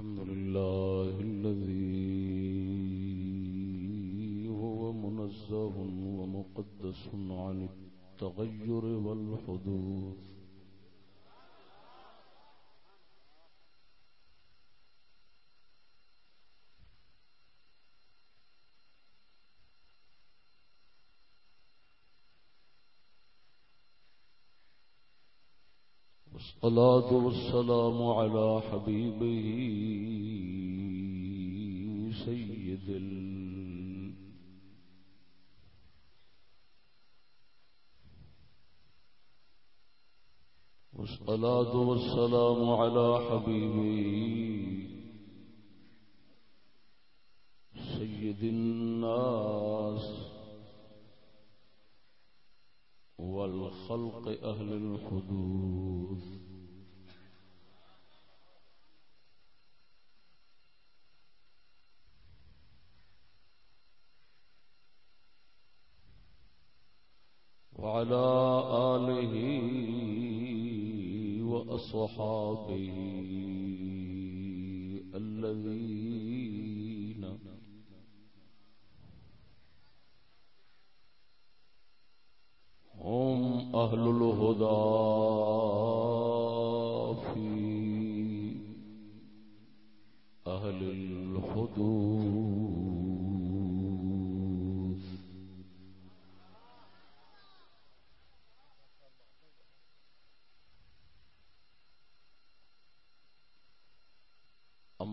الحمد لله الذي هو منزه ومقدس عن التغير والحدوث. والصلاة والسلام على حبيبه سيد ال والصلاة والسلام على حبيبه سيد الناس والخلق أهل الحدوث وعلى آله وأصحابه الذين هم أهل الهدى في أهل الحدود.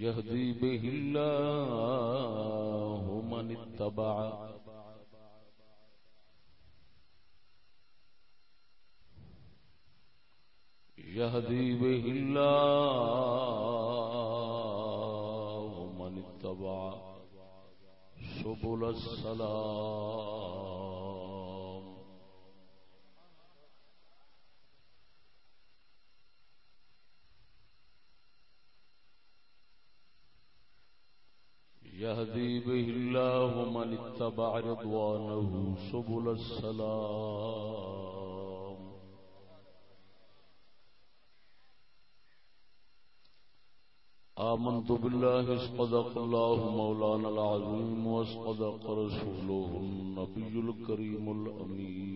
يهدي به الله من اتبع. يهدي به الله من اتبع. سبل السلام. يهدي به الله من اتبع رضوانه سبل السلام. آمنت بالله اصدق الله مولانا العظيم واصدق رسوله النبي الكريم الأمين.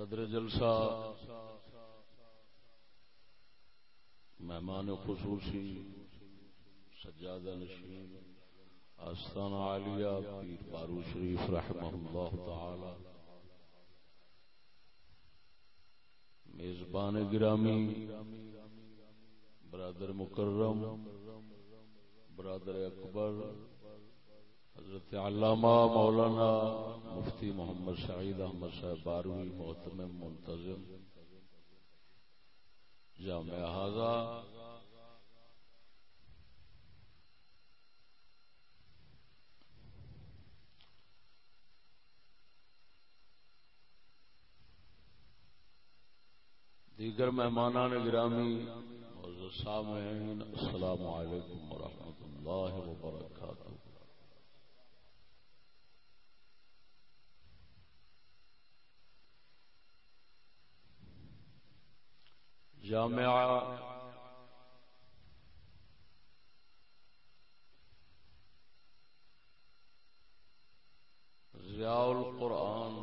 صدر جلسہ، مہمان خصوصی، سجادہ نشین آستان عالیہ، پیر بارو شریف رحمہ اللہ تعالی، میزبان گرامی، برادر مکرم، برادر اکبر حضرت علامہ مولانا مفتی محمد سعید احمد صاحب باروی محتم منتظم، جامع حاضہ دیگر مہمانان گرامی السلام علیکم ورحمۃ اللہ وبرکاتہ۔ جامعہ ضیاء القرآن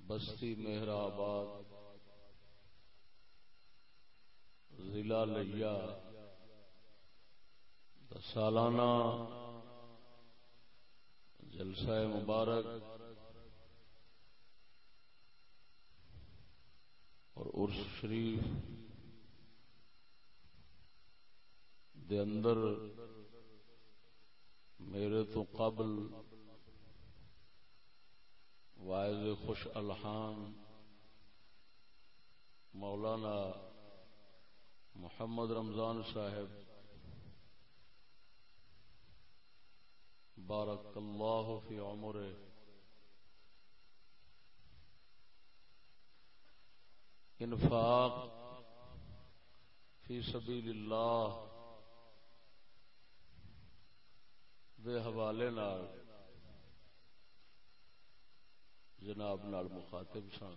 بستی مہر آباد ضلع لیا سالانہ جلسہ مبارک عرس شریف دے اندر میرے تو قبل وائز خوش الحان مولانا محمد رمضان صاحب بارک اللہ فی عمر انفاق فی سبیل اللہ دے حوالے نال جناب نال مخاطب سن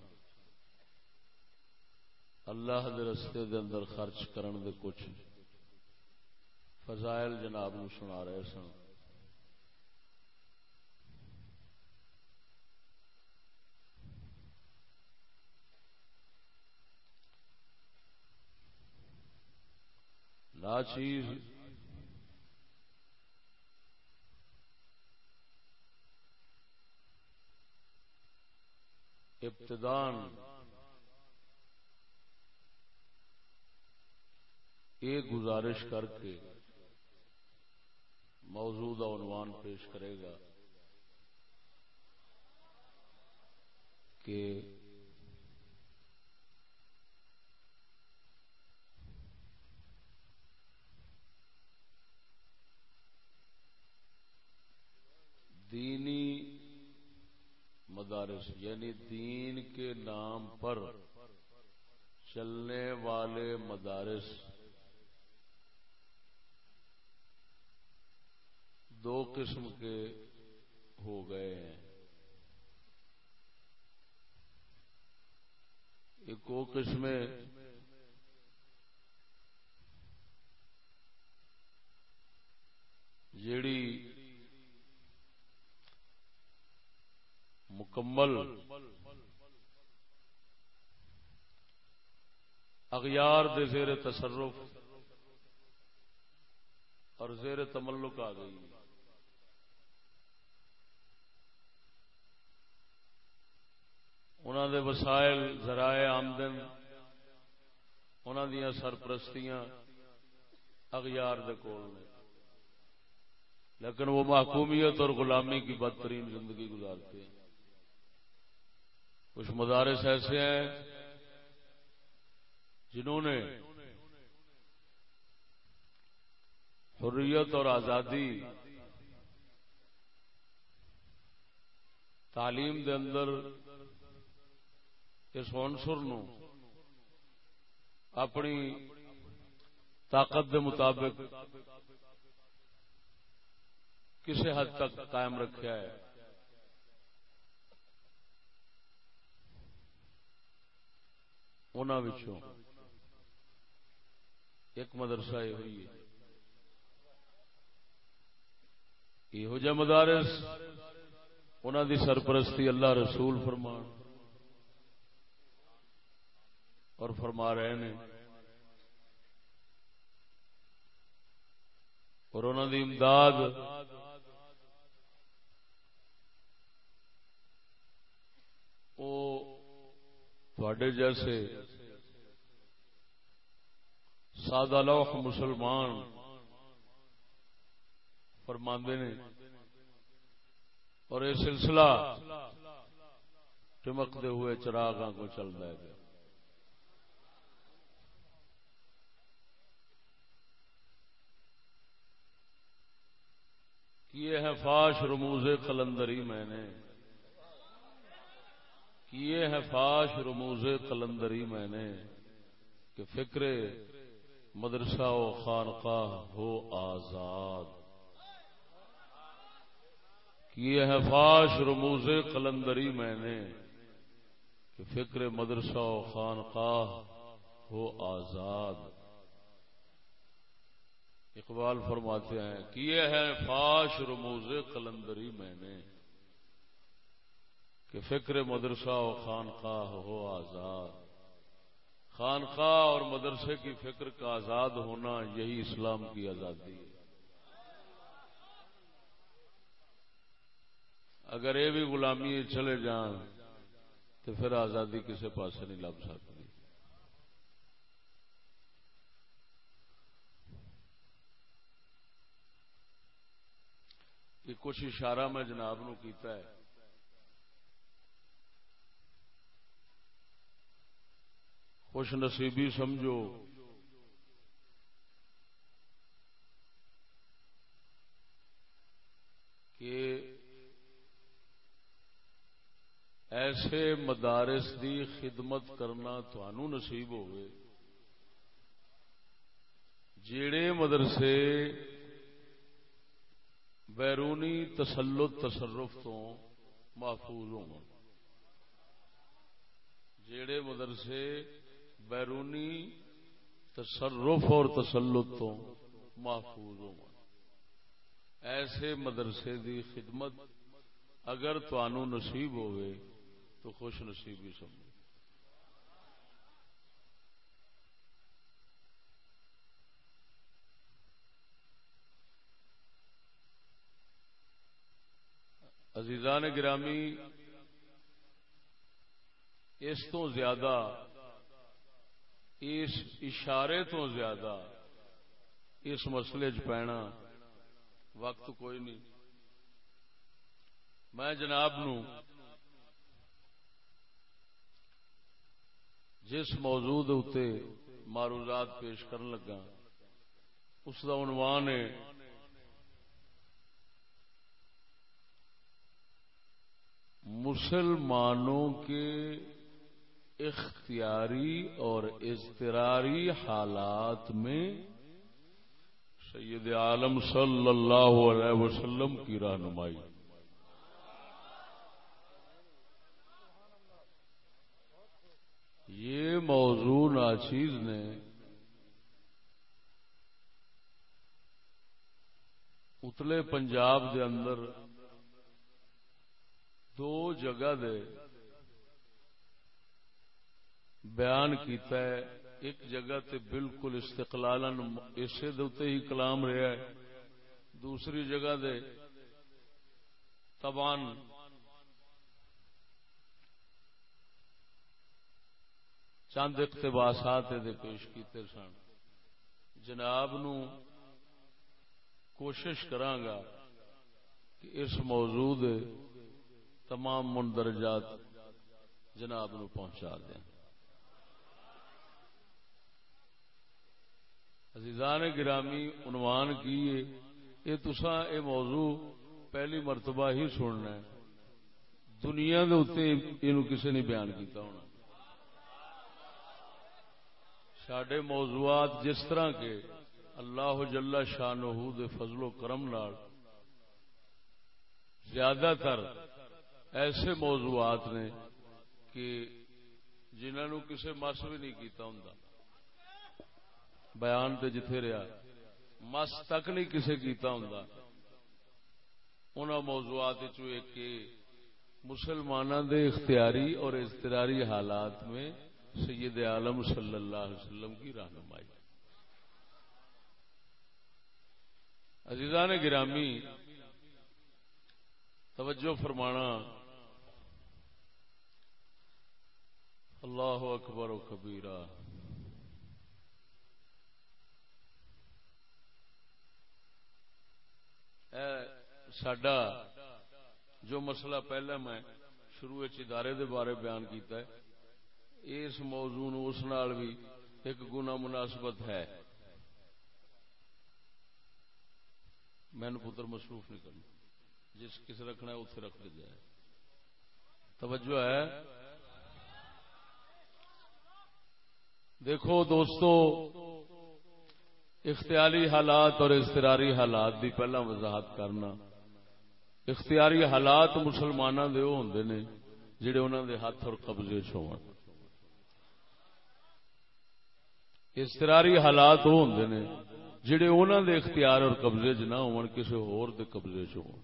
اللہ دے رستے دے اندر خرچ کرن دے کچھ فضائل جناب نو سنا رہے سن لا چیز۔ ابتدان۔ ایک گزارش کر کے موجودہ عنوان پیش کرے گا کہ دینی مدارس یعنی دین کے نام پر چلنے والے مدارس۔ دو قسم کے ہو گئے ہیں۔ ایک وہ قسم جیڑی مکمل اغیار دے زیر تصرف اور زیر تملک آ گئی۔ انہوں دے وسائل ذرائع آمدن انہوں دیا سرپرستیاں اغیار دے کول نے۔ لیکن وہ محکومیت اور غلامی کی بدترین زندگی گزارتے ہیں۔ کچھ مدارس ایسے ہیں جنہوں نے حریت اور آزادی تعلیم دے اندر اس عنصر نو اپنی طاقت دے مطابق کسی حد تک قائم رکھا ہے۔ ایک مدرسہ یہ ہوئی ہے۔ یہ جہ مدارس انہوں دی سرپرستی اللہ رسول فرمان۔ اور فرما رہے ہیں اور انہوں دی امداد جیسے سادہ لوح مسلمان فرماندے نے اور یہ سلسلہ چمکتے ہوئے چراغ کو چلتا ہے۔ کیے ہیں فاش رموز قلندری میں نے۔ کیے ہیں فاش رموز قلندری میں نے کہ فکر مدرسہ و خانقاہ ہو آزاد۔ کیے ہیں فاش رموز قلندری میں نے کہ فکر مدرسہ و خانقاہ ہو آزاد۔ اقبال فرماتے ہیں کیے ہیں فاش رموز قلندری میں نے کہ فکر مدرسہ و خانقاہ ہو آزاد۔ خانقاہ اور مدرسے کی فکر کا آزاد ہونا یہی اسلام کی آزادی ہے۔ اگر یہ بھی غلامی چلے جان تو پھر آزادی کسی پاس نہیں لب سکتی۔ کچھ اشارہ میں جناب نو کیتا ہے۔ خوش نصیبی سمجھو۔ کہ ایسے مدارس دی خدمت کرنا تھانو نصیب ہوئے۔ جڑے مدرسے بیرونی تسلط تصرف تو محفوظ ہو جڑے مدرسے بیرونی تصرف اور تسلط تو محفوظ ہو ایسے مدرسے دی خدمت اگر تنوع نصیب ہوئے تو خوش نصیبی سمجھو۔ عزیزان گرامی، اس تو زیادہ اس اشارے تو زیادہ اس مسئلے چ پینا وقت کوئی نہیں۔ میں جناب نو جس موضوع اتنے معروضات پیش کرن لگا، اس کا عنوان ہے مسلمانوں کے اختیاری اور اضطراری حالات میں سید عالم صلی اللہ علیہ وسلم کی رہنمائی۔ یہ موضوع ناچیز نے اتلے پنجاب دے اندر دو جگہ دے بیان کیتا ہے، ایک جگہ تے بالکل استقلال اسے دے ہی کلام رہا ہے، دوسری جگہ دے تبان چند اقتباسات دے پیش کیتے سن۔ جناب نو کوشش کرانگا کہ اس موضوع دے تمام مندرجات جناب نو پہنچا دیں۔ عزیزان گرامی، عنوان کیے یہ تسا اے موضوع پہلی مرتبہ ہی سننا ہے۔ دنیا کے اتنے یہ کسی نے بیان کیتا ہونا۔ سڈے موضوعات جس طرح کے اللہ جل شاہ دے فضل و کرم نال زیادہ تر ایسے موضوعات نے کہ جنہوں کسی مس بھی نہیں کیتا ہوں بیان تے جتھے رہا۔ مس تک نہیں کسے کیتا ہوں ان موضوعات ایک مسلمانوں دے اختیاری اور اضطراری حالات میں سید عالم صلی اللہ علیہ وسلم کی رہنمائی۔ عزیزان گرامی، توجہ فرمانا۔ اللہ اکبر و کبیرہ۔ سڈا جو مسئلہ پہلے میں شروع ادارے دے بارے بیان کیتا ہے، اس موضوع اس نال بھی ایک گنا مناسبت ہے۔ میں پتر مصروف نہیں کرنا۔ جس کس رکھنا ہے اتنے رکھ دیا جائے توجہ ہے؟ دیکھو دوستو اختیاری حالات اور اختیاری حالات دی پہلا وضاحت کرنا۔ اختیاری حالات مسلمانوں دے وہ ہوں نے جڑے انہوں دے ہاتھ اور قبضے چ استراری حالات وہ ہوں نے جڑے انہوں دے اختیار اور قبضے چ نہ ہون کسی ہور دے قبضے چ ہون۔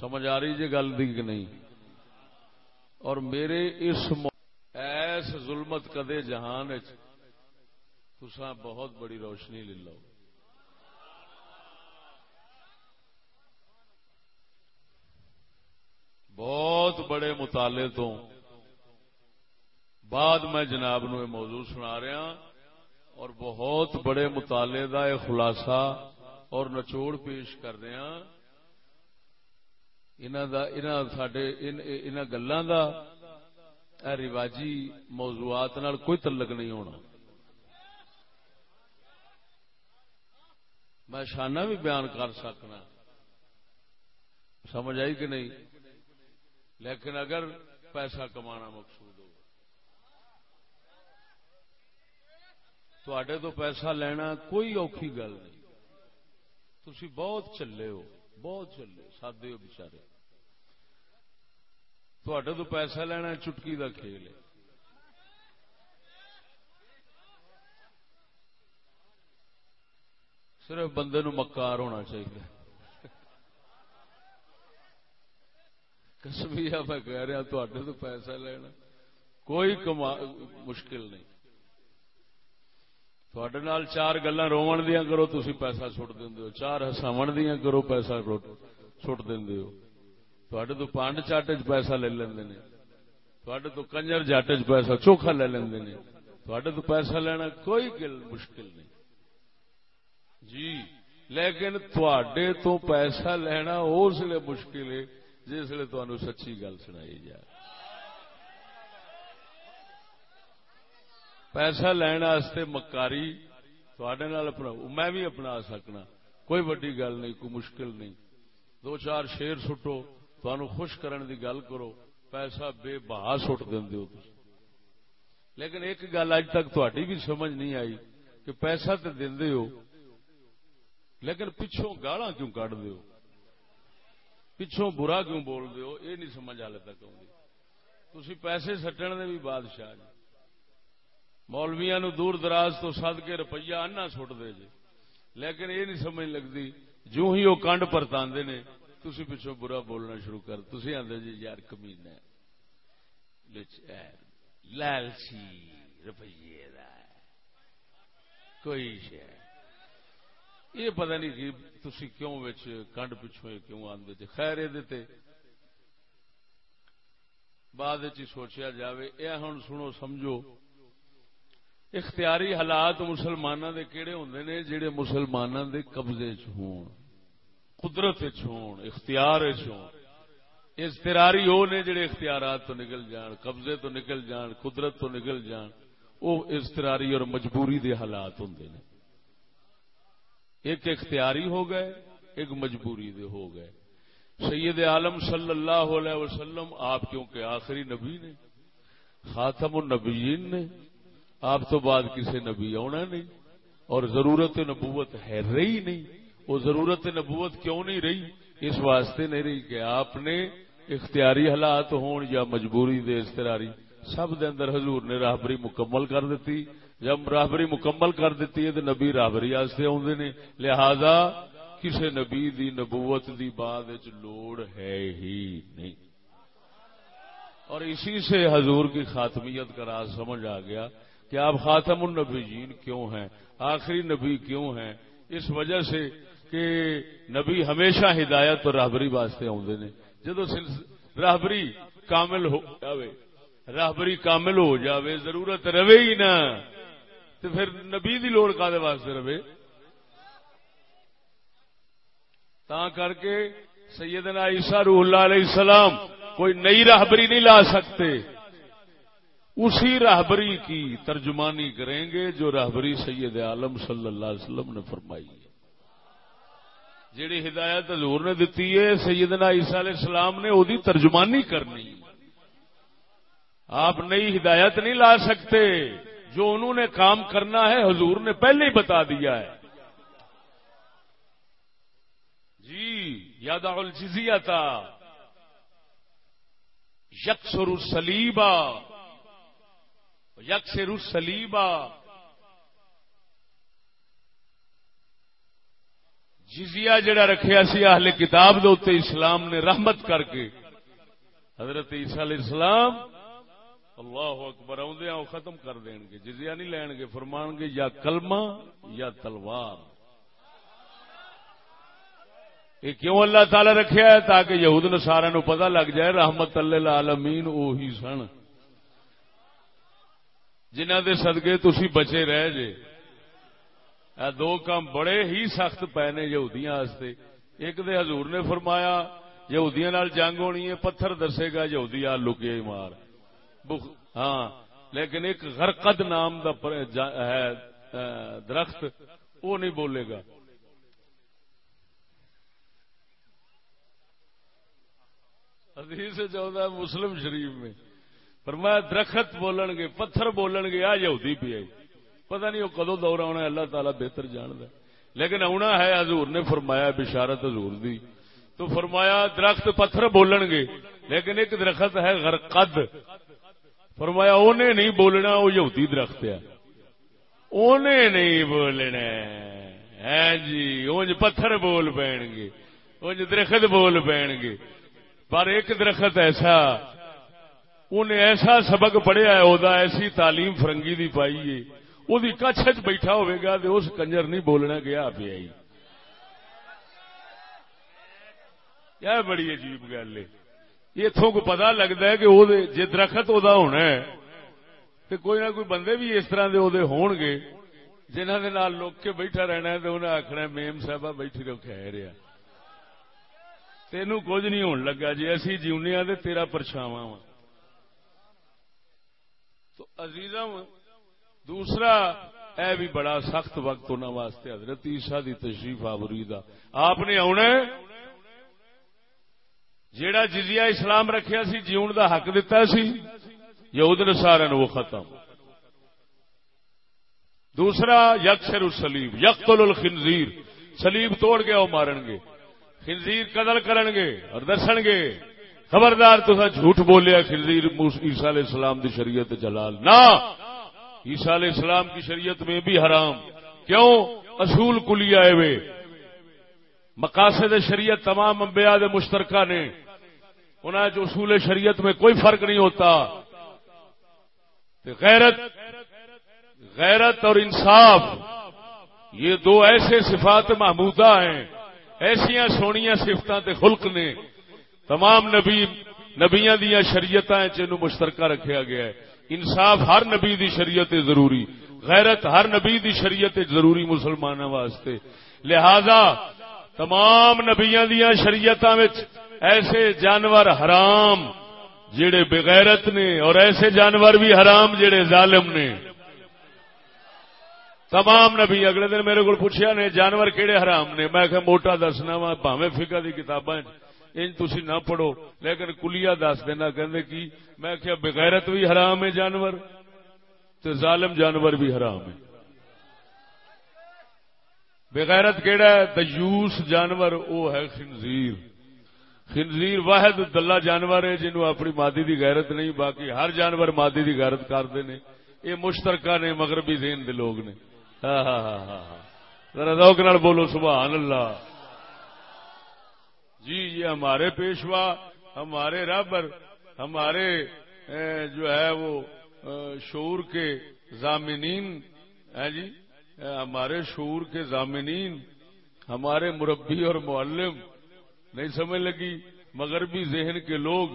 سمجھ آ رہی جی گل دی کہ نہیں؟ اور میرے اس ایس ظلمت کدے جہان تسا بہت بڑی روشنی لے لو۔ بہت بڑے مطالعے تو بعد میں جناب نو موضوع سنا رہا ہاں اور بہت بڑے مطالعے کا یہ خلاصہ اور نچوڑ پیش کر رہا ہاں۔ ان گلوں کا رواجی موضوعات نال کوئی تعلق نہیں ہونا۔ میں شانہ بھی بیان کر سکنا۔ سمجھ آئی کہ نہیں؟ لیکن اگر پیسہ کمانا مقصود ہو۔ تو پیسہ لینا کوئی اوکھی گل نہیں۔ تھی بہت چلے ہو، بہت چلے، سادے ہو بچارے۔ تو پیسہ لینا چٹکی کا کھیل ہے۔ صرف بندے نو مکار ہونا چاہیے۔ کسمیا میں کہہ رہا تو پیسہ لینا۔ کوئی کما مشکل نہیں۔ تھوڑے نال چار گلا رو دیا کرو تھی پیسہ سٹ دیں چار ہساو دیا کرو، پیسہ سٹ دیں تھوڑے تو پانڈ چاٹ چ پیسہ لے لیندے نے۔ تھوڑے تو کنجر جٹ چ پیسہ چوکھا لے لیندے نے۔ تھوڑے تو پیسہ لینا کوئی مشکل نہیں۔ جی لیکن تھوڑے تو پیسہ لینا اس لیے مشکل ہے جس لیے تمہیں سچی گل سنائی جائے۔ پیسہ لین واسطے مکاری تھوڑے اپنا، میں بھی اپنا سکنا، کوئی وڈی گل نہیں، کوئی مشکل نہیں۔ دو چار شیر سٹو تمہوں خوش کرن دی گل کرو، پیسہ بے بہا سٹ دیں لیکن ایک گل اج تک تھی بھی سمجھ نہیں آئی کہ پیسہ تو دے ہو لیکن پچھوں گالا کیوں کٹ دو پچھوں برا کیوں بول دو یہ نہیں سمجھ آلے تک تھی پیسے سٹن دے بھی بادشاہ جی۔ مولویا نو دور دراز تو سد کے روپیہ انا سٹ دے جی۔ لیکن یہ نہیں سمجھ لگتی جو ہی وہ کنڈ پرتا نے تھی پچھوں برا بولنا شروع کر۔ تھی آدھے جی یار کمین لالچی روپیے کوئی شہ یہ پتہ نہیں کہ تھی کیوں کنڈ پچھوں کیوں آدھے جی خیر یہ بعد سوچا جائے یہ ہوں سنو، سمجھو۔ اختیاری حالات مسلمانوں کے کہڑے ہوں نے جہے مسلمانوں کے قبضے چ ہون، قدرت اختیار استراری وہ نے جڑے اختیارات تو نکل جان، قبضے تو نکل جان، قدرت تو نکل جان وہ استراری اور مجبوری دے حالات ہوں نے۔ ایک اختیاری ہو گئے، ایک مجبوری دے ہو گئے۔ سید عالم صلی اللہ علیہ وسلم آپ کیونکہ آخری نبی نے، خاتم النبیین نے، آپ تو بعد کسی نبی آنا نہیں۔ اور ضرورت نبوت ہے رہی نہیں۔ وہ ضرورت نبوت کیوں نہیں رہی؟ اس واسطے نہیں رہی کہ آپ نے اختیاری حالات ہون یا مجبوری دے استراری سب دے اندر حضور نے راہبری مکمل کر دیتی۔ جب راہبری مکمل کر دیتی ہے تو نبی راہبری واسطے آدھے نے۔ لہذا کسی نبی دی نبوت دی بعد لوڑ ہے ہی نہیں۔ اور اسی سے حضور کی خاتمیت کا راز سمجھ آ گیا کہ آپ خاتم النبیین کیوں ہیں؟ آخری نبی کیوں ہیں؟ اس وجہ سے کہ نبی ہمیشہ ہدایت اور راہبری واسطے آدھے نے۔ جدو راہبری کامل ہو جاوے، راہبری کامل ہو جاوے، ضرورت رہے ہی نہ۔ تو پھر نبی دی لوڑ کا واسطے رہے؟ تا کر کے سیدنا عیسیٰ روح اللہ علیہ السلام کوئی نئی راہبری نہیں لا سکتے۔ اسی راہبری کی ترجمانی کریں گے جو راہبری سید عالم صلی اللہ علیہ وسلم نے فرمائی ہے۔ جیڑی ہدایت حضور نے دیتی ہے، سیدنا عیسیٰ علیہ السلام نے وہ ترجمانی کرنی۔ آپ نئی ہدایت نہیں لا سکتے۔ جو انہوں نے کام کرنا ہے، حضور نے پہلے ہی بتا دیا ہے۔ جی یاد الجزیہ تھا یکسر سلیبا یکسر سلیبا جزیا جڑا رکھیا سی اہل کتاب دے اتنے اسلام نے رحمت کر کے۔ حضرت عیسیٰ علیہ السلام اللہ اکبر آدھے وہ ختم کر دیں گے جزیا نہیں لین گے، فرمان گے یا کلمہ یا تلوار۔ یہ کیوں اللہ تعالی رکھیا ہے تاکہ یہود نسارا نو پتہ لگ جائے رحمت اللہ عالمین اوہی سن۔ جنہ دے صدقے تسی بچے رہ جے۔ اے دو کام بڑے ہی سخت پے نے یہودیاں واسطے ایک دے حضور نے فرمایا، یہودیاں نال جنگ ہونی ہے، پتھر دسے گا، یہودی آ لکے مار۔ ہاں لیکن ایک غرقد نام دا ہے درخت، وہ نہیں بولے گا۔ حدیث چودہ مسلم شریف میں۔ پر میں درخت بولن گے، پتھر بولن گے، آ یہودی پی آئی پتہ نہیں وہ کدو دور آنا اللہ تعالیٰ بہتر جاند لیکن آنا ہے، حضور نے فرمایا، بشارت حضور دی۔ تو فرمایا، درخت پتھر بولن گے، لیکن ایک درخت ہے غرقد۔ فرمایا انہیں نہیں بولنا وہ یہودی درخت ہے۔ انہیں نہیں بولنا۔ ہے جی اونج پتھر بول پین گے، اونج درخت بول پین گے۔ پر ایک درخت ایسا انہیں ایسا سبق پڑھیا ہے وہ ایسی تعلیم فرنگی دی پائی ہے۔ وہ کچھ بیٹھا ہوئے گا تو اس کنجر نہیں بولنا گیا پیا یہ بڑی عجیب گل ہے۔ اتوں کو پتا لگتا ہے کہ جی درخت وہ ہونا ہے تو کوئی نہ کوئی بندے بھی اس طرح دے ہون گے۔ جنہ دے نال لوک کے بیٹھا رہنا ہے تو انہیں آخنا میم صاحب بیٹھی رو کہہ رہا تینوں کچھ نہیں ہون لگا جی اسی جیونے دے تیرا پرچھاوا وا تو عزیزم دوسرا، اے بھی بڑا سخت وقت انہوں واسطے حضرت عیسیٰ دی تشریف آوری دا۔ آپ نے آنا جیڑا جزیا اسلام رکھیا سی، جیون دا حق دتا سی، یہود نے سارے وہ ختم۔ دوسرا، یکسر سلیب یقتل الخنزیر۔ سلیب توڑ کے وہ مارن گے۔ خنزیر قدر کرن گے اور دسن گے، خبردار تو جھوٹ بولیا خنزیر عیسیٰ علیہ السلام دی شریعت جلال۔ نہ! عیسیٰ علیہ السلام کی شریعت میں بھی حرام۔ کیوں؟ اصول کلی آئے ہوئے مقاصد شریعت تمام انبیاء دے مشترکہ نے انہیں جو اصول شریعت میں کوئی فرق نہیں ہوتا۔ غیرت غیرت اور انصاف، یہ دو ایسے صفات محمودہ ہیں ایسیا سونیا سفت خلق نے۔ تمام نبی، نبیاں دیا شریعت جنہوں مشترکہ رکھا گیا ہے۔ انصاف ہر نبی دی شریعت ضروری، غیرت ہر نبی دی شریعت ضروری مسلمانوں واسطے۔ لہذا تمام نبیاں دیا شریعت ایسے جانور حرام جڑے بغیرت نے اور ایسے جانور بھی حرام جڑے ظالم نے۔ تمام نبی اگلے دن میرے کو پوچھا نے جانور کہڑے حرام نے؟ میں کہ موٹا دسنا وا باوے فکا دی کتاباں تھی نہ پڑھو، لیکن کلیا دس دینا کہ کی؟ میں کیا بغیرت بھی حرام ہے جانور تو ظالم جانور بھی حرام ہے۔ بغیرت کہڑا ہے؟ دیوس جانور وہ ہے خنزیر۔ خنزیر واحد دلہ جانور ہے جنہوں اپنی مادی دی غیرت نہیں باقی ہر جانور مادی دی غیرت کرتے ہیں یہ مشترکہ نے مغربی دین دے لوگ نے۔ ہاں ہاں ہاں ہاں, ہاں۔ ذرا روک نال بولو سبحان اللہ۔ جی یہ ہمارے پیشوا ہمارے رابر ہمارے جو ہے وہ شعور کے ضامنین ہے ہاں جی؟ ہمارے شعور کے ضامنین، ہمارے مربی اور معلم، نہیں سمجھ لگی؟ مگر بھی ذہن کے لوگ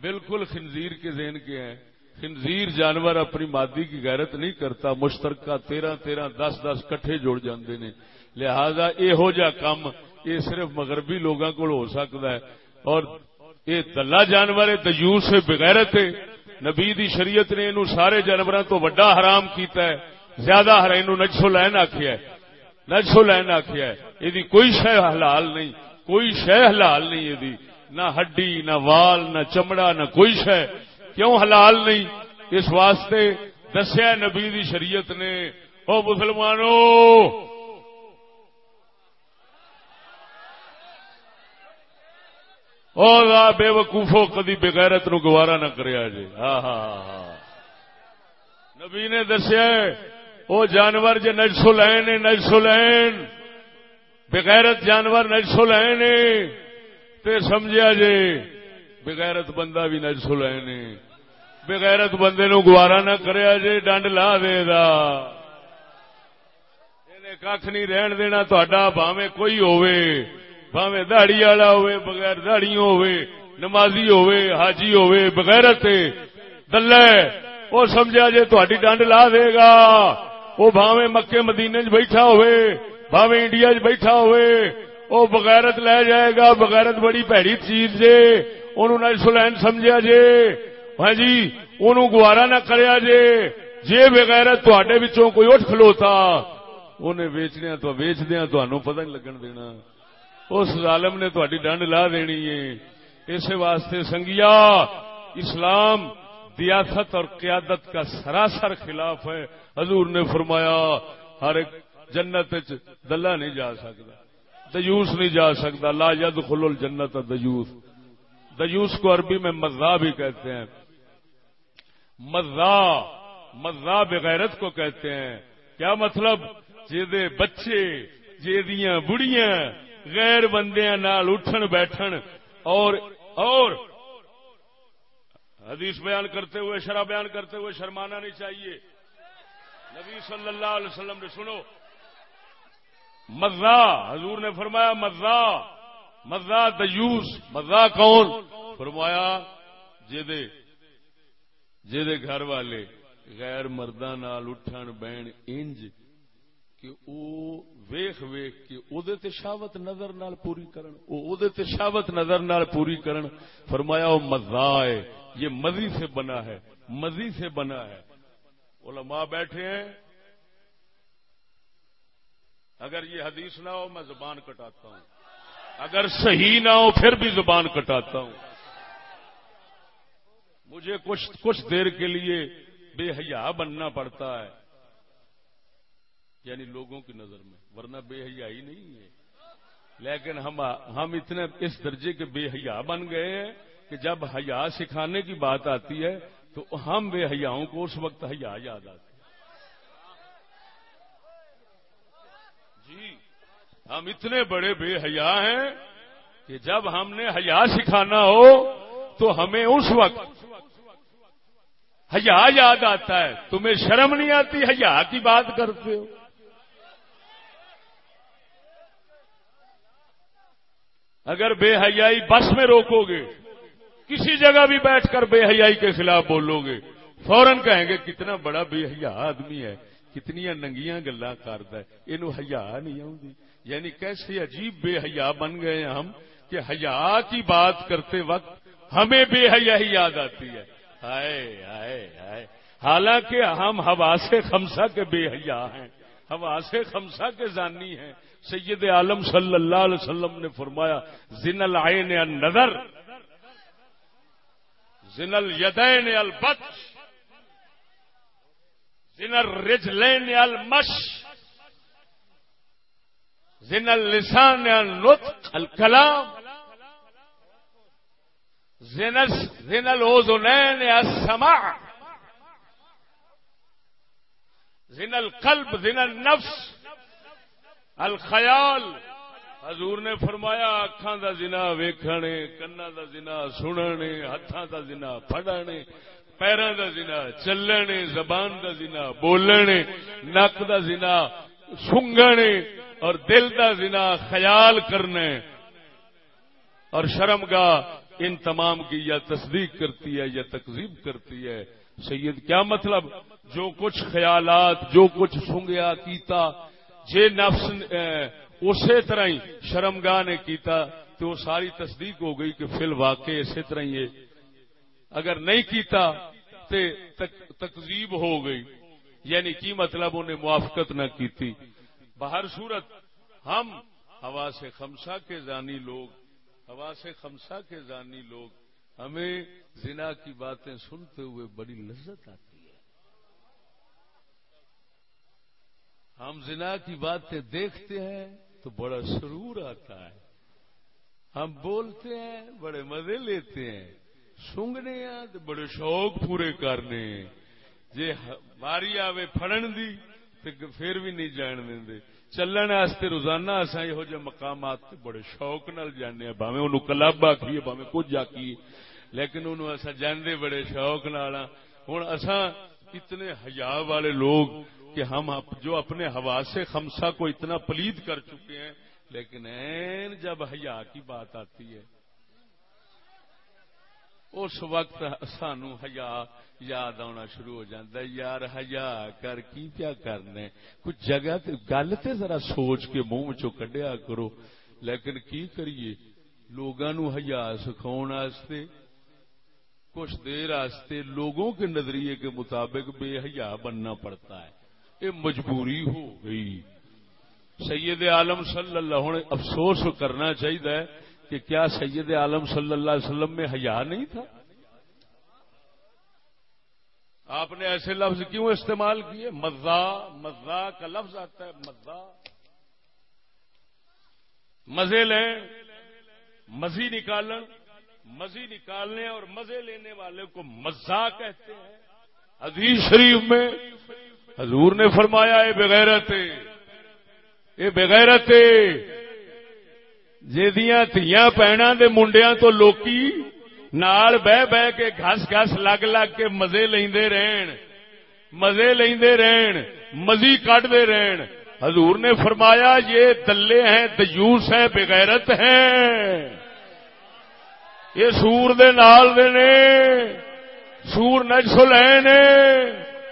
بالکل خنزیر کے ذہن کے ہیں۔ خنزیر جانور اپنی مادی کی غیرت نہیں کرتا، مشترکہ تیرہ تیرہ دس دس کٹھے جوڑ جاندے نے۔ لہذا یہ ہو جا کام یہ صرف مغربی لوگوں کو ہو سکتا ہے۔ اور یہ دلہ جانور دجور سے بغیرت ہے۔ نبی دی شریعت نے انہوں سارے جانوروں تو وڈا حرام کیتا ہے۔ زیادہ ہر نجسو لین آخیا ہے، نجسو لین آخیا یہ کوئی شہ حلال نہیں، کوئی شہ حلال نہیں یہ نہ ہڈی، نہ وال، نہ چمڑا، نہ کوئی شہ کیوں حلال نہیں؟ اس واسطے دسیا نبی دی شریعت نے۔ او مسلمانوں اور بے وقوفو، کدی بغیرت نو گوارا نہ کریا جی ہاں ہاں ہاں نبی نے دسیا وہ جانور جی نجسو لین نجسو لین۔ بغیرت جانور نجسو لے تے سمجھا جے، بغیرت بندہ بھی نجسو لے بغیرت بندے نو گوارا نہ کریا جے، ڈنڈ لا دے دا۔ کھ نہیں رہن دینا تا باوے کوئی ہوئے باوے دہڑی والا ہوئے بغیر دہڑیوں ہوئے نمازی ہوئے حاجی ہوئے بغیرت دلے وہ سمجھا جے تھی ڈنڈ لا دے گا۔ وہ بھاوے مکے مدینے چ بیٹھا ہوئے بھاوے انڈیا چ بیٹھا ہوئے وہ بغیرت لے جائے گا، بغیرت بڑی پیڑی چیز جے، انہوں نے سلین سمجھا جے۔ ہاں جی انہوں گوارا نہ کریا جے جے بغیرت تے بچوں کوئی اٹھ کھلوتا۔ انہیں ویچنے تو ویچ دیا تو پتہ نہیں لگن دینا۔ اس ظالم نے تاری ڈنڈ لا دینی ہے۔ اس واسطے سنگیا، اسلام دیاست اور قیادت کا سراسر خلاف ہے۔ حضور نے فرمایا، ہر ایک جنت دلہ نہیں جا سکتا، دیوس نہیں جا سکتا۔ لا ید خل جنت دیوس۔ دیوس کو عربی میں مزہ بھی کہتے ہیں۔ مزہ مزہ بغیرت کو کہتے ہیں۔ کیا مطلب؟ جی بچے، جیدیاں بڑیاں، غیر بندیاں نال اٹھن بیٹھن اور اور حدیث بیان کرتے ہوئے، شرح بیان کرتے ہوئے شرمانا نہیں چاہیے۔ نبی صلی اللہ علیہ وسلم نے سنو۔ مزہ، حضور نے فرمایا مزہ۔ مزہ دیوس مزہ کون؟ فرمایا جدے جدے گھر والے۔ غیر مردہ نال اٹھن، بہن، انج، کہ او ویخ ویخ کے او دے تے شاوت نظر نال پوری کرن۔ او او دے تے شاوت نظر نال پوری کرن۔ فرمایا، او مزہ ہے، یہ مزی سے بنا ہے، مزی سے بنا ہے۔ علماء بیٹھے ہیں۔ اگر یہ حدیث نہ ہو، میں زبان کٹاتا ہوں۔ اگر صحیح نہ ہو، پھر بھی زبان کٹاتا ہوں۔ مجھے کچھ کچھ دیر کے لیے بے حیا بننا پڑتا ہے۔ یعنی لوگوں کی نظر میں، ورنہ بے حیائی نہیں ہے۔ لیکن ہم ہم اتنے اس درجے کے بے حیا بن گئے ہیں کہ جب حیا سکھانے کی بات آتی ہے تو ہم بے حیاؤں کو اس وقت حیا یاد آتی جی ہم اتنے بڑے بے حیا ہیں کہ جب ہم نے حیا سکھانا ہو تو ہمیں اس وقت حیا یاد آتا ہے۔ تمہیں شرم نہیں آتی حیا کی بات کرتے ہو؟ اگر بے حیائی بس میں روکو گے، کسی جگہ بھی بیٹھ کر بے حیائی کے خلاف بولو گے، فوراً کہیں گے کتنا بڑا بے حیا آدمی ہے، کتنی ننگیاں گلا کرتا ہے یہ حیا نہیں آؤں یعنی کیسے عجیب بے حیا بن گئے ہم کہ حیا کی بات کرتے وقت ہمیں بے حیا ہی یاد آتی ہے۔ ہائے ہائے ہائے۔ حالانکہ ہم ہوا سے خمسا کے بے حیا ہیں ہوا سے خمسا کے زانی ہیں۔ سید عالم صلی اللہ علیہ وسلم نے فرمایا زن العین النظر زن الیدین البطش زن الرجلین المش زن اللسان النطق الكلام زن زن الاذنین السماع زن القلب زن النفس الخیال۔ حضور نے فرمایا اکھان دا زنا ویکھنے، کنا دا زنا سننے ہاتھاں دا زنا پھڑنے، پیراں دا زنا چلنے، زبان دا زنا بولنے، نک دا زنا سنگنے، اور دل دا زنا خیال کرنے۔ اور شرم گاہ ان تمام کی یا تصدیق کرتی ہے یا تقزیب کرتی ہے۔ سید، کیا مطلب؟ جو کچھ خیالات، جو کچھ سنگیا، کیتا جے نفس اسی طرح ہی شرمگاہ نے کیتا تو وہ ساری تصدیق ہو گئی کہ فل واقع اسی طرح ہی اگر نہیں کیتا تے تقزیب ہو گئی۔ یعنی کی مطلب انہیں موافقت نہ کی باہر صورت ہم ہوا سے خمسا کے زانی لوگ ہوا سے خمسا کے زانی لوگ ہمیں زنا کی باتیں سنتے ہوئے بڑی لذت آتی۔ ہم زنا کی باتیں دیکھتے ہیں تو بڑا سرور آتا ہے۔ ہم بولتے ہیں، بڑے مزے لیتے ہیں۔ سنگنے ہیں تو بڑے شوق پورے کرنے جی ماری آوے فڑن دی تو پھر بھی نہیں جان دیں چلن واسطے روزانہ اصا یہ جہ مقامات بڑے شوق نال جانے باوے انہوں کلب آخیے باوے کچھ آخیے لیکن انہوں اصا جانے بڑے شوق نال ہوں اصا اتنے حیا والے لوگ کہ ہم جو اپنے ہوا سے خمسا کو اتنا پلید کر چکے ہیں، لیکن این جب حیا کی بات آتی ہے، اس وقت سانو حیا یاد آنا شروع ہو جاتا ہے، یار ہیا کر کی کیا کرنے؟ کچھ جگہ گل تے ذرا سوچ کے منہ چو کڈیا کرو، لیکن کی کریے؟ لوگوں نو ہیا سکھاؤ کچھ دیر آستے لوگوں کے نظریے کے مطابق بے حیا بننا پڑتا ہے۔ یہ مجبوری ہو گئی۔ سید عالم صلی اللہ علیہ افسوس کرنا چاہیے کہ کیا سید عالم صلی اللہ علیہ وسلم میں حیا نہیں تھا؟ آپ نے ایسے لفظ کیوں استعمال کیے؟ مزا مزا کا لفظ آتا ہے مزا مزے لیں، مزی نکالن، مزی نکالنے اور مزے لینے والے کو مزا کہتے ہیں۔ حدیث شریف میں حضور نے فرمایا، اے بغیرت اے بغیرت جہدیاں تیاں پینا دے منڈیاں تو لوکی نال بہ بہ کے گھس گھس لگ لگ کے مزے لیندے رہن، مزے لیندے رہن، مزی کٹتے رہن۔ حضور نے فرمایا، یہ دلے ہیں، دیوس ہیں، بغیرت ہیں۔ یہ سور دے نال دے نے، سور نجسل نے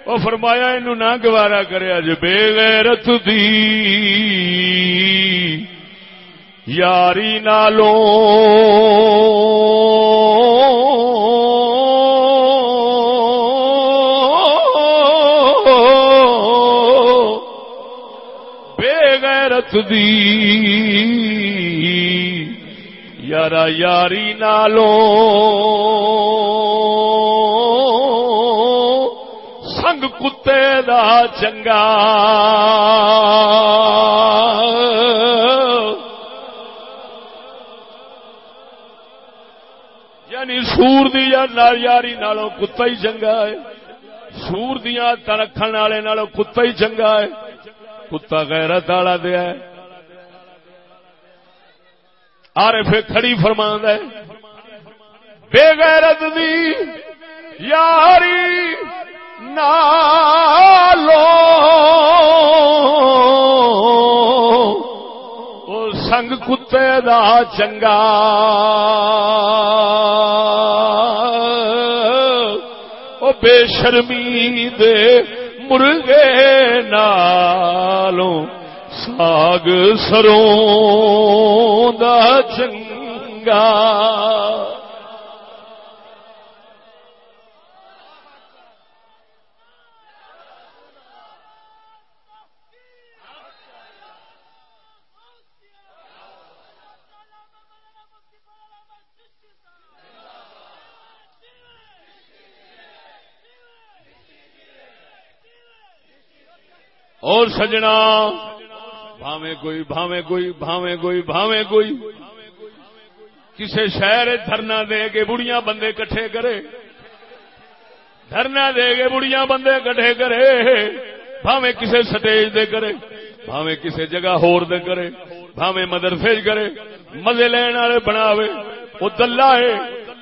وہ فرمایا انو نہ گوارا کرے، اج بے غیرت دی۔ یاری نالوں دی۔ یارا یاری نالو۔ کتے دا چنگا۔ یعنی سور دی یاری نالوں کتا ہی چنگا ہے۔ سور دیا ترکھن والے نالوں کتا ہی چنگا ہے۔ کتا غیرت والا دیا آر پھر کھڑی فرما ہے۔ بے غیرت دی یاری نالو۔ سنگ کتے دا چنگا۔ او بے شرمی دے مرغے نالوں۔ ساگ سروں دا چنگا۔ اور سجنا۔ بھاوے کوئی بھاوے کوئی بھاوے کوئی بھاوے کوئی۔ کسی شہر دھرنا دے کے بڑیاں بندے کٹھے کرے۔ دھرنا دے کے بڑیاں بندے کٹھے کرے۔ بھاوے کسی سٹیج دے کرے۔ بھاوے کسی جگہ ہور دے کرے۔ بھاوے مدرسے کرے۔ مزے لین والے بناوے۔ وہ دلہ ہے،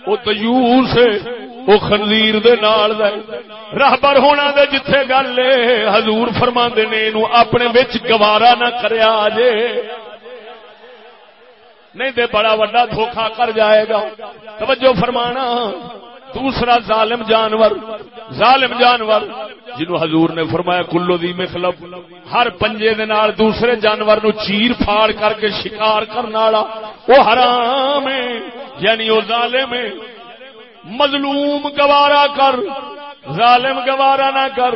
وہ تیوس ہے۔ وہ خنزیر دے نال دے راہبر ہونا دے جتھے گل حضور فرما نے اینو اپنے وچ گوارا نہ کریا جے۔ نہیں دے بڑا وڈا دھوکا کر جائے گا۔ توجہ فرمانا۔ دوسرا ظالم جانور۔ ظالم جانور۔ جنہوں حضور نے فرمایا، کلو دی مخلب۔ ہر پنجے دے نال دوسرے جانور نو چیر پھاڑ کر کے شکار کرنے والا۔ وہ حرام ہے یعنی وہ ظالم ہے۔ مظلوم گوارا کر، ظالم گوارا نہ کر،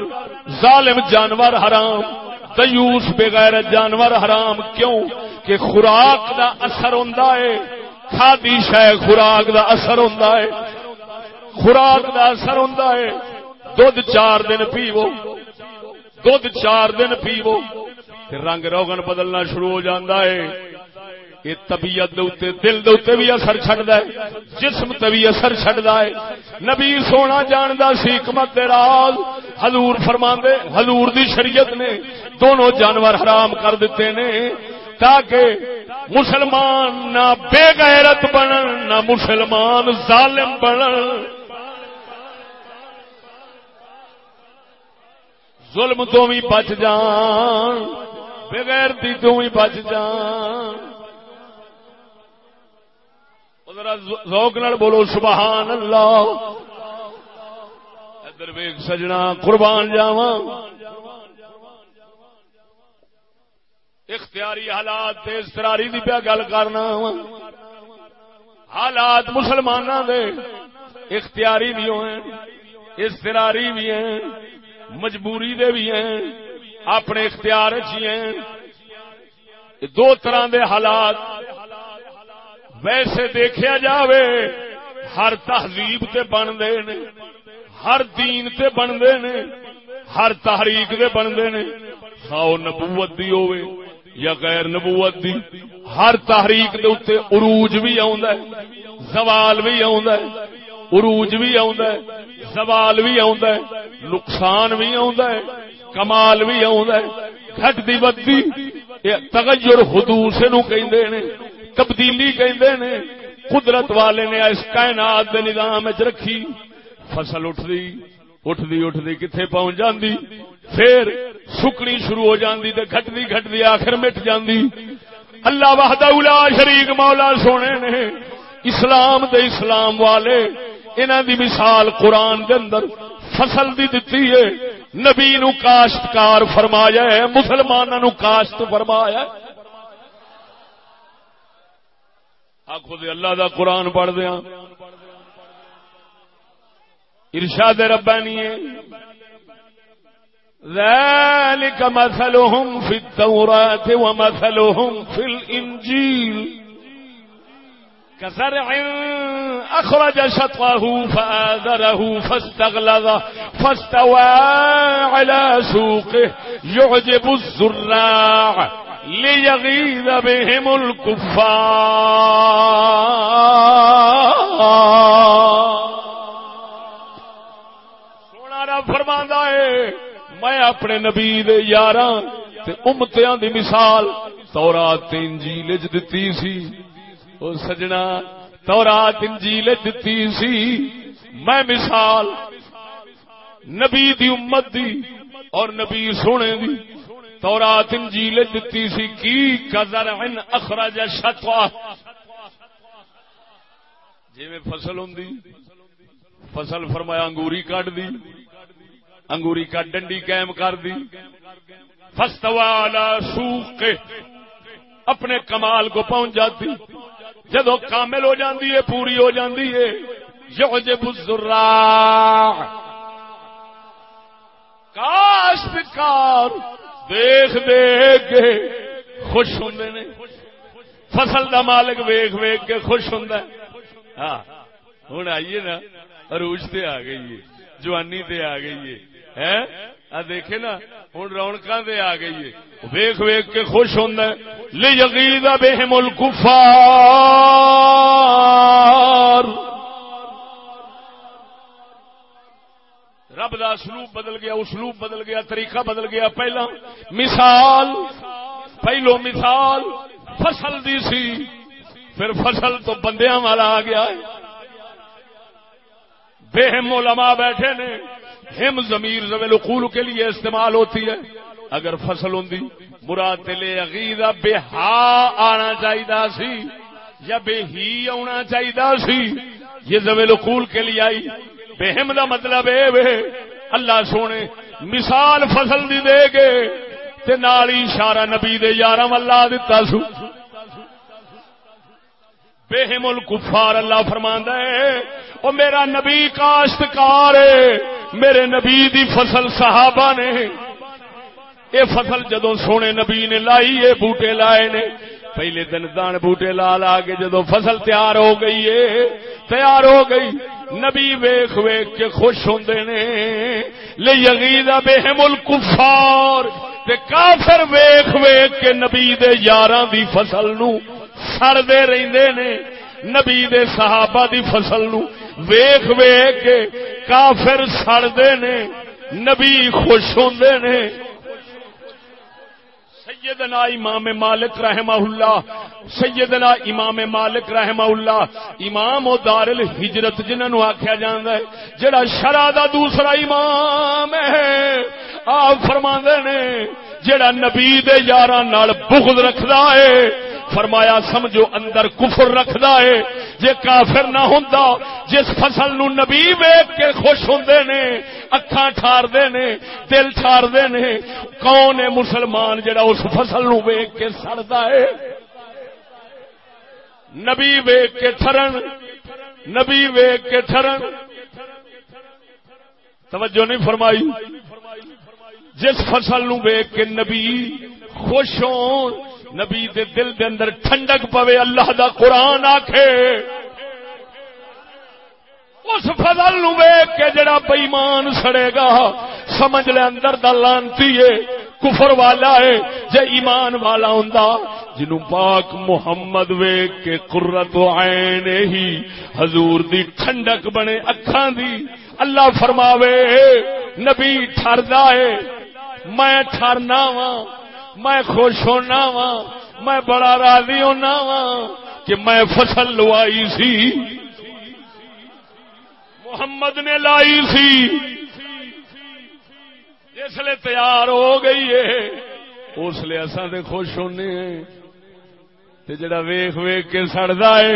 ظالم جانور حرام تیوس بغیر جانور حرام کیوں؟ کہ خوراک دا اثر ہوں کھادی شہ خوراک دا اثر ہوں خوراک دا اثر ہوں دھد چار دن پیو دھد چار دن پیو رنگ روگن بدلنا شروع ہو جاتا ہے۔ یہ طبیعت دل دے بھی اثر چڈ ہے، جسم تے بھی اثر چڈتا ہے۔ نبی سونا جاندا سی، حکمت راز۔ حضور فرما حضور دی شریعت نے دونوں جانور حرام کر دیتے نے، تاکہ مسلمان نہ بے غیرت بنن، نہ مسلمان ظالم بنن۔ ظلم تو بھی بچ جان، بغیر دی تو بھی بچ جان۔ ذوق نال بولو، سبحان اللہ۔ ادھر ویگ سجنا، قربان جاواں۔ اختیاری حالات استراری دی پیا گل کرنا حالات مسلمانوں دے اختیاری بھی ہیں استراری بھی ہیں، مجبوری دے بھی ہیں، اپنے اختیار ہیں۔ دو طرح دے حالات ویسے دیکھا جاوے، ہر تہذیب تے بنتے نے، ہر دین تے بنتے نے، ہر تحریک دے بنتے نے خاؤ نبوت دی ہوئے یا غیر نبوت دی، ہر تحریک دے اتنے عروج بھی آ زوال بھی آ عروج بھی آ زوال بھی آ نقصان بھی آ کمال بھی آ گھٹ دی بدی تغیر حدوث نو کہندے نے۔ تبدیلی کہندے نے، قدرت والے نے اس کائنات دے نظام وچ رکھی، فصل اٹھ دی اٹھ دی اٹھ دی کتھے پہنچ جاندی، پھر سکنی شروع ہو جاندی تے گھٹ دی آخر مٹ جاندی۔ اللہ وحدہ اولا شریک مولا سونے نے، اسلام دے اسلام والے، انہاں دی مثال قرآن دے اندر فصل دی دتی ہے۔ نبی نو کاشتکار فرمایا ہے مسلمانوں نو کاشت فرمایا ہے۔ آخو دے اللہ دا قرآن پڑھ دیا۔ ارشاد ربانی ذلك مثلهم في التوراة ومثلهم في الإنجيل كزرع أخرج شطه فآذره فاستغلظ فاستوى على سوقه يعجب الزراع۔ ليغيظ بهم الكفار سونا رب فرماندا ہے، میں اپنے نبی یار امتیاں دی مثال تورات انجیل وچ دتی سی۔ او سجنا، تورات انجیل وچ دتی سی۔ میں مثال نبی دی امت دی اور نبی سونے دی۔ تورات انجیل دتی سی، کی کزر ان اخرج شتوا جی میں فصل ہوں فصل فرمایا انگوری کٹ دی انگوری کا ڈنڈی قائم کر دی فستوالا سوق اپنے کمال کو پہنچ جاتی جدو کامل ہو جاندی ہے، پوری ہو جاندی ہے، یعجب الزرا کاشتکار دیکھ دیکھ کے خوش ہوں نے۔ فصل دا مالک ویخ ویخ کے خوش ہوں ہاں ہوں آئیے نا، عروج تے آ گئی ہے جوانی تے آ گئی ہے دیکھے نا ہوں رونق دے آ گئی ہے ویخ ویخ کے خوش ہوتا ہے۔ یقین بے ملک رب دا اسلوب بدل گیا، اسلوب بدل گیا، طریقہ بدل گیا۔ پہلا مثال، پہلو مثال فصل دی سی، پھر فصل تو بندیاں والا آ گیا۔ ہے بے علماء بیٹھے نے، ہم زمیر زویل اقول کے لیے استعمال ہوتی ہے۔ اگر فصل ہوں مراد لے عقیدہ بے ہا آنا چاہیے سی، یا بے ہی آنا چاہیے سی، یہ زویل اقول کے لیے آئی۔ بہم دا مطلب اے وے، اللہ سونے، مثال فصل دی دے گے تے نالی اشارہ نبی دے یارم اللہ دتا سو۔ بہم الکفار، اللہ فرماندا ہے او میرا نبی کاشتکار ہے میرے نبی دی فصل صحابہ نے۔ یہ فصل جدو سونے نبی نے لائی یہ بوٹے لائے نے۔ پہلے دن دان بوٹے لا لا کے جدو فصل تیار ہو گئی ہے تیار ہو گئی۔ نبی ویخ ویخ کے خوش ہوں نے، لے یغیدہ بہم الکفار، تے کافر ویخ ویخ کے نبی دے یاراں دی فصل نو سڑتے رہندے نے، نبی دے صحابہ دی فصل نو ویخ ویخ کے کافر سڑتے نے، نبی خوش ہوندے نے۔ سیدنا امام مالک رحمہ اللہ، سیدنا امام مالک رحمہ اللہ، امام و دار الحجرت جنہوں آخیا جانا ہے، جڑا شرع دا دوسرا امام ہے۔ آپ فرما نے، جڑا نبی دے یاراں نال بغض رکھدا ہے فرمایا، سمجھو، اندر کفر رکھدا ہے، جے کافر نہ ہوندا، جس فصل نو نبی ویکھ کے خوش ہوندے نے، اکھاں ٹھاردے نے، دل ٹھاردے نے، کون ہے مسلمان جڑا اس فصل نو ویکھ کے سڑدا ہے؟ نبی ویکھ کے ٹھرن، نبی ویکھ کے ٹھرن۔ توجہ نہیں فرمائی۔ جس فصل نو ویکھ کے نبی خوش ہون نبی دے دل دے اندر ٹھنڈک پوے، اللہ دا قرآن آکھے۔ اس فضل نو ویک کے جڑا بےمان سڑے گا، سمجھ لے اندر دا لانتی ہے، کفر والا ہے، جے ایمان والا ہوں جنو پاک محمد ویک کے قرت عین ہی حضور دی ٹھنڈک بنے اکھاں دی، اللہ فرماوے، نبی ٹھردا ہے، میں ٹھرنا وا میں خوش ہونا وا میں بڑا راضی ہونا وا کہ میں فصل لوائی سی۔ محمد نے لائی سی۔ جس لیے تیار ہو گئی ہے، اس لیے اصل خوش ہونے ہیں۔ تے جڑا ویخ ویخ کے سڑدا ہے،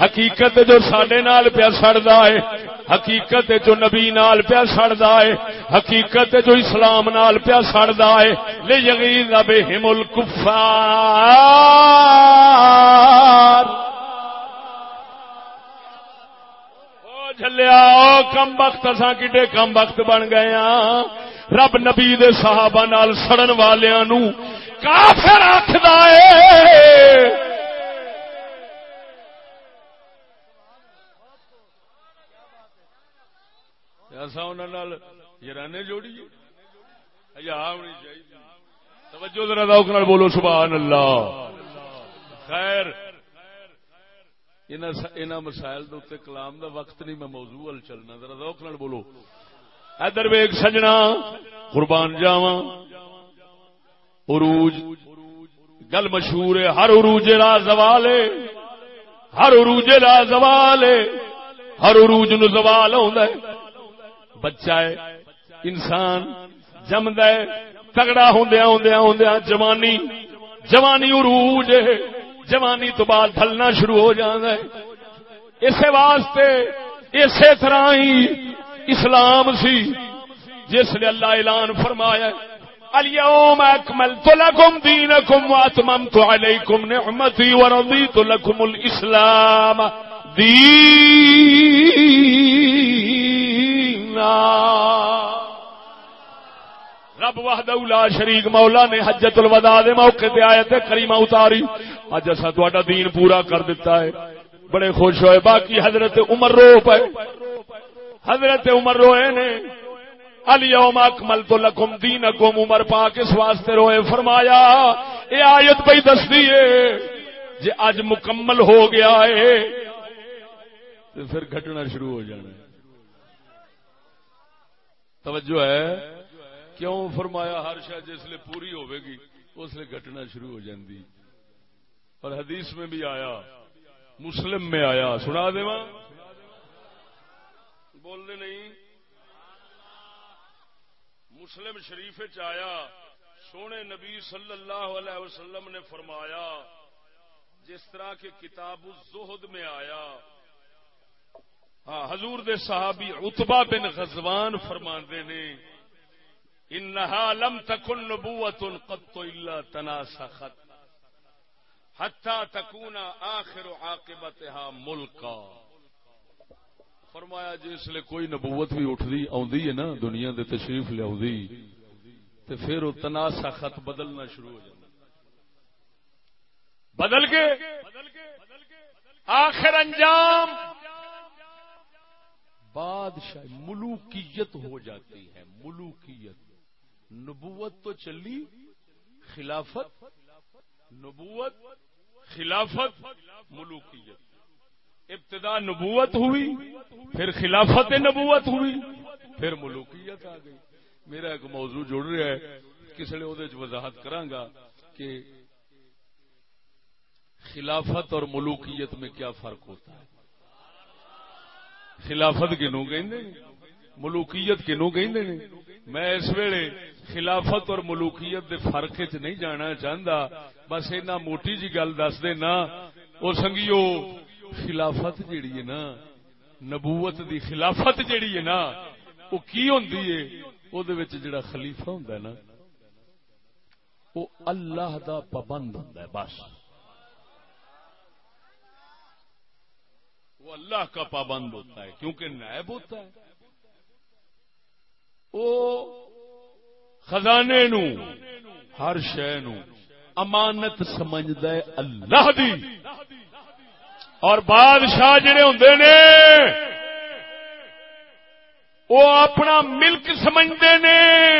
حقیقت جو سڈے نال پیا سڑدا ہے، حقیقت جو نبی نال پیا سڑدا ہے، حقیقت جو اسلام نال پیا سڑدا ہے، لے یغیظ بہم الکفار۔ او جھلیا کم وقت اساں کڈے کم وقت بن گئے ہاں۔ رب نبی دے صحابہ نال سڑن والیاں نو کافر آخد ایسا انہوں یارانے جوڑی جی۔ ہونی چاہیے۔ توجہ ذرا روک نال بولو سبحان اللہ خیر ان مسائل دے کلام دا وقت نہیں، میں موضوع ال چلنا۔ ذرا روک بولو۔ ادھر ویگ سجنا، قربان جاواں۔ عروج، گل مشہور ہے، ہر عروج را زوال ہے، ہر عروج را زوال ہے، ہر عروج نو زوال ہوندا ہے۔ بچہ ہے، انسان جمد ہے، تگڑا ہوندیا ہوندیا ہوندیا جوانی جوانی عروج ہے، جوانی تو بعد ڈھلنا شروع ہو جانا ہے۔ اسی واسطے اسی طرح ہی اسلام سی، جس نے اللہ اعلان فرمایا اليوم اكملت لكم دينكم واتممت عليكم نعمتي ورضيت لكم الاسلام دينا رب وحدہ لا شریک مولا نے حجت الوداع دے موقع تے آیت کریمہ اتاری. اج اسا تہاڈا دین پورا کر دیتا ہے۔ بڑے خوش ہوئے، باقی حضرت عمر رو پے حضرت عمر روئے نے۔ الیوم اکملت لکم دینکم عمر پاک اس واسطے روئے، فرمایا، اے آیت پہ دس دیئے جی اج مکمل ہو گیا ہے، تو پھر گھٹنا شروع ہو جانا ہے۔ توجہ ہے؟ کیوں؟ فرمایا، ہر شاید جس لیے پوری ہوئے گی، اس لیے گھٹنا شروع ہو جاندی۔ اور حدیث میں بھی آیا، مسلم میں آیا، سنا دے ماں بولنے نہیں۔ مسلم شریف آیا، سونے نبی صلی اللہ علیہ وسلم نے فرمایا، جس طرح کے کتاب الزہد میں آیا ہاں حضور دے صحابی اتبا بن غزوان فرماندے نے، انہا لم تکن نبوت قط الا تناسخت، حتی تکون آخر عاقبتها ملکا۔ فرمایا جی جس لیے کوئی نبوت بھی اٹھ دی آن دی ہے نا، دنیا دے تشریف لے آن دی تو پھر وہ تناسا خط بدلنا شروع ہو جائے بدل کے، آخر انجام بادشاہ ملوکیت ہو جاتی ہے، ملوکیت۔ نبوت تو چلی، خلافت، نبوت، خلافت، ملوکیت۔ ابتدا نبوت ہوئی، پھر خلافت نبوت ہوئی، پھر ملوکیت آ گئی۔ میرا ایک موضوع جڑ رہا ہے، کس لیے وضاحت کرانگا کہ خلافت اور ملوکیت میں کیا فرق ہوتا ہے؟ خلافت کنو کہ ملوکیت کنو کہ میں اس ویلے خلافت اور ملوکیت دے فرق چ نہیں جانا چاہتا بس اینا موٹی جی گل دس دینا وہ سنگیو خلافت جیڑی ہے نا، نبوت دی خلافت جیڑی ہے نا، وہ کی ہوں وہ جڑا خلیفہ ہوں نا، وہ اللہ دا پابند ہوں بس۔ وہ اللہ کا پابند ہوتا ہے، کیونکہ نائب ہوتا ہے۔ وہ خزانے نو، ہر شہ نو امانت سمجھد اللہ دی۔ اور بادشاہ جڑے ہوں نے، وہ اپنا ملک سمجھتے نے۔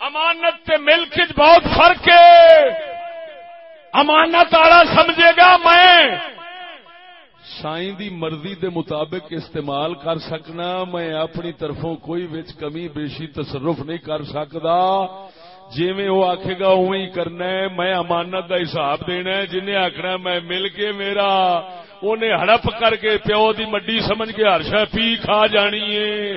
امانت تے ملک بہت فرق ہے۔ امانت والا سمجھے گا میں۔ سائیں دی مرضی دے مطابق استعمال کر سکنا، میں اپنی طرفوں کوئی وچ کمی بیشی تصرف نہیں کر سکتا جی میں وہ آکھے گا اوی کرنا ہے، میں امانت دا حساب دینا ہے، جنہیں آخنا میں مل کے میرا۔ انہیں ہڑپ کر کے پیو دی مڈی سمجھ کے ہرشا پی کھا جانی ہے۔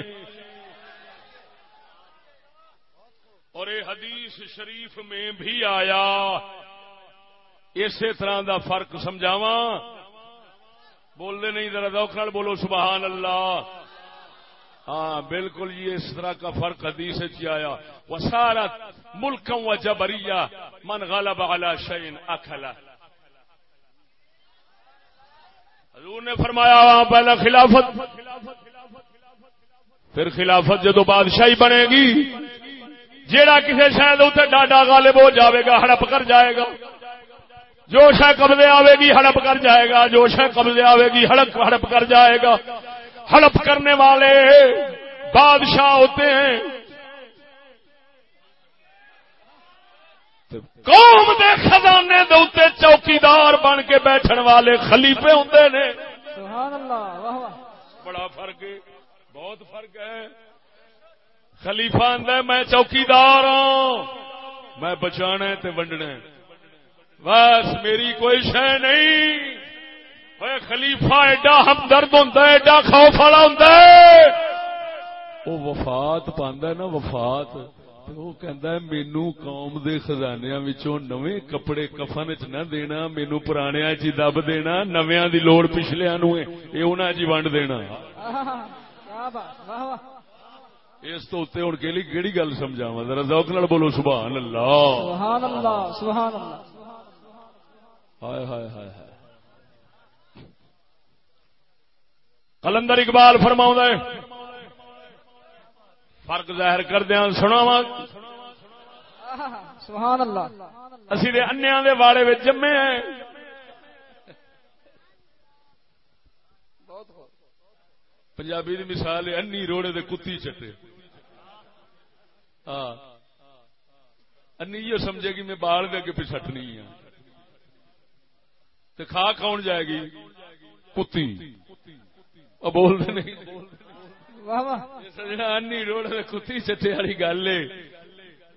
اور یہ حدیث شریف میں بھی آیا۔ اسی طرح دا فرق سمجھاواں۔ بولنے نہیں، ذرا دوکھڑ بولو، سبحان اللہ۔ ہاں بالکل یہ اس طرح کا فرق حدیث چی آیا۔ وسارت ملکم و جبریہ من غلب على شيء اکھلا حضور نے فرمایا، وہاں پہلا خلافت۔ پھر خلافت جدو بادشاہی بنے گی، جیڑا کسی شاید اتنے ڈاڈا غالب ہو جاوے گا، ہڑپ کر جائے گا۔ جو شہ قبضے آئے گی، ہڑپ کر جائے گا۔ جو شہ قبضے آئے گی، ہڑپ ہڑپ کر جائے گا۔ ہڑپ کرنے والے بادشاہ ہوتے ہیں۔ قوم دے خزانے دے چوکیدار بن کے بیٹھن والے خلیفے ہوں نے۔ بڑا فرق ہے بہت فرق ہے۔ خلیفہ آدھا میں چوکیدار ہوں میں بچانا تے ونڈنا بس میری کوئی شہ نہیں۔ خلیفہ ایڈا ہمدرد ہوں ایڈا خوف والا ہوں وہ وفات پہ نا وفات وہ کہندا مینو قوم دے خزانیاں وچوں نویں کپڑے کفن چ نہ دینا مینو پرانیاں چ دب دینا نویاں دی لوڑ پچھلیاں نو اے انہاں جی ونڈ دینا اس تو اتنے ہوں کہڑی گل سمجھاوا ذرا ذوق نال بولو سبحان اللہ سبحان اللہ سبحان اللہ ہائے ہائے ہائے ہائے کلندر اقبال فرما ہے فرق ظاہر کر دیا سنا سبحان اللہ۔ اسی دے انیا دے واڑے میں جمے ہیں۔ پنجابی دی مثال ہے انی روڑے دے کتی چٹے۔ ہاں۔ انی یہ سمجھے گی میں بال دے کے پچھٹنی ہوں تو کھا کون جائے گی؟ کتی۔ نہیں۔ انی روڑ کتی چٹے والی گل ہے۔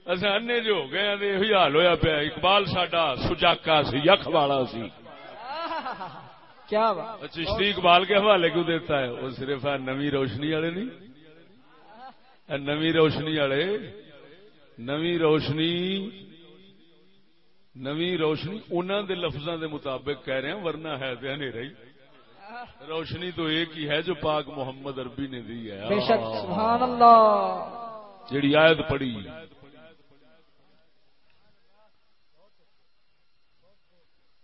اصا انے جو ہو گئے یہ حال ہوا پیا۔ اقبال ساڈا سجاکا سی یخ والا سی۔ کیا چشتی اقبال کے حوالے کیوں دیتا ہے؟ وہ صرف نوی روشنی والے نہیں۔ نوی روشنی والے۔ نوی روشنی نوی روشنی انہوں دے لفظوں دے مطابق کہہ رہے ہیں ورنہ ہے تو ہی۔ روشنی تو ایک ہی ہے جو پاک محمد عربی نے دی ہے۔ سبحان اللہ۔ جیڑی آیت پڑی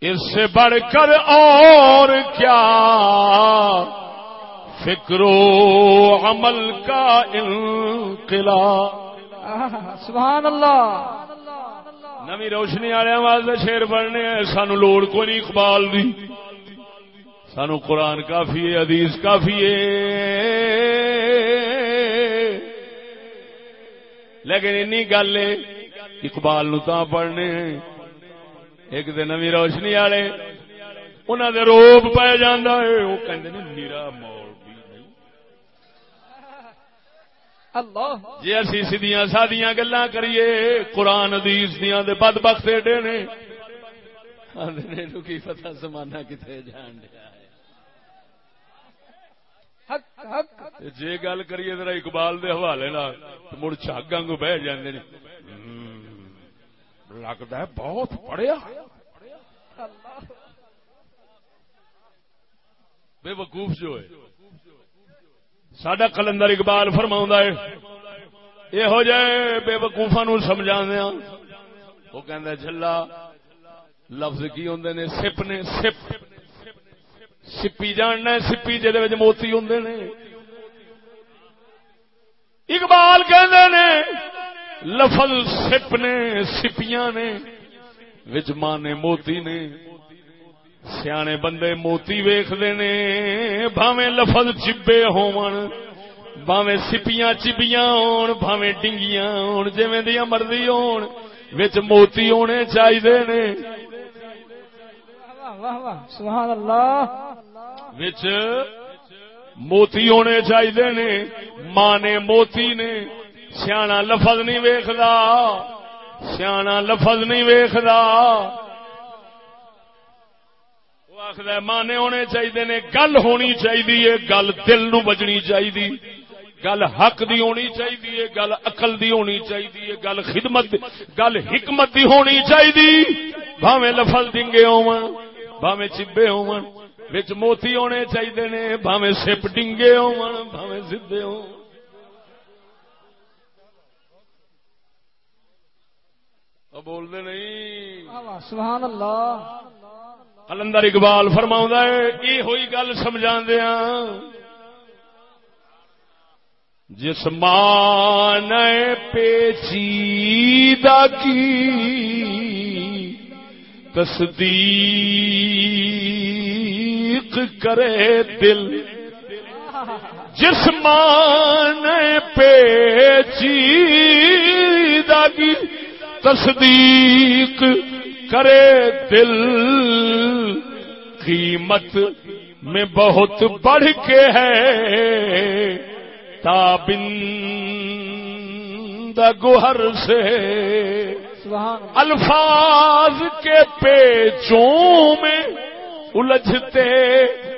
اس سے بڑھ کر اور کیا؟ فکر و عمل کا انقلاب۔ سبحان اللہ۔ نمی روشنی والے واسطے شیر بننے سانو لوڑ کو نہیں اقبال دی۔ سانو قرآن کافی ہے حدیث کافی ہے۔ لیکن این گل اقبال نو تا پڑھنے ایک دن نوی روشنی والے انہوں دے روب پی جانا ہے۔ وہ کہتے ہیں میرا مول جی اسی سیدیاں سادیاں گلا کریے قرآن ادیس دیا بد بخت ایڈے نے۔ کی پتا زمانہ کتنے جان دیا۔ جی گل کریے ذرا اقبال دے حوالے مڑ چگ آگ بہ جاندے نے لگتا ہے بہت پڑھیا بے وقوف جو ہے سڈا کلندر اقبال فرما ہے یہ جائے بے وقوفا نو سمجھا دیا وہ کہ جلا لفظ کی ہوں نے سپ نے سپ سپی جاننا سپی جہد موتی ہوں نے۔ اقبال کہ لفظ سپ نے، سپیاں نے، وچ مانے موتی نے۔ سیانے بندے موتی ویختے نے، بھاویں لفظ چبے ہون، بھاویں سپیاں چبیاں ہون، بھاویں ڈنگیاں ہون، جویں دیا مرضی ہون، وچ موتی ہونے چاہیے نے۔ سبحان اللہ. وچ موتی ہونے چاہیے نے، ماں نے موتی نے سیاح لفظ نہیں ویکھدا سیاح لفظ نہیں ویکھدا. آخر مانے ہونے چاہیے نے، گل ہونی چاہیے گل دل نو بجنی چاہیے گل حق دی ہونی چاہیے گل اقل دی ہونی چاہیے گل خدمت، گل حکمت دی ہونی چاہیے بھاویں لفظ ڈنگے ہون بھاویں چبے ہون وچ موتی ہونے چاہیے نے بھاویں سپ ڈنگے ہون بھاویں سدھے ہون۔ بول دے نہیں۔ سبحان اللہ۔ کلندر اقبال فرما ہے یہ ہوئی گل سمجھا دیا جس مان پیچیدہ کی۔ تصدیق کرے دل۔ جس مان پیچیدہ کی تصدیق کرے دل۔ قیمت میں بہت بڑھ کے ہے۔ تابند گوہر سے۔ الفاظ کے پیچوں میں الجھتے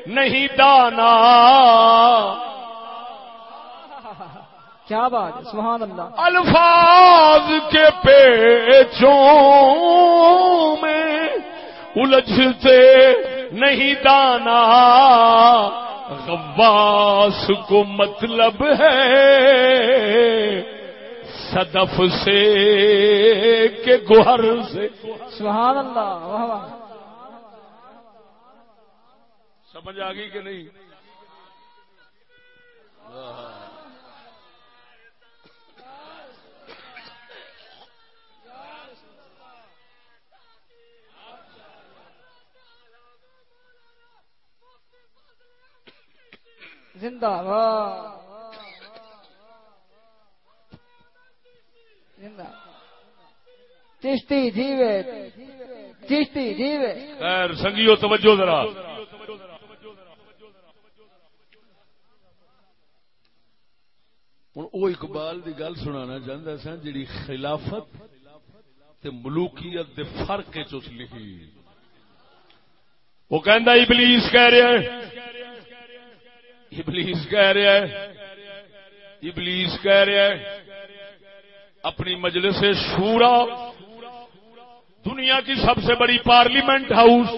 نہیں دانا۔ کیا بات سبحان اللہ۔ الفاظ کے پیچوں میں الجھتے نہیں دانا۔ غواس کو مطلب ہے صدف سے کہ گوہر سے۔ سبحان اللہ سمجھ آ گئی کہ نہیں؟ زندہ زندہ چشتی جیوے۔ چشتی جیوے۔ خیر سنگیو توجہ ذرا۔ ہوں وہ اقبال دی گل سنانا چاہتا سا جی خلافت تے ملوکیت دے فرق لکھی۔ وہ کہندا ابلیس کہہ رہا ہے۔ ابلیس کہہ رہا ہے۔ ابلیس کہہ رہا ہے۔ اپنی مجلس شورا، دنیا کی سب سے بڑی پارلیمنٹ ہاؤس۔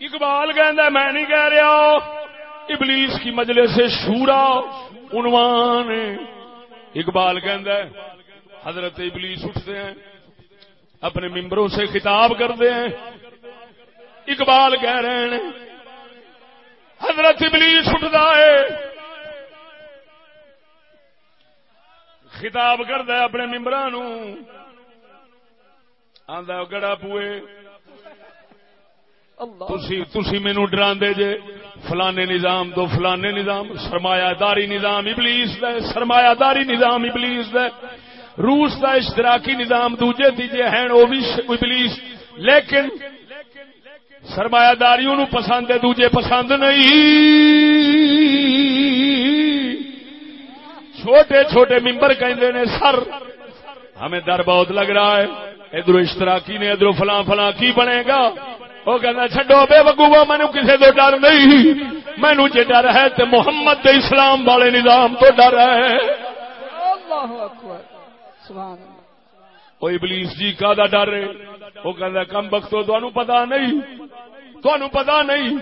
اقبال کہہ میں نہیں کہہ رہا، ابلیس کی مجلس شورا عنوان اقبال کہ حضرت ابلیس اٹھتے ہیں، اپنے ممبروں سے خطاب کرتے ہیں۔ اقبال کہہ رہے ہیں، حضرت ابلیس اٹھتا ہے خطاب کرد اپنے ممبران آدھا گڑا پوئے۔ تھی مینو ڈرا جے فلانے نظام دو فلانے نظام سرمایہ داری نظام ابلیس دے سرمایہ داری نظام ابلیس دے۔ روس دا اشتراکی نظام دوجے تیجے ہیں وہ بھی ابلیس۔ لیکن سرمایہ داریوں نو پسند ہے دوجے پسند نہیں۔ چھوٹے چھوٹے ممبر کہندے نے سر ہمیں ڈر بہت لگ رہا ہے۔ ادھر اشتراکی نے ادھر فلاں فلاں کی بنے گا؟ وہ کہنا چڈو بے بگوا مینو کسی تو ڈر نہیں۔ مینو جی ڈر ہے تو محمد دے اسلام والے نظام تو ڈر ہے۔ وہ ابلیس جی کا ڈر ہے؟ وہ کہنا کم بختو تو پتا نہیں۔ تو پتا نہیں۔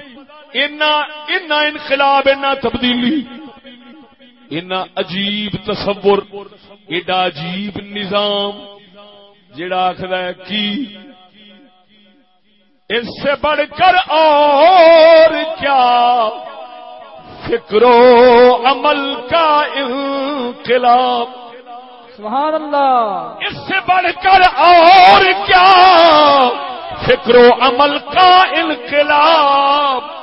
انقلاب اینا تبدیلی۔ اینا عجیب تصور ایڈا عجیب نظام جڑا آخر ہے کی؟ اس سے بڑھ کر اور کیا؟ فکر و عمل کا انقلاب۔ سبحان اللہ اس سے بڑھ کر اور کیا؟ فکر و عمل کا انقلاب۔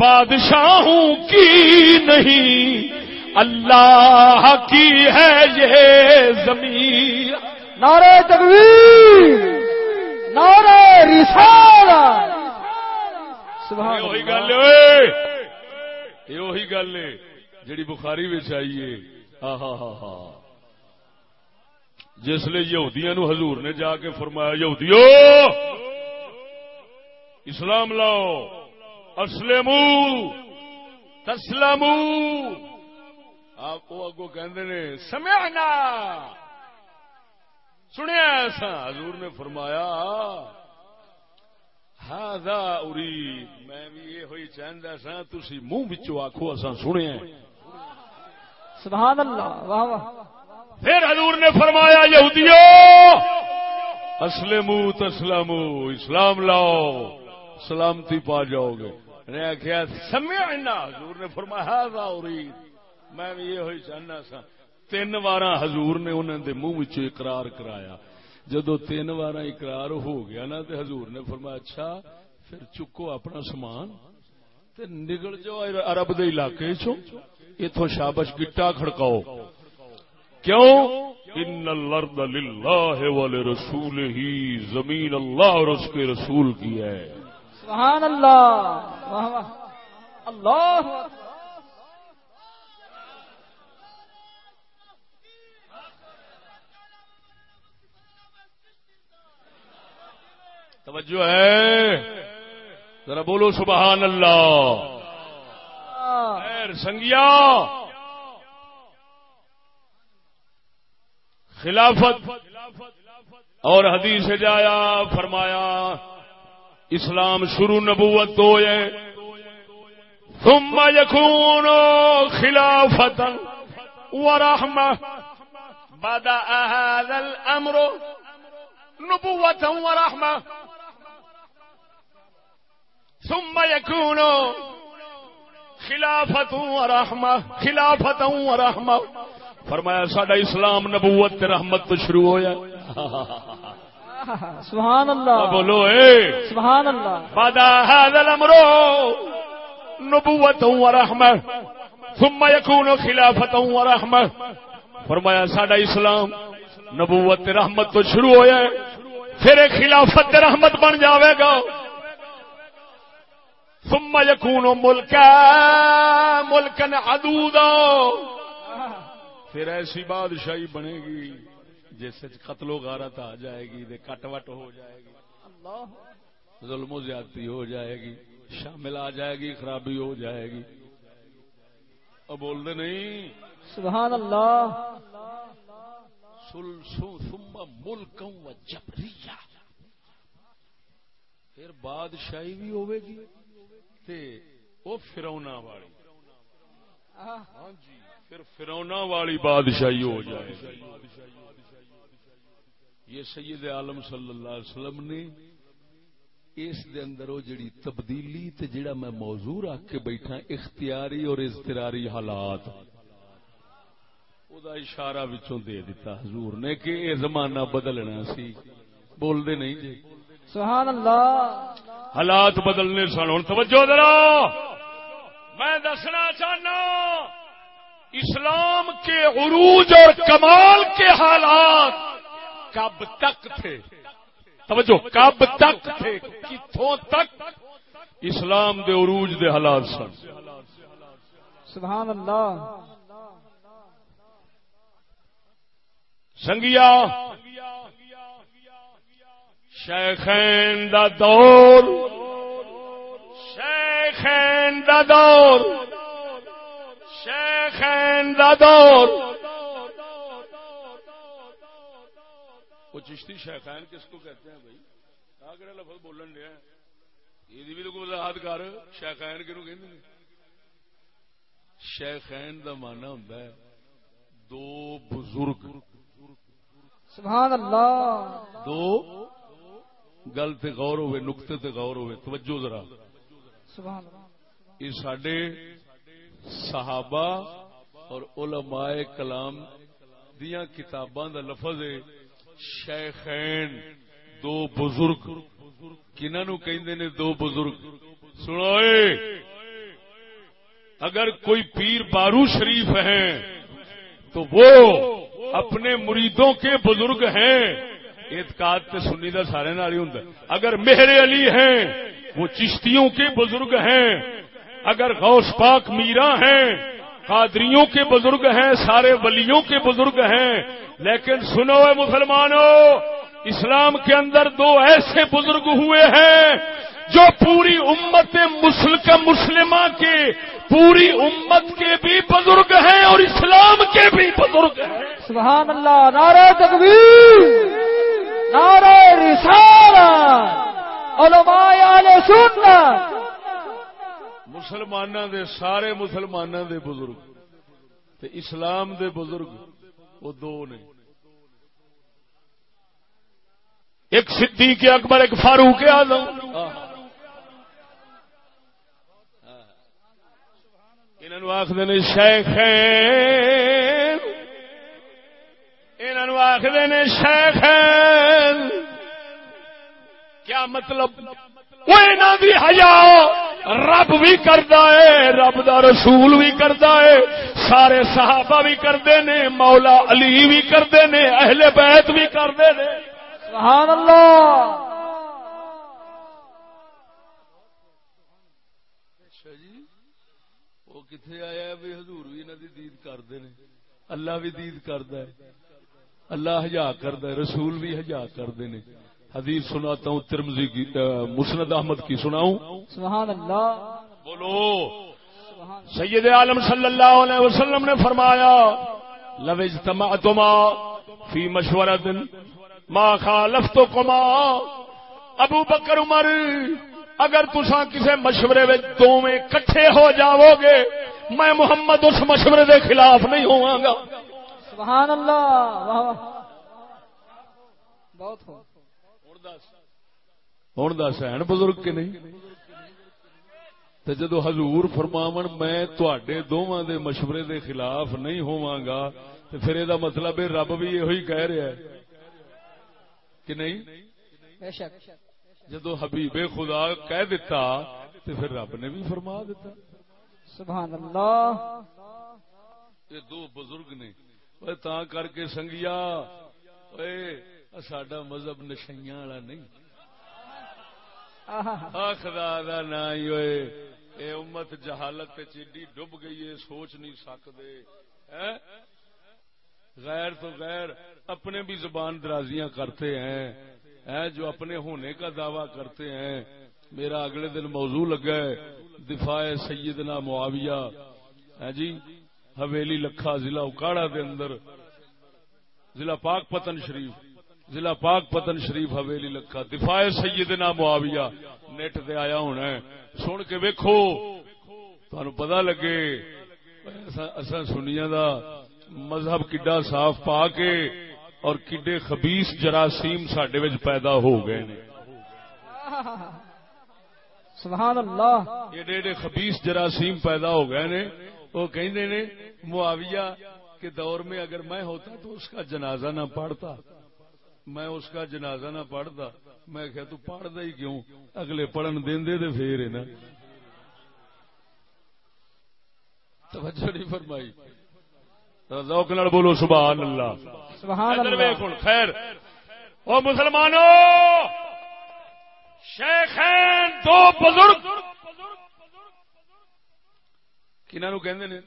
بادشاہوں کی نہیں۔ اللہ کی ہے یہ زمین۔ نعرہ تکبیر نعرہ رسالہ۔ سبحان وہی اللہ گل ہے۔ یہ وہی گل ہے جڑی بخاری ہاں ہاں ہاں ہاں جس لیے یہودیاں نو حضور نے جا کے فرمایا یہودیو اسلام لاؤ۔ اسلمو. تسلمو. آپ وہ اگو کہندے نے سمعنا. سنیا ایسا؟ حضور نے فرمایا ہاں ارید. میں بھی یہ ہوئی چاہتا سا تھی منہ بچو آخو اصا سنیا سبحان اللہ واہ واہ۔ پھر حضور نے فرمایا یہودیو! اسلمو تسلمو اسلام لاؤ سلامتی پا جاؤ گے۔ نے آخیا سمعنا حضور نے فرمایا ہاں میں بھی یہ ہوئی چاہنا سا تین وار حضور نے انہوں دے منہ اقرار کرایا۔ جدو تین وار اقرار ہو گیا نا، تے حضور نے فرمایا اچھا پھر چکو اپنا سامان تے نکل جاؤ عرب دے علاقے چو اتو شابش گٹا کھڑکاؤ۔ کیوں؟ ان الارض للہ ولرسول ہی زمین اللہ اور اس کے رسول کی ہے۔ سبحان اللہ. اللہ. توجہ ہے. ذرا بولو سبحان اللہ. خیر، سنگیا. خلافت. اور حدیث جایا، فرمایا اسلام شروع نبوت تو ہے۔ ثم يكون خلافة ورحمة۔ بدأ هذا الأمر نبوة ورحمة۔ ثم يكون خلافت و رحمت خلافت و رحمت فرمایا، ساڈا اسلام نبوت تے رحمت تو شروع ہویا۔ سبحان اللہ. بولو اے. سبحان اللہ. بدا هذا الامر نبوت و رحمت ثم يكون خلافت و رحمت. فرمایا ساڈا اسلام نبوت رحمت تو شروع ہویا ہے پھر خلافت رحمت بن جاوے گا. ثم يكون ملکا ملکن عدودا. پھر ایسی بادشاہی بنے گی جس قتل و غارت آ جائے گی دے کٹ وٹ ہو جائے گی۔ اللہ ظلم و زیادتی ہو جائے گی شامل آ جائے گی خرابی ہو جائے گی۔ اب بول دے نہیں۔ سبحان اللہ۔ سل سو ثم ملکوں و جبریہ۔ پھر بادشاہی بھی ہوے گی تے او فرونا والی۔ ہاں جی پھر فرونا والی بادشاہی ہو جائے گی۔ یہ سید عالم صلی اللہ علیہ وسلم نے اس دے اندر وہ جڑی تبدیلی تے جڑا میں موضوع رکھ کے بیٹھا اختیاری اور اضطراری حالات او دا اشارہ وچوں دے دیتا حضور نے کہ یہ زمانہ بدلنا سی۔ بول دے نہیں جی۔ سبحان اللہ حالات بدلنے سن۔ ہوں توجہ ذرا۔ میں دسنا چاہنا اسلام کے عروج اور کمال کے حالات کب تک تھے؟ توجہ کب تک تھے؟ کتوں تک؟ اسلام دے عروج دے حالات سن۔ سبحان اللہ۔ سنگیا شیخین دا دور۔ شیخین دا دور۔ شیخین دا دور۔ وہ چشتی شیخین کس کو کہتے ہیں بھائی؟ آگرہ لفظ بولن دیا یہ بھی تو وضاحت کر شیخین کنو کہ شیخین دا مانا ہوں دو بزرگ۔ سبحان اللہ۔ دو گل تے غور ہوئے نقطے تے غور ہوئے توجہ ذرا۔ سبحان اللہ۔ یہ سڈے صحابہ اور علماء کلام دیا کتاباں دا لفظ ہے۔ شیخین، دو بزرگ۔ کنہوں نو کہندے نے دو بزرگ۔ سنو اے، اگر کوئی پیر بارو شریف ہیں، تو وہ اپنے مریدوں کے بزرگ ہیں۔ اعتقاد تے سنی دا سارے نال ہی ہوندا۔ اگر مہر علی ہیں، وہ چشتیوں کے بزرگ ہیں۔ اگر غوث پاک میرا ہیں قادریوں کے بزرگ ہیں، سارے ولیوں کے بزرگ ہیں۔ لیکن سنو اے مسلمانوں، اسلام کے اندر دو ایسے بزرگ ہوئے ہیں جو پوری امت مسلم مسلمہ کے، پوری امت کے بھی بزرگ ہیں اور اسلام کے بھی بزرگ ہیں۔ سبحان اللہ، نعرہ تکبیر، نعرہ رسالت، علماء اہل سنت مسلمانوں دے، سارے مسلمانوں دے بزرگ۔ تے اسلام دے بزرگ، وہ دو نے ایک صدیق اکبر، ایک فاروق اعظم۔ انہوں آخر نے شیخ انہوں آخر نے شیخ کیا مطلب؟ وہ انہوں بھی ہجا رب بھی کرتا ہے رب دا رسول بھی کرتا ہے سارے صحابہ بھی کرتے نے مولا علی بھی کرتے نے اہل بیت بھی کرتے نے۔ سبحان اللہ اچھا جی کتنے آیا بھی حضور بھی انہوں دی دید کرتے نے؟ اللہ بھی دید ہے۔ اللہ ہجا ہے رسول بھی ہجا کرتے نے۔ حدیث سناتا ہوں ترمزی کی مسند احمد کی سناؤں۔ سبحان اللہ بولو۔ سید عالم صلی اللہ علیہ وسلم نے فرمایا لو اجتماعتما فی مشورت ما خالفتکما۔ ابو بکر عمر اگر تسا کسی مشورے میں دوویں کٹھے ہو جاؤ گے میں محمد اس مشورے دے خلاف نہیں ہوا گا۔ سبحان اللہ واہ واہ۔ بہت ہو۔ ہوں دس این بزرگ کے نہیں؟ تے جدو حضور فرماون میں تواڈے دوواں دے مشورے دے خلاف نہیں ہوواں گا تے پھر یہ مطلب ہے رب بھی یہ کہہ رہا ہے۔ کہ نہیں؟ جدو حبیب خدا کہہ دیتا تے پھر رب نے بھی فرما دیتا سبحان اللہ۔ یہ دو بزرگ نے تاں کر کے سنگیا ساڈا مذہب نشیاں والا نہیں۔ خدا دا نا ہی ہوئے۔ اے امت جہالت چیڈی ڈب گئی ہے، سوچ نہیں سکدے۔ ہیں؟ غیر تو غیر اپنے بھی زبان درازیاں کرتے ہیں۔ ہیں جو اپنے ہونے کا دعویٰ کرتے ہیں۔ میرا اگلے دن موضوع لگا ہے، دفاع سیدنا معاویہ۔ ہے جی؟ حویلی لکھا ضلع اکاڑا دے اندر، ضلع پاک پتن شریف۔ ضلع پاک پتن شریف حویلی لکھا دفاع سیدنا معاویہ نیٹ تے آیا ہونا ہے۔ سن کے ویکھو تہن پتا لگے اصا سنیا دا مذہب کڈا صاف پا کے اور کڈے خبیس جراثیم وچ پیدا ہو گئے نے۔ سبحان اللہ۔ ایڈے ایڈے خبیس جراثیم پیدا ہو گئے نے۔ وہ کہندے نے معاویہ کے دور میں اگر میں ہوتا تو اس کا جنازہ نہ پڑھتا میں اس کا جنازہ نہ پڑھتا۔ میں کہ تو پڑھتا ہی کیوں؟ اگلے پڑھن دیں دے دے پھر ہے نا۔ توجہ نہیں فرمائی۔ ذوق نال بولو سبحان اللہ۔ سبحان اللہ خیر۔ او مسلمانو! شیخین دو بزرگ۔ کنہاں نو کہندے نے؟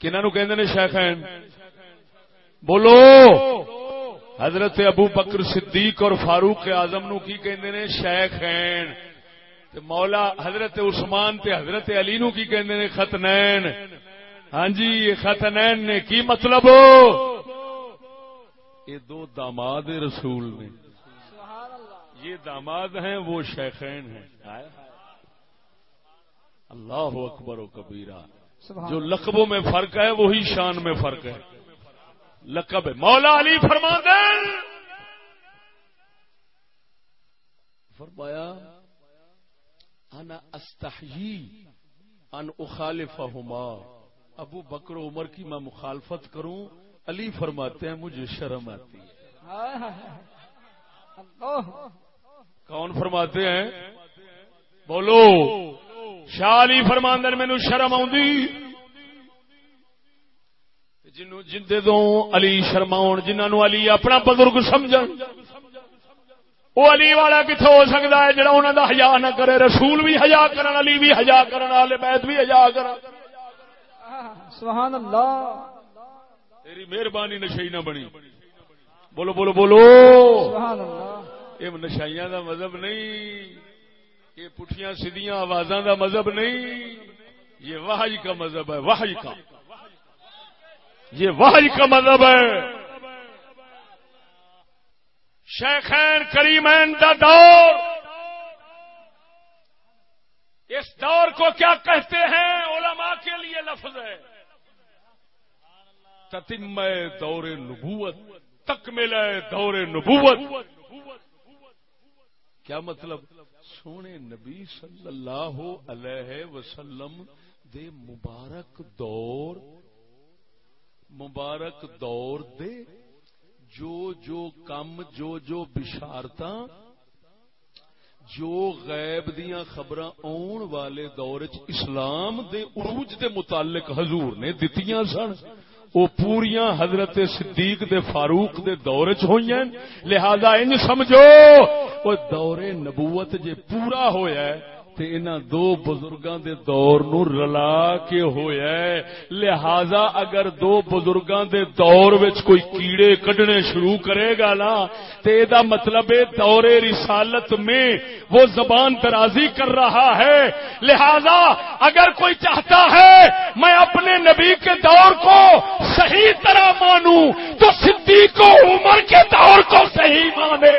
کنہاں نو کہندے نے شیخین بولو۔ حضرت ابو بکر صدیق اور فاروق اعظم نو کی کہندے نے؟ شیخین تے مولا حضرت عثمان تے حضرت علی نو کی کہندے نے؟ ختنین۔ ہاں جی یہ ختنین نے کی مطلب؟ یہ دو داماد رسول نے۔ یہ داماد ہیں، وہ شیخین ہیں۔ اللہ اکبر و کبیرہ۔ جو لقبوں میں فرق ہے، وہی شان میں فرق ہے۔ لقب ہے مولا علی فرما دیں فرمایا انا استحیی ان اخالفہما۔ ابو بکر و عمر کی میں مخالفت کروں۔ علی فرماتے ہیں مجھے شرم آتی ہے۔ کون فرماتے ہیں؟ بولو۔ شاہ علی فرماندر مینو شرم آدھی جنوں جندے دو علی شرماؤ جنہوں علی اپنا بزرگ سمجھ وہ علی والا کتوں ہو سکتا ہے جڑا انہوں دا حیا نہ کرے رسول بھی حیا کرن علی بھی حیا کرن والے بیت بھی حیا کرن۔ سبحان اللہ تیری مہربانی نشئی نہ بنی۔ بولو بولو بولو۔ سبحان اللہ یہ نشائیاں دا مذہب نہیں یہ پٹھیاں سیدیاں آوازاں دا مذہب نہیں۔ یہ وحج کا مذہب ہے وحج کا۔ یہ وحج کا مذہب ہے۔ شیخین کریمین دا دور اس دور کو کیا کہتے ہیں؟ علماء کے لیے لفظ ہے۔ تتم دور نبوت تکمل دور نبوت۔ کیا مطلب؟ سونے نبی صلی اللہ علیہ وسلم دے مبارک دور مبارک دور دے، جو جو کم، جو جو بشارت جو غیب دیاں خبراں آن والے دور چ اسلام دے عروج دے متعلق حضور نے دتیاں سن، وہ پوریاں حضرت صدیق دے فاروق دے دور چ ہوئی ہیں۔ لہذا انج سمجھو، وہ دور نبوت جے پورا ہویا ہے تے انہاں دو بزرگاں دے دور نو رلا کے ہویا ہے۔ لہذا اگر دو بزرگاں دے دور وچ کوئی کیڑے کڈنے شروع کرے گا نا، تے دا مطلب ہے دور رسالت میں وہ زبان درازی کر رہا ہے۔ لہذا اگر کوئی چاہتا ہے میں اپنے نبی کے دور کو صحیح طرح مانوں، تو صدیق و عمر کے دور کو صحیح مانے۔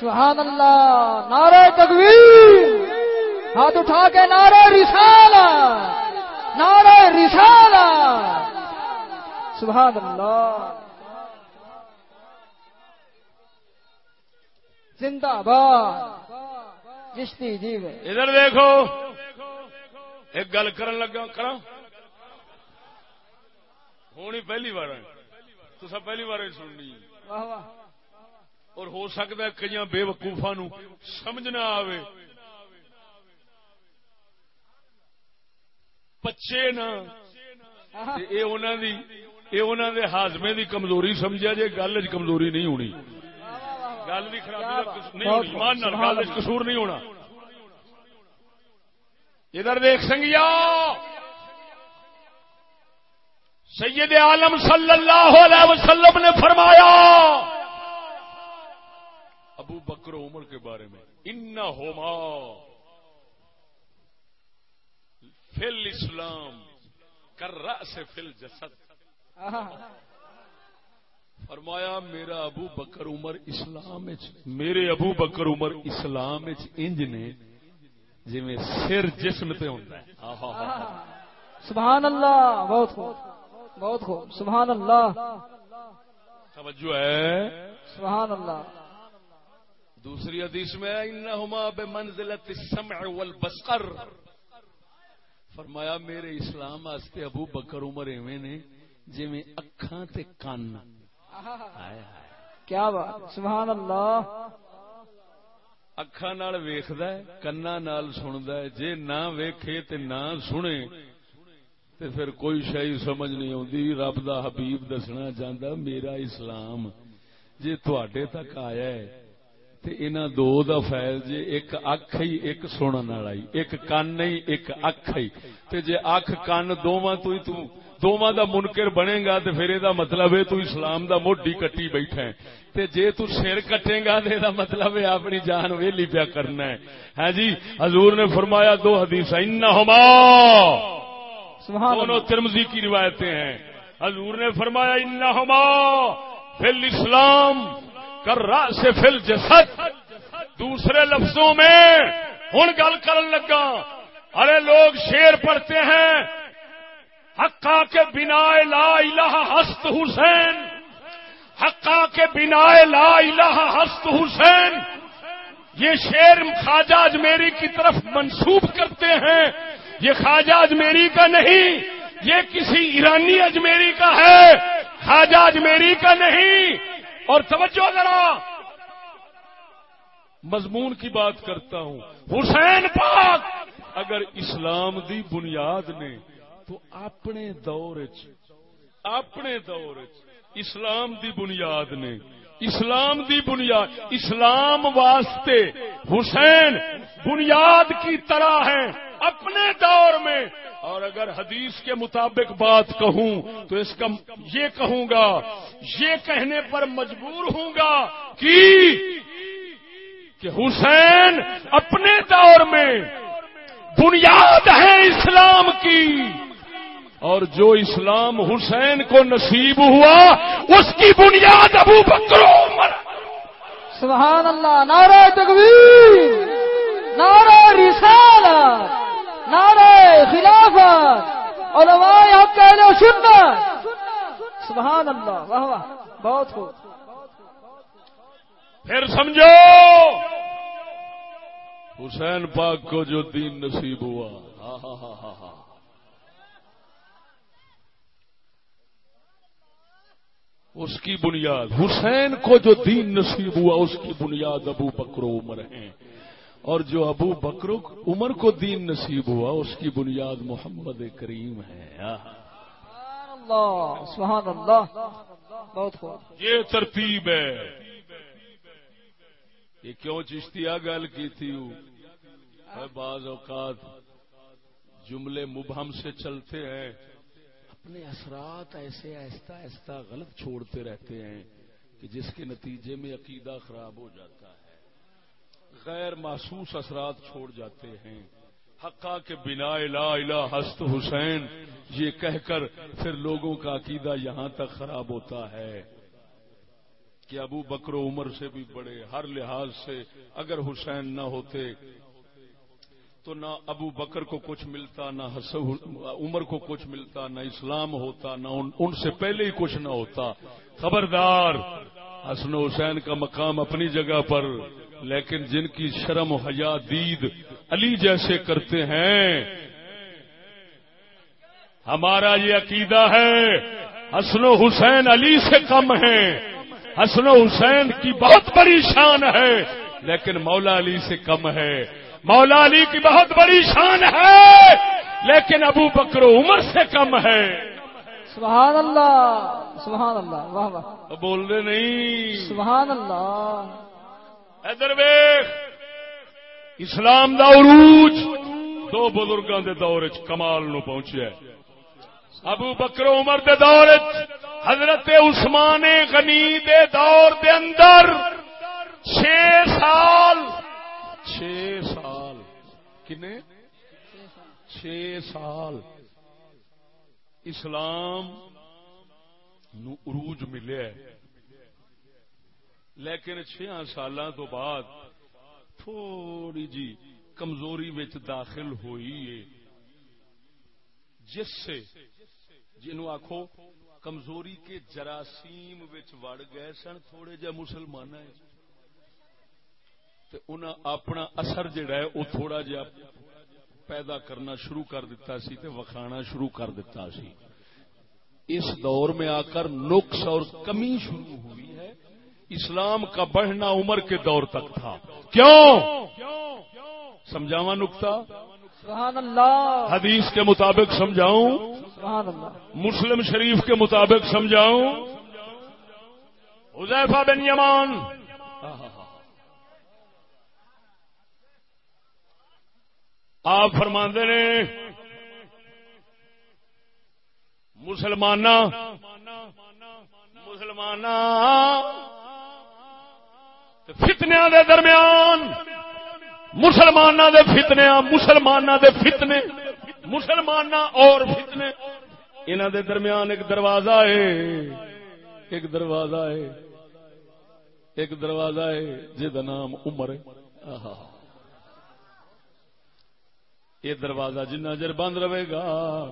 سبحان اللہ، نعرہ تکبیر۔ ہاتھ اٹھا کے نعرہ رسالہ نعرہ رسالہ۔ سبحان اللہ۔ زندہ باد جشتی جی ادھر دیکھو۔ ایک گل کرن لگا کرا ہونی پہلی بار تو سب پہلی بار سننی اور ہو سکتا ہے کئی بے وقوفا نو سمجھنا آوے۔ بچے نا۔ اے انہاں دی اے انہاں دے ہاضمے دی کمزوری سمجھا جے، گل وچ کمزوری نہیں ہونی۔ گل دی خرابی دا نہیں ہونی۔ ایمان نال گل وچ قصور نہیں ہونا۔ ادھر دیکھ سنگیا۔ سید عالم صلی اللہ علیہ وسلم نے فرمایا ابو بکر عمر کے بارے میں ان ہوما فل اسلام کر سے فل جسد۔ فرمایا میرا ابو بکر عمر اسلام میرے ابو بکر عمر اسلام انج نے جی سر جسم تے ہوندا ہے۔ ہا سبحان اللہ بہت خوب۔ بہت خوب۔ سبحان اللہ توجہ ہے۔ سبحان اللہ دوسری حدیث میں انہما بمنزلت السمع والبصر۔ فرمایا میرے اسلام واسطے ابو بکر عمر ایویں نے جویں اکھاں تے کان ہائے ہائے۔ کیا بات؟ سبحان اللہ۔ اکھاں نال ویکھدا ہے کناں نال سندا ہے۔ جے نہ ویکھے تے نہ سنے تے پھر کوئی شاہی سمجھ نہیں آتی رب دا حبیب دسنا چاہتا میرا اسلام۔ جی تھوڑے تک آیا ہے تے انہاں دو دا فیض جے ایک اکھ ہی ایک سنن والا ہی۔ ایک کان نہیں ایک اکھ ہی۔ تے جے اکھ کان دوواں تو ہی تو دوواں دا منکر بنے گا تے پھر دا مطلب ہے تو اسلام دا موڈی کٹی بیٹھا ہے۔ تے جے تو سر کٹے گا تے دا مطلب ہے اپنی جان ویلی پیا کرنا ہے۔ ہاں جی حضور نے فرمایا دو حدیث انہما۔ سبحان دونوں ترمزی کی روایتیں ہیں۔ حضور نے فرمایا انہما فی الاسلام۔ کر سے فل جسد۔ دوسرے لفظوں میں ہوں گل کرن لگا۔ ارے لوگ شیر پڑھتے ہیں۔ حقا کے بنا لا الہ ہست حسین۔ حقا کے بنا لا الہ ہست حسین۔ یہ شیر خواجہ اجمیری کی طرف منسوب کرتے ہیں۔ یہ خواجہ اجمیری کا نہیں۔ یہ کسی ایرانی اجمیری کا ہے۔ خواجہ اجمیری کا نہیں۔ اور توجہ ذرا۔ مضمون کی بات کرتا ہوں۔ حسین پاک، اگر اسلام دی بنیاد نے، تو اپنے دور چ اپنے دور چ اسلام دی بنیاد نے اسلام دی بنیاد، اسلام واسطے حسین بنیاد کی طرح ہے اپنے دور میں۔ اور اگر حدیث کے مطابق بات کہوں تو اس کا یہ کہوں گا، یہ کہنے پر مجبور ہوں گا کہ کہ حسین اپنے دور میں بنیاد ہے اسلام کی۔ اور جو اسلام حسین کو نصیب ہوا اس کی بنیاد ابو بکر عمر۔ سبحان اللہ نعرہ تکبیر نعرہ رسالت نعرہ خلافت علماء حق اہل سنت۔ سبحان اللہ واہ واہ بہت خوب۔ پھر سمجھو حسین پاک کو جو دین نصیب ہوا۔ ہاں ہاں ہاں ہاں ہاں۔ اس کی بنیاد حسین کو جو دین نصیب ہوا اس کی بنیاد ابو بکر و عمر ہیں۔ اور جو ابو بکر و عمر کو دین نصیب ہوا اس کی بنیاد محمد کریم ہے۔ سبحان اللہ سبحان اللہ بہت خوب۔ یہ ترتیب ہے۔ یہ کیوں چشتیا گل کی تھی؟ بعض اوقات جملے مبہم سے چلتے ہیں۔ اپنے اثرات ایسے آہستہ آہستہ غلط چھوڑتے رہتے ہیں کہ جس کے نتیجے میں عقیدہ خراب ہو جاتا ہے، غیر محسوس اثرات چھوڑ جاتے ہیں۔ حقا کے بنا لا الہ ہست حسین، یہ کہہ کر پھر لوگوں کا عقیدہ یہاں تک خراب ہوتا ہے کہ ابو بکر و عمر سے بھی بڑے، ہر لحاظ سے اگر حسین نہ ہوتے تو نہ ابو بکر کو کچھ ملتا، نہ عمر کو کچھ ملتا، نہ اسلام ہوتا، نہ ان سے پہلے ہی کچھ نہ ہوتا۔ خبردار، حسن حسین کا مقام اپنی جگہ پر، لیکن جن کی شرم و حیا دید علی جیسے کرتے ہیں، ہمارا یہ عقیدہ ہے، حسن و حسین علی سے کم ہے حسن و حسین کی بہت بڑی شان ہے، لیکن مولا علی سے کم ہے۔ مولا علی کی بہت بڑی شان ہے لیکن ابو بکر عمر سے کم ہے۔ سبحان اللہ سبحان اللہ واہ واہ۔ بول دے نہیں۔ سبحان اللہ۔ ادھر ویخ اسلام دا عروج دو بزرگوں دے دور چ کمال نو پہنچیا ابو بکر عمر دے دور حضرت عثمان غنی دے دور دے اندر چھ سال چھ سال۔ کنے؟ چھ سال۔ اسلام نو عروج ملے لیکن چھ سال تو بعد تھوڑی جی کمزوری داخل ہوئی ہے۔ جس سے جنو آخو کمزوری کے جراثیم وڑ گئے سن، تھوڑے جہ مسلمان اپنا اثر جڑا ہے وہ تھوڑا جا پیدا کرنا شروع کر دیتا سی تے وکھانا شروع کر دیتا سی۔ اس دور میں آ کر نقص اور کمی شروع ہوئی ہے۔ اسلام کا بڑھنا عمر کے دور تک تھا۔ کیوں؟ سمجھاوا نکتا سبحان اللہ حدیث کے مطابق سمجھاؤں؟ سبحان اللہ مسلم شریف کے مطابق سمجھاؤں؟ حذیفہ بن یمان۔ آپ فرماندے نے مسلمان مسلمان فتنیا دے درمیان مسلمان دے فتنیا مسلمان دے فتنے مسلمان اور فتنے انہوں دے درمیان ایک دروازہ ہے، ایک دروازہ ہے، ایک دروازہ ہے جہد نام عمر ہے۔ آہا۔ یہ دروازہ جنہ چر بند رہے گا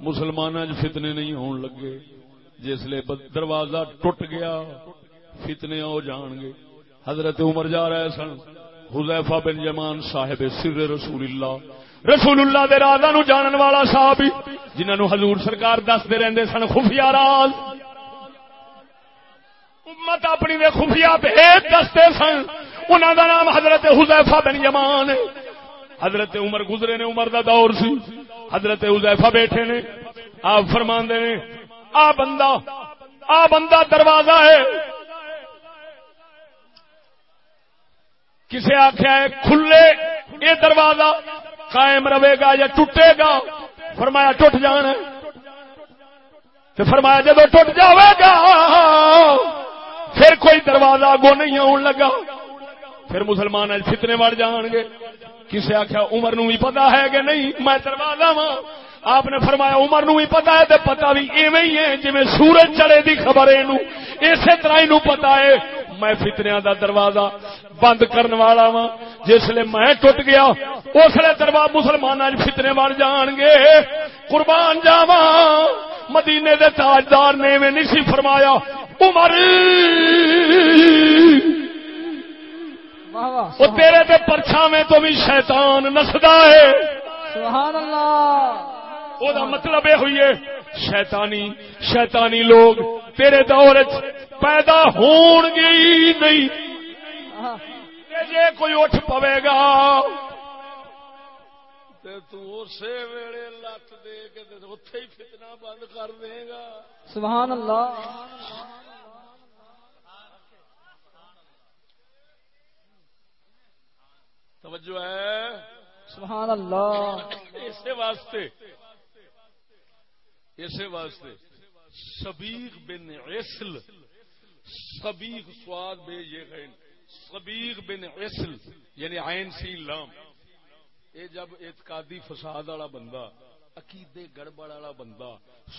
مسلمانوں فتنے نہیں ہون لگے۔ جسے دروازہ ٹوٹ گیا، فتنے ہو جان گے۔ حضرت عمر جا رہے سن، حذیفہ بن جمان صاحب سر رسول اللہ رسول اللہ دے رازا نو جانن والا صاحب جنہاں نو حضور سرکار دستے رہندے سن، خفیہ راز۔ امت اپنی دے خفیہ بھید دستے سن۔ انہاں دا نام حضرت حذیفہ بن جمان ہے۔ حضرت عمر گزرے نے، عمر دا دور سی۔ حضرت حذیفہ بیٹھے نے۔ آپ فرماندے نے، آ بندہ آ بندہ دروازہ ہے۔ کسے آخیا ہے، کھلے، یہ دروازہ قائم رہے گا یا ٹوٹے گا؟ فرمایا ٹوٹ جانا تو فرمایا جب ٹوٹ جاوے گا، پھر کوئی دروازہ اگو نہیں آن لگا۔ پھر مسلمان فتنے بڑھ جان گے۔ کسے آخیا عمر نو بھی پتا ہے کہ نہیں؟ میں دروازہ وا آپ نے فرمایا عمر نو بھی پتا ہے تو پتا بھی ایویں ہی ہے جی سورج چڑے دی خبر ہے اسی طرح ہی پتا ہے، میں فتنیا دا دروازہ بند کرن والا وا جسے میں ٹوٹ گیا اسلے دروازہ مسلمان فتنے بڑھ جان گے۔ قربان جاوا مدینے دے تاجدار نے میں نہیں سی فرمایا، عمر! وہ تیرے تے پرچھا میں تو بھی شیطان نسدا ہے۔ سبحان اللہ. وہ مطلب یہ ہوئی ہے شیطانی شیطانی لوگ تیرے دور پیدا ہون گے ہی نہیں۔ جے کوئی اٹھ پوے گا اسی ویلے لت دے کے اتے ہی فتنا بند کر دے گا۔ سبحان اللہ. توجہ ہے؟ سبحان اللہ. اسی واسطے اسی واسطے سبیق بن عسل سبیق سواد بے یہ غین سبیق بن عسل یعنی عین سی لام۔ اے جب اعتقادی فساد والا بندہ عقیدے گڑبڑ والا بندہ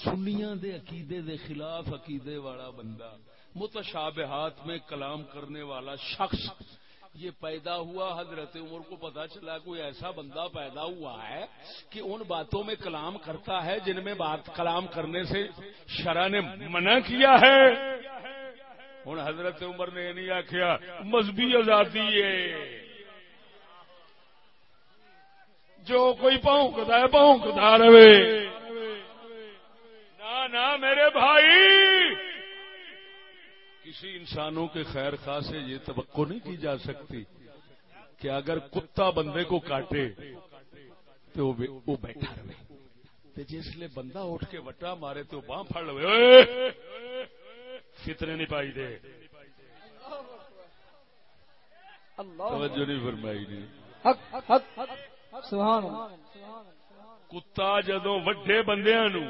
سنیاں دے عقیدے دے خلاف عقیدے والا بندہ متشابہات میں کلام کرنے والا شخص یہ پیدا ہوا حضرت عمر کو پتا چلا کوئی ایسا بندہ پیدا ہوا ہے کہ ان باتوں میں کلام کرتا ہے جن میں بات کلام کرنے سے شرح نے منع کیا ہے۔ ہوں حضرت عمر نے یہ نہیں آخیا مذہبی آزادی ہے۔ جو کوئی پونکتا ہے پونکتا رہے۔ نہ میرے بھائی۔ کسی انسانوں کے خیر خواہ سے یہ توقع نہیں کی جا سکتی کہ اگر کتا بندے کو کاٹے تو وہ بیٹھا رہے۔ جس لیے بندہ اٹھ کے وٹا مارے تو باں پڑ لو فطرے نہیں پائی دے۔ توجہ نہیں فرمائی دی۔ کتا جدو وڈے بندیا نو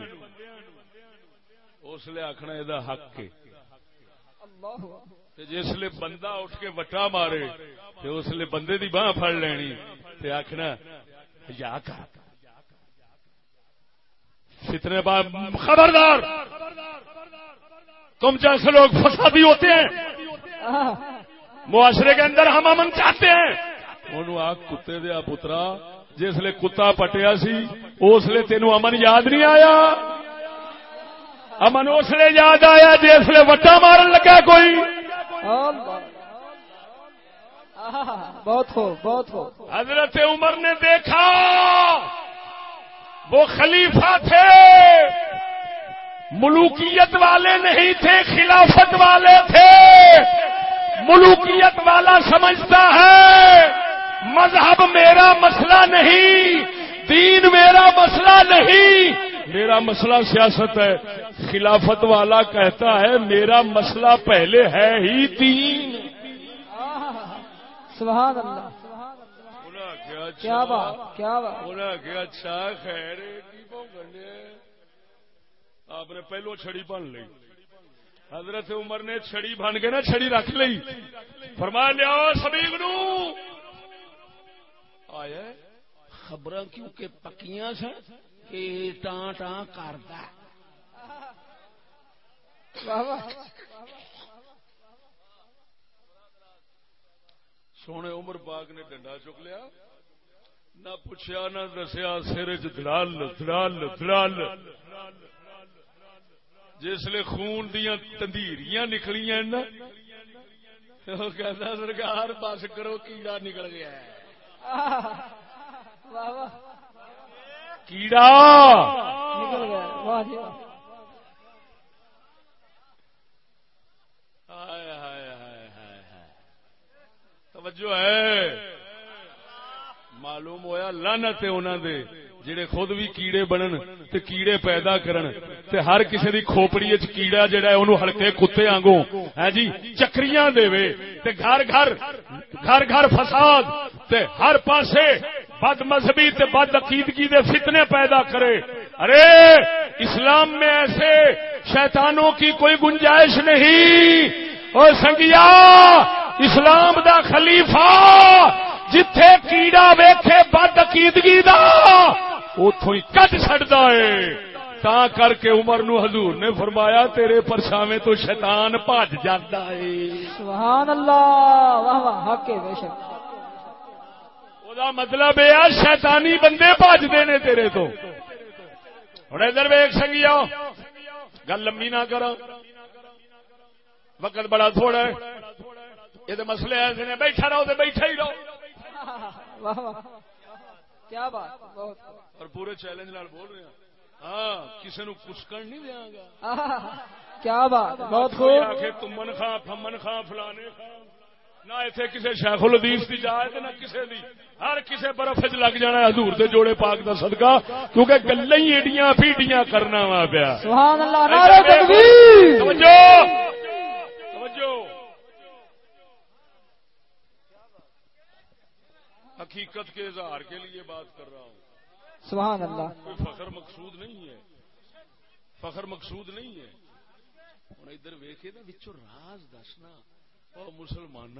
اس لیے آخنا یہ حق ہے۔ جسے بندہ اٹھ کے وٹا مارے تو اس لیے بندے دی باہ پڑ لینی، تے آخنا یا کر۔ فتنے با خبردار، تم جیسے لوگ فسادی ہوتے ہیں۔ معاشرے کے اندر ہم امن چاہتے ہیں۔ انہوں کتے دیا پترا، جس کتا پٹیا سی، اس لیے تینوں امن یاد نہیں آیا۔ امن اس لیے یاد آیا جس لیے وٹا مارن لگا کوئی۔ بہت ہو بہت ہو۔ حضرت عمر نے دیکھا وہ خلیفہ تھے۔ ملوکیت والے نہیں تھے خلافت والے تھے۔ ملوکیت والا سمجھتا ہے مذہب میرا مسئلہ نہیں دین میرا مسئلہ نہیں۔ میرا مسئلہ سیاست ہے۔ خلافت والا کہتا ہے میرا مسئلہ پہلے ہے ہی تین۔ سبحان اللہ۔ کیا بات کیا بات۔ اچھا خیر آپ نے پہلو چھڑی بن لی۔ حضرت عمر نے چھڑی بن کے نا چھڑی رکھ لی۔ فرما لیا سبھی نو۔ آیا خبر کیونکہ پکیاں سن؟ کہ ٹان ٹان کرتا سونے عمر باغ نے ڈنڈا چک لیا نہ پوچھا نہ دسیا سر چڑال دڑال دڑال جسل خون دیا تندیریاں نکلیاں نا کہتا سرکار بس کرو کیڑا نکل گیا کیڑا؟ نکل گیا واہ جی توجہ ہے۔ معلوم ہویا لانت ہے انہوں دے۔ جڑے خود بھی کیڑے بنن تے کیڑے پیدا کرن تے ہر کسی دی کھوپڑی وچ کیڑا جڑا ہے، اونوں ہلکے کتے آنگوں، ہیں جی؟ چکریاں دے تے گھر گھر گھر گھر فساد تے ہر پاسے بد مذہبی تے بد عقیدگی دے فتنے پیدا کرے۔ ارے، اسلام میں ایسے شیطانوں کی کوئی گنجائش نہیں۔ اور سنگیا، اسلام دا خلیفہ جتھے کیڑا ویکھے بد عقیدگی دا۔ اتوں ہی کٹ چڈتا ہے۔ تا کر کے عمر نو حضور نے فرمایا تیرے پرچھاوے تو شیطان بھج جاتا ہے۔ سبحان اللہ واہ واہ حق ہے بے شک۔ دا مطلب یہ شیطانی بندے بجتے نے تیرے تو۔ ہوں ادھر ویگ سنگیا گل لمبی نہ کر وقت بڑا تھوڑا ہے۔ یہ مسئلے ایسے نے بیٹھا رہو تو بیٹھا ہی رہو۔ کیا بات؟ بہت اور پورے چیلنج نال بول رہے ہیں۔ ہاں کسی نو کسکن نہیں دیا گا۔ کیا بات؟ بہت کوئی خوب۔ آخے تمن خاں فمن خاں فلانے نہ اتنے کسی شیخ الحدیث کی جائے نہ کسی دی۔ ہر کسی برف چ لگ جانا ہے۔ حضور دے جوڑے پاک دا صدقہ کیونکہ گلیں ہی ایڈیاں پیڈیاں کرنا وا پیا۔ سبحان اللہ نعرہ تکبیر۔ توجہ! توجہ! حقیقت کے اظہار کے لیے بات کر رہا ہوں۔ سبحان اللہ۔ کوئی فخر مقصود نہیں ہے۔ فخر مقصود نہیں ہے۔ ہوں ادھر ویخے نا بچوں راز دسنا اور مسلمان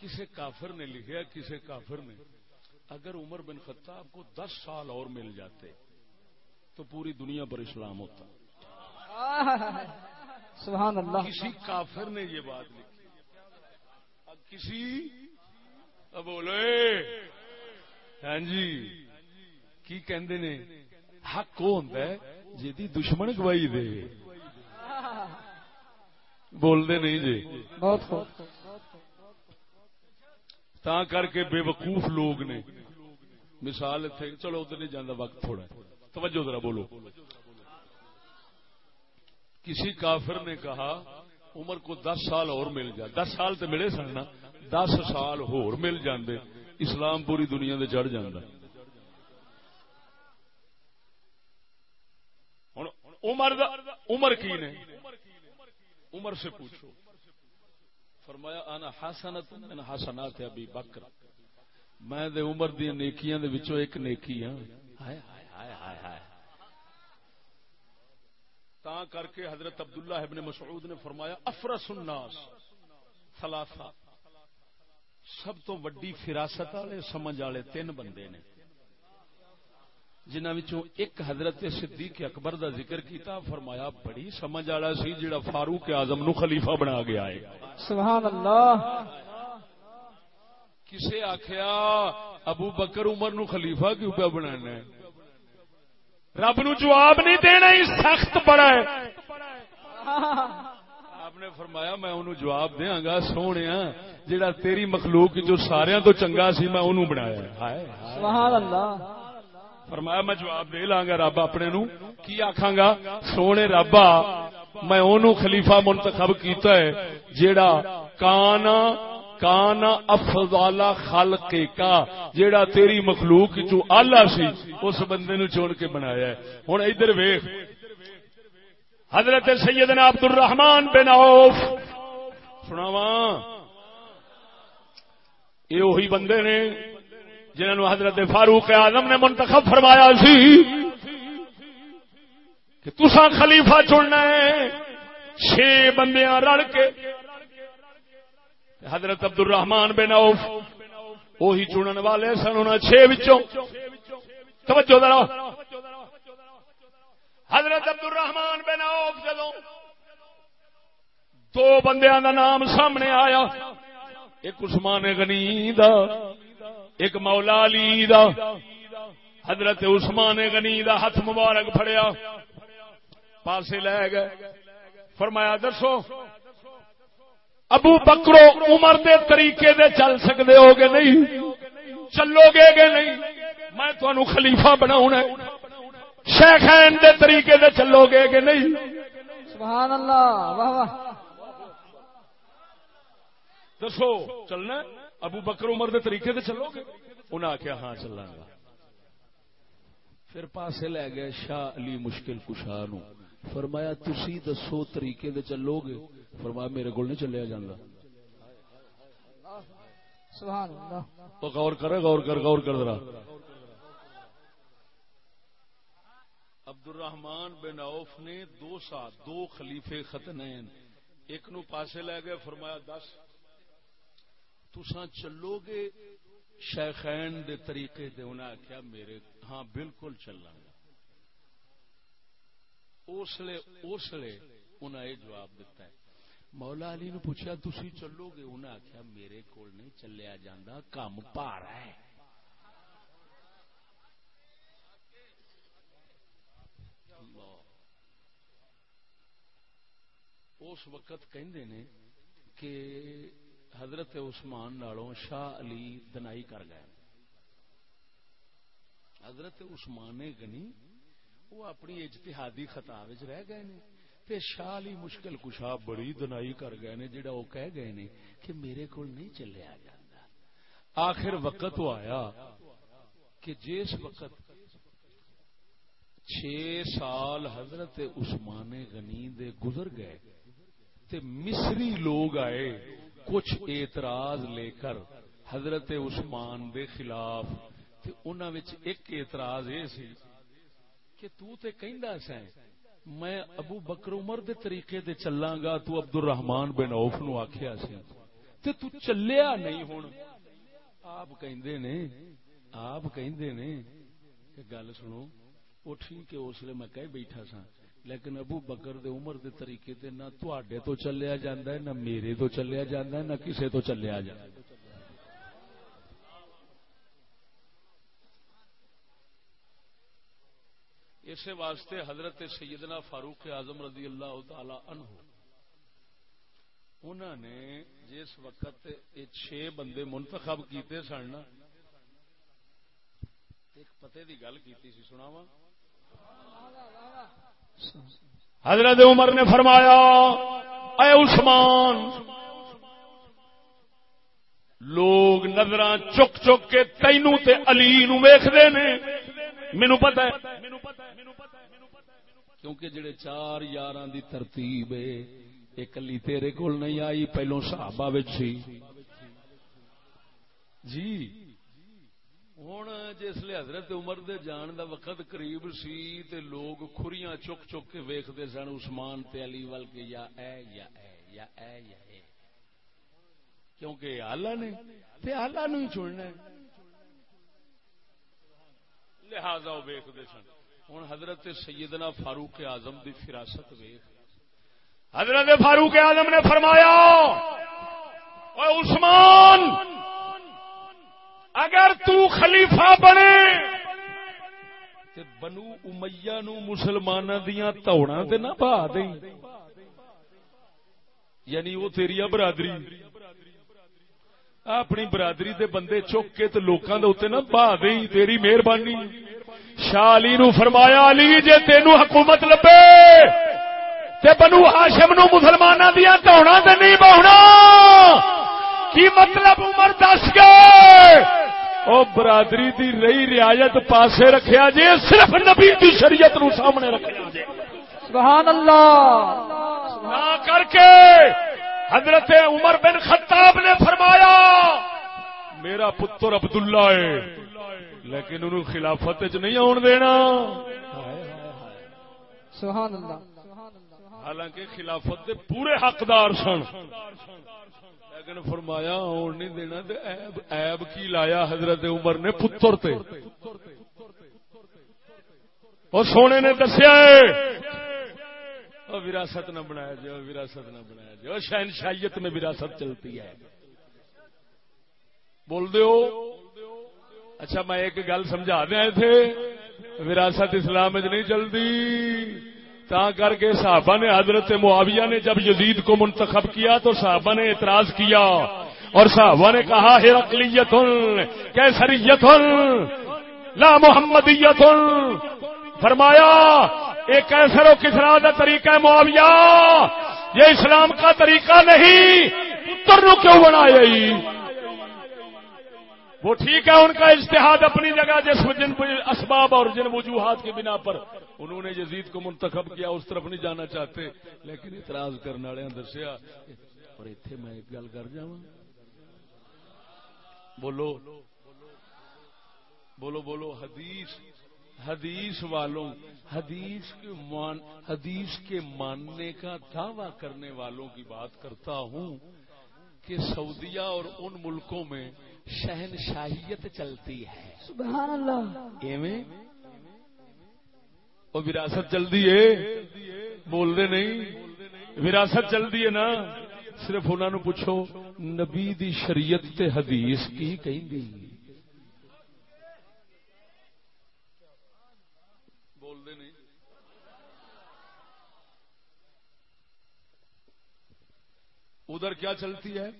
کسے کافر نے لکھیا کسے کافر نے۔ اگر عمر بن خطاب کو دس سال اور مل جاتے تو پوری دنیا پر اسلام ہوتا۔ سبحان اللہ۔ کسی کافر نے یہ بات لکھی۔ کسی بولے ہاں جی۔ کی کہندے نے؟ حق وہ ہوندا ہے جیدی دشمن گواہی دے۔ بولدے نہیں جی۔ بہت خوب۔ تا کر کے بے وقوف لوگ نے۔ مثال اتنے چلو ادھر نہیں جانا وقت تھوڑا ہے۔ توجہ ذرا بولو۔ کسی کافر نے کہا عمر کو دس سال اور مل جائے دس سال تو ملے سن نا۔ دس سال ہور مل جاندے، اسلام پوری دنیا دے چڑھ جاندہ عمر دا عمر کی نے؟ عمر سے پوچھو۔ فرمایا، انا حسنت من حسنات ابی بکر۔ میں دے عمر دی نیکیاں دے وچوں ایک نیکی ہاں۔ ہائے ہائے ہائے ہائے ہائے۔ تا کر کے حضرت عبداللہ ابن مسعود نے فرمایا، افرس الناس ثلاثہ۔ سب تو وڈی فراست والے سمجھ والے تین بندے نے۔ جنہاں وچوں ایک حضرت صدیق اکبر دا ذکر کیتا فرمایا بڑی سمجھ والا سی جڑا فاروق اعظم نو خلیفہ بنا گیا ہے۔ سبحان اللہ کسے آخیا ابو بکر عمر نو خلیفہ کیوں پہ بنانا ہے؟ رب نو جواب نہیں دینا ہی سخت بڑا ہے۔ نے فرمایا میں انہوں جواب دیاں گا سونے جڑا تیری مخلوق جو سارے تو چنگا سی میں انہوں بنایا سبحان اللہ فرمایا میں جواب دے لاں گا رب اپنے نو کی آکھاں گا سونے ربا میں اونوں خلیفہ منتخب کیتا ہے جیڑا کانا کان افضل خلق کا جیڑا تیری مخلوق چو آلہ سی اس بندے نو چون کے بنایا ہے۔ ہن ادھر ویکھ۔ حضرت سیدنا عبد الرحمان بن عوف. سناواں. یہ وہی بندے نے جنہوں نے حضرت فاروق اعظم نے منتخب فرمایا سی کہ تسا خلیفہ چننا ہے. چھ بندیاں رل کے. حضرت عبد الرحمان بن عوف وہی چنن والے سن انہوں چھ توجہ ذرا. حضرت عبد الرحمان بن عوف جدو دو بندیاں دا نام سامنے آیا۔ ایک عثمان غنی دا، ایک مولا علی دا۔ حضرت عثمان غنی دا ہاتھ مبارک پھڑیا، پاسے لے گئے۔ فرمایا، دسو، ابو بکرو عمر دے طریقے دے چل سکتے ہو گے نہیں؟ چلو گے گے نہیں؟ میں تمہوں خلیفہ بناؤ شیخین دے طریقے دے چلو گے گے نہیں؟ سبحان اللہ واہ واہ۔ دسو چلنا؟ ابو بکر عمر دے طریقے دے چلو گے انہیں آخیا ہاں چلنا گا۔ پھر پاسے لے گئے شاہ علی مشکل کشا نو۔ فرمایا تسی دسو طریقے دے چلو گے فرمایا میرے کو نہیں چلیا جانا سبحان اللہ۔ تو غور کر غور کر غور کر ذرا۔ عبد الرحمان بن عوف نے دو ساتھ، دو خلیفے ختنین۔ ایک نو پاسے لے گئے، فرمایا، دس تسا چلو گے شیخین دے طریقے دے انہیں آخیا میرے ہاں بالکل چلیں گا اسلے اسلے انہیں یہ جواب دیتا ہے۔ مولا علی نو پوچھا تسی چلو گے؟ انہیں آخیا میرے کول نہیں چلیا جاندہ کام پارا ہے۔ اللہ۔ اس وقت کہندے نے کہ حضرت عثمان نالوں شاہ علی دنائی کر گئے۔ حضرت عثمان گنی وہ اپنی اجتہادی خطا رہ گئے نے۔ تے شاہ علی مشکل کشا بڑی دنائی کر گئے نے جڑا وہ کہہ گئے نے کہ میرے کو نہیں چلیا جاتا آخر وقت وہ آیا کہ جس وقت چھ سال حضرت عثمان غنی دے گزر گئے تے مصری لوگ آئے، کچھ اعتراض لے کر حضرت عثمان دے خلاف تے انہاں وچ ایک اعتراض یہ سی کہ تو تے کہندا سیں میں ابو بکر عمر دے طریقے دے چلاں گا، تو عبد الرحمان بن عوف نو آکھیا سی۔ تے تو چلیا نہیں ہن۔ آپ کہندے نے، آپ کہندے نے کہ گل سنو وہ ٹھیک ہے اس لیے میں کہہ بیٹھا سا۔ لیکن ابو بکر دے عمر دے طریقے تے نہ تواڈے تو چلیا جاندا ہے، نہ میرے تو چلیا جاندا ہے، نہ کسے تو چلیا جاندا ہے۔ اسی واسطے حضرت سیدنا فاروق اعظم رضی اللہ تعالی عنہ انہوں نے جس وقت یہ چھ بندے منتخب کیتے سن ایک پتے دی گل کیتی سی، سناواں۔ حضرت عمر نے فرمایا، اے عثمان، لوگ نظر چک چک کے تینو تے علی نو ویختے نے۔ مینو پتا ہے، کیونکہ جڑے چار یار دی ترتیب ہے، ایک کلی تیرے کول نہیں آئی پہلو صحابہ سی جی ہوں جسے حضرت عمر دے جان دا وقت قریب سی تے لوگ کھریاں چک چک کے ویختے سن عثمان تے علی ول کے یا اے یا اے یا اے یا اے کیونکہ آلہ نے تے آلہ نو ہی چننا لہذا وہ ویختے سن ہوں حضرت سیدنا فاروق اعظم دی فراست ویخ حضرت فاروق اعظم نے فرمایا اے عثمان اگر تو خلیفہ بنے تے بنو امیہ نو مسلمان دیا توڑا تے نہ پا دیں۔ یعنی وہ تیری برادری۔ اپنی برادری دے بندے چک کے تے لوکاں دے اوتے نہ پا دیں۔ تیری مہربانی۔ شاہ علی نو فرمایا، علی، جے تینو حکومت لبے، تے بنو ہاشم نو مسلماناں دیا توڑا تے نہیں بہنا کی مطلب عمر دس گئے او برادری دی رہی رعایت پاسے رکھیا جے صرف نبی دی شریعت نو سامنے رکھیا جے۔ سبحان اللہ۔ نہ کر کے حضرت عمر بن خطاب نے فرمایا میرا پتر عبداللہ ہے لیکن انہوں خلافت چ نہیں آن دینا۔ سبحان اللہ۔ حالانکہ خلافت دے پورے حقدار سن۔ لیکن فرمایا آن نہیں دینا تے عیب عیب کی لایا حضرت عمر نے پتر تے۔ اور سونے نے دسیا ہے وراثت نہ بنایا جائے وراثت نہ بنایا جائے۔ شہنشاہیت میں وراثت چلتی ہے۔ بول دو اچھا میں ایک گل سمجھا دیا تھے وراثت اسلام نہیں چلتی۔ تا کر کے صحابہ نے حضرت معاویہ نے جب یزید کو منتخب کیا تو صحابہ نے اعتراض کیا اور صحابہ نے کہا ہرقلیت کیسریت لا محمدیت فرمایا ایک کیسر و کسرا کا طریقہ ہے معاویہ، یہ اسلام کا طریقہ نہیں، پتر نو کیوں بنایا وہ ٹھیک ہے، ان کا اجتہاد اپنی جگہ جس جن اسباب اور جن وجوہات کی بنا پر انہوں نے یزید کو منتخب کیا، اس طرف نہیں جانا چاہتے، لیکن اعتراض کرنے والے دسیا اور اتنے میں ایک گل کر جا بولو۔ بولو بولو۔ حدیث حدیث والوں، حدیث کے مان، حدیث کے ماننے کا دعوی کرنے والوں کی بات کرتا ہوں کہ سعودیہ اور ان ملکوں میں شہنشاہیت چلتی ہے۔ سبحان اللہ۔ ایویں؟ وہ وراثت چلتی ہے بول دے نہیں۔ وراثت چلتی ہے نا صرف انہوں نے پوچھو نبی دی شریعت تے حدیث کی کہیں دی بول دے نہیں۔ ادھر کیا چلتی ہے؟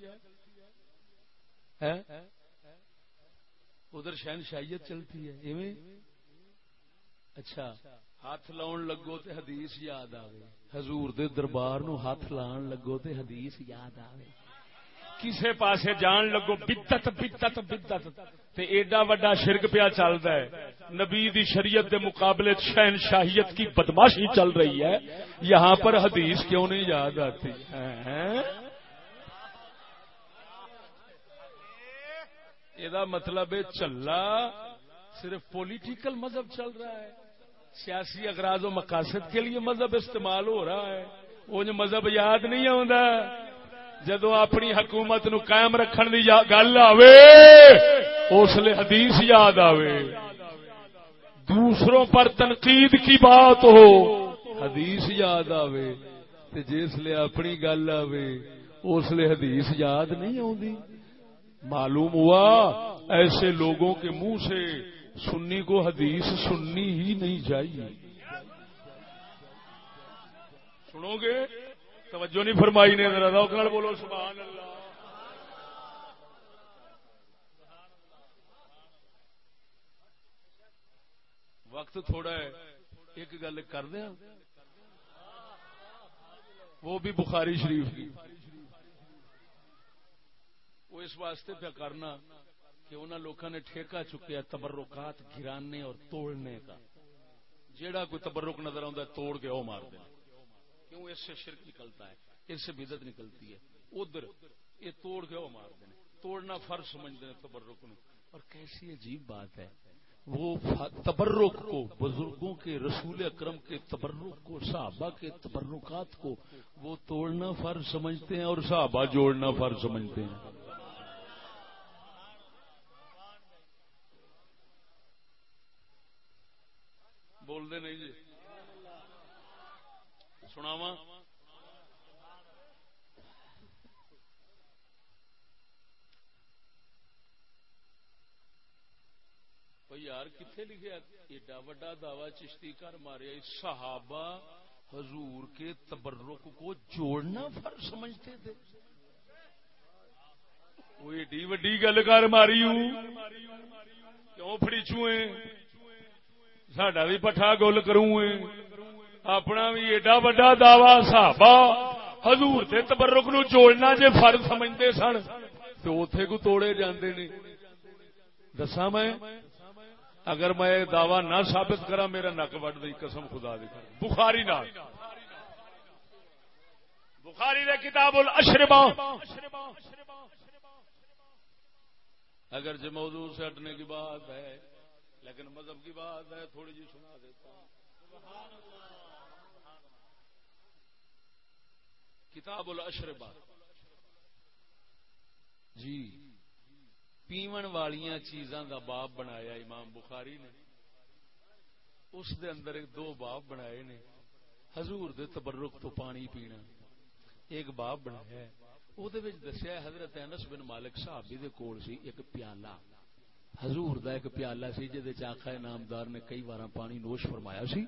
ادھر شہن شاہیت چلتی ہے، ایویں؟ اچھا ہاتھ لاؤن لگو تے حدیث یاد آوے۔ حضور دے دربار نو ہاتھ لان لگو تے حدیث یاد آوے۔ کسے پاسے جان لگو بدت بدت بدت تے ایڈا وڈا شرک پیا چلدا ہے۔ نبی دی شریعت دے مقابلے شہن شاہیت کی بدماشی چل رہی ہے۔ یہاں پر حدیث کیوں نہیں یاد آتی؟ ہاں، ہاں؟ یہ مطلب ہے چلا صرف پولیٹیکل مذہب چل رہا ہے سیاسی اغراض و مقاصد کے لیے مذہب استعمال ہو رہا ہے وہ جو مذہب یاد نہیں آتا جدو اپنی حکومت نو قائم رکھن کی گل آوے اس لیے حدیث یاد آوے دوسروں پر تنقید کی بات ہو حدیث یاد آوے جس لیے اپنی گل آوے اس لیے حدیث یاد نہیں آتی معلوم ہوا، ایسے لوگوں کے منہ سے سنی کو حدیث سننی ہی نہیں چاہیے۔ سنو گے؟ توجہ نہیں فرمائی نے، ذرا بولو، سبحان اللہ۔ وقت تھوڑا ہے، ایک گل کر دیا۔ وہ بھی بخاری شریف کی۔ وہ اس واسطے پہ کرنا کہ انہوں لوگوں نے ٹھیکہ چکیا تبرکات گرانے اور توڑنے کا۔ جیڑا کوئی تبرک نظر آتا ہے توڑ کے وہ مار دینا۔ کیوں اس سے شرک نکلتا ہے؟ اس سے بدت نکلتی ہے۔ ادھر یہ توڑ کے وہ مار دینا۔ توڑنا فرض سمجھتے ہیں تبرک نو۔ اور کیسی عجیب بات ہے۔ وہ تبرک کو، بزرگوں کے، رسول اکرم کے تبرک کو، صحابہ کے تبرکات کو وہ توڑنا فرض سمجھتے ہیں اور صحابہ جوڑنا فرض سمجھتے ہیں بول دے نہیں جی سناوا یار کتنے لکھے؟ ایڈا وڈا دعوی چشتی کر ماریا۔ صحابہ حضور کے تبرک کو جوڑنا فرض سمجھتے تھے۔ وہ ایڈی وڈی گل کر ماری ہوں کیوں فری چوئے ساڈا بھی پٹھا گول کروں اپنا بھی ایڈا وڈا دعوی صحابہ، حضور دے تبرک نو جوڑنا جے فرض سمجھتے سن تو اتے کو توڑے جاندے نے۔ دسا میں، اگر میں دعوی نہ ثابت کرا میرا نک وڈ دی قسم خدا دی بخاری نہ بخاری دے کتاب الاشربا اگر جو موضوع سے ہٹنے کی بات ہے، لیکن مذہب کی بات ہے، تھوڑی جی سنا دیتا ہوں۔ کتاب الاشربا جی پیون والیاں چیزاں دا باب بنایا امام بخاری نے۔ اس دے اندر ایک دو باب بنائے نے۔ حضور دے تبرک تو پانی پینا۔ ایک باب بنایا وہ دسیا حضرت انس بن مالک صاحب دے کول سی ایک پیالہ۔ حضور دا ایک پیالہ سی جہد چاخا نامدار نے کئی بار پانی نوش فرمایا سی۔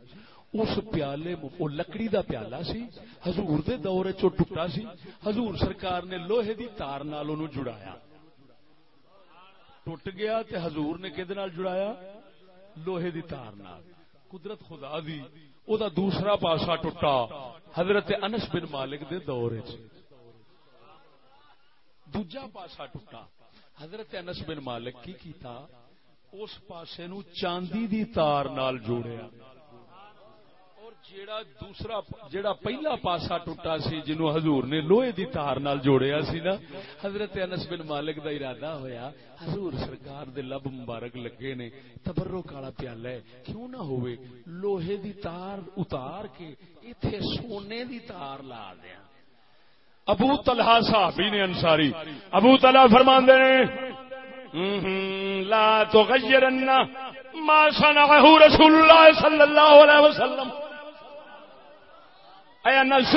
اس پیالے وہ لکڑی دا پیالہ سی۔ حضور دے دور چو ٹوٹا سی۔ حضور سرکار نے لوہے دی تار نال انہوں جڑایا۔ ٹوٹ گیا تے حضور نے کدے نال جڑایا؟ لوہے دی تار نال۔ قدرت خدا دی، او دا دوسرا پاسا ٹوٹا۔ حضرت انس بن مالک دے دور چ دوجا پاسا ٹوٹا۔ حضرت انس بن مالک کی کیتا؟ اس پاسے نو چاندی دی تار نال جوڑیا۔ اور جیڑا دوسرا جیڑا پہلا پاسا ٹوٹا سی جنو حضور نے لوہے دی تار نال جوڑیا سی نا، حضرت انس بن مالک دا ارادہ ہویا، حضور سرکار دے لب مبارک لگے نے تبرو کالا پیالہ ہے، کیوں نہ ہوئے، لوہے دی تار اتار کے، ایتھے سونے دی تار لا دیاں ابو طلحہ صحابی نے انصاری، ابو طلحہ فرمان دے لا تغیرن ما صنعه رسول اللہ صلی اللہ علیہ وسلم۔ اے انس،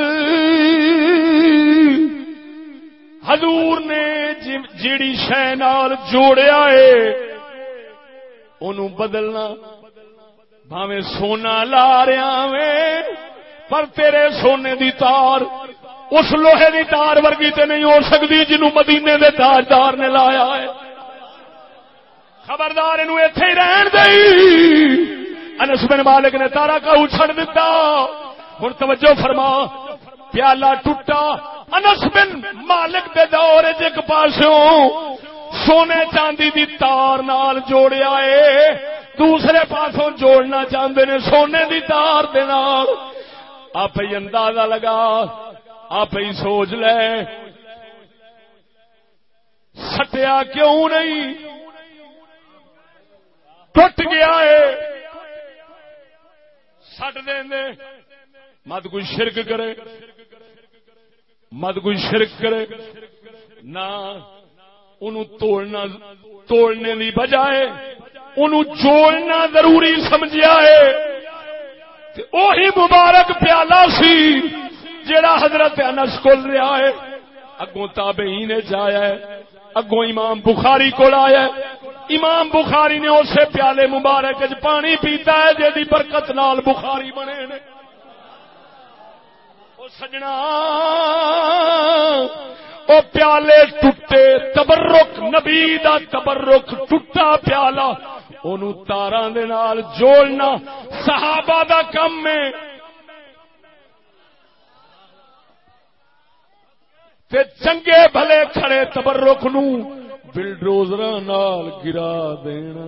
حضور نے جی- جیڑی شے نال جوڑیا ہے اونوں بدلنا، بھاویں سونا لا رہا میں پر تیرے سونے دی تار اس لوہے دی تار ورگی تے نہیں ہو سکتی جنوں مدینے دے تاجدار نے لایا ہے۔ خبردار انہوں ایتھے ہی رہن دئی انس بن مالک نے تارا کا اچھڑ دیتا ہن توجہ فرما۔ پیالہ ٹوٹا۔ انس بن مالک دے دور ایک پاسوں سونے چاندی دی تار نال جوڑیا ہے۔ دوسرے پاسوں جوڑنا چاہتے نے سونے دی تار دے نال۔ آپ اندازہ لگا۔ آپ ہی سوچ لے۔ سٹیا کیوں نہیں؟ ٹوٹ گیا ہے۔ سٹ دیں دے مت کوئی شرک کرے۔ مت کوئی شرک کرے۔ نہ توڑنا توڑنے کی بجائے انہوں جوڑنا ضروری سمجھا ہے۔ وہی مبارک پیالہ سی۔ جڑا حضرت انس کول رہا ہے، اگوں تابعین جایا ہے، اگوں امام بخاری کول آیا ہے۔ امام بخاری نے اسے پیالے مبارک چ پانی پیتا ہے جی برکت نال بخاری بنے نے۔ او سجنا، او پیالے ٹوٹے، تبرک، نبی دا تبرک ٹوٹا پیالہ۔ اونوں تاراں دے نال جوڑنا صحابہ دا کم ہے۔ تے چنگے بھلے کھڑے تبرک نو بلڈوزر نال گرا دینا۔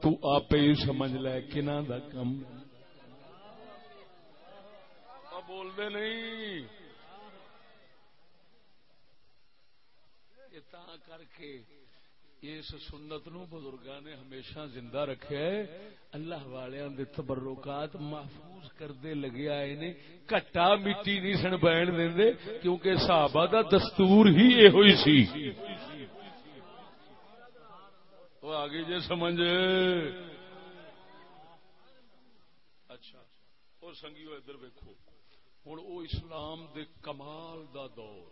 تو آپ ہی سمجھ لے کنا دا کم۔ بول دے نہیں۔ کر کے اس سنت نو بزرگاں نے ہمیشہ زندہ رکھا ہے۔ اللہ والیاں دے تبرکات محفوظ کردے لگے آئے نے۔ کٹا مٹی نہیں سن بہن دیندے، کیونکہ صحابہ دا دستور ہی یہ ہوئی سی۔ وہ آگے جے سمجھ۔ اچھا وہ سنگیو ادھر ویکھو۔ ہوں وہ اسلام دے کمال دا دور۔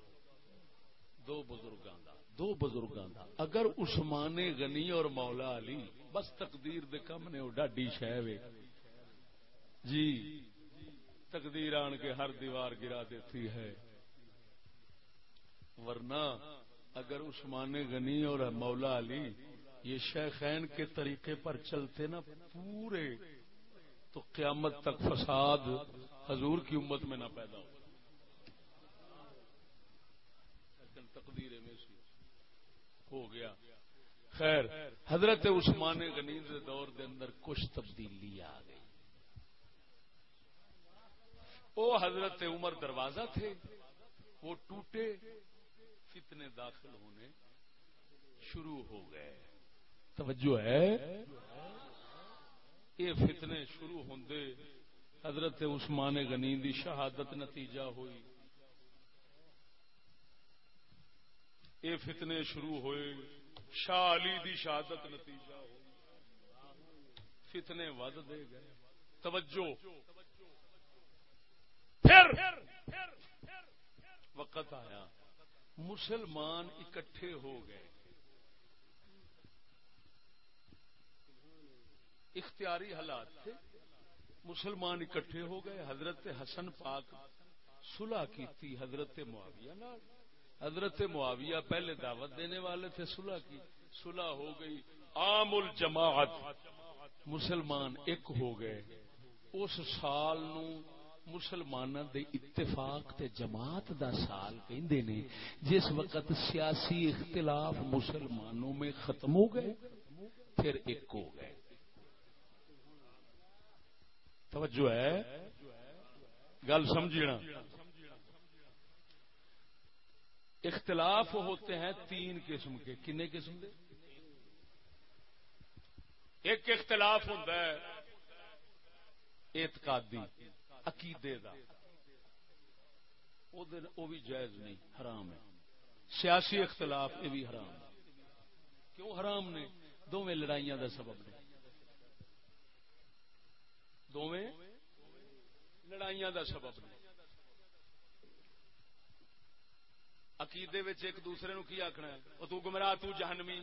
دو بزرگاں دا۔ دو بزرگاں دا اگر عثمان غنی اور مولا علی، بس تقدیر دے کم نے ڈاڈی شہ وے۔ جی تقدیر آن کے ہر دیوار گرا دیتی ہے۔ ورنہ اگر عثمان غنی اور مولا علی یہ شیخین کے طریقے پر چلتے نا پورے، تو قیامت تک فساد حضور کی امت میں نہ پیدا ہو۔ لیکن تقدیر میں سی ہو گیا۔ خیر، حضرت عثمان غنی کے دور دے اندر کچھ تبدیلی آ گئی۔ وہ حضرت عمر دروازہ تھے، وہ ٹوٹے، فتنے داخل ہونے شروع ہو گئے۔ توجہ ہے؟ یہ فتنے شروع ہوندے حضرت عثمان غنی دی شہادت نتیجہ ہوئی۔ یہ فتنے شروع ہوئے، شاہ علی دی شہادت نتیجہ ہوئی۔ فتنے ود دے گئے۔ توجہ۔ پھر وقت آیا۔ مسلمان اکٹھے ہو گئے۔ اختیاری حالات تھے۔ مسلمان اکٹھے ہو گئے۔ حضرت حسن پاک صلح کیتی، حضرت معاویہ نال۔ حضرت معاویہ پہلے دعوت دینے والے تھے، صلح کی، صلح ہو گئی۔ عام الجماعت مسلمان ایک ہو گئے۔ اس سال نو مسلمان دے اتفاق تے جماعت دا سال کہندے نے، جس وقت سیاسی اختلاف مسلمانوں میں ختم ہو گئے، پھر ایک ہو گئے۔ توجہ ہے؟ گل سمجھنا اختلاف ہوتے ہیں تین قسم کے۔ کنے قسم کے ایک اختلاف ہوتا ہے اعتقادی، عقیدے دا۔ وہ بھی جائز نہیں، حرام ہے۔ سیاسی اختلاف، یہ بھی حرام ہے۔ کیوں حرام نے؟ دونوں لڑائیاں دا سبب نے۔ دونوں لڑائیاں دا سبب نے۔ عقیدے ایک دوسرے نو کی آخنا ہے؟ وہ تو گمراہ، تو جہنمی۔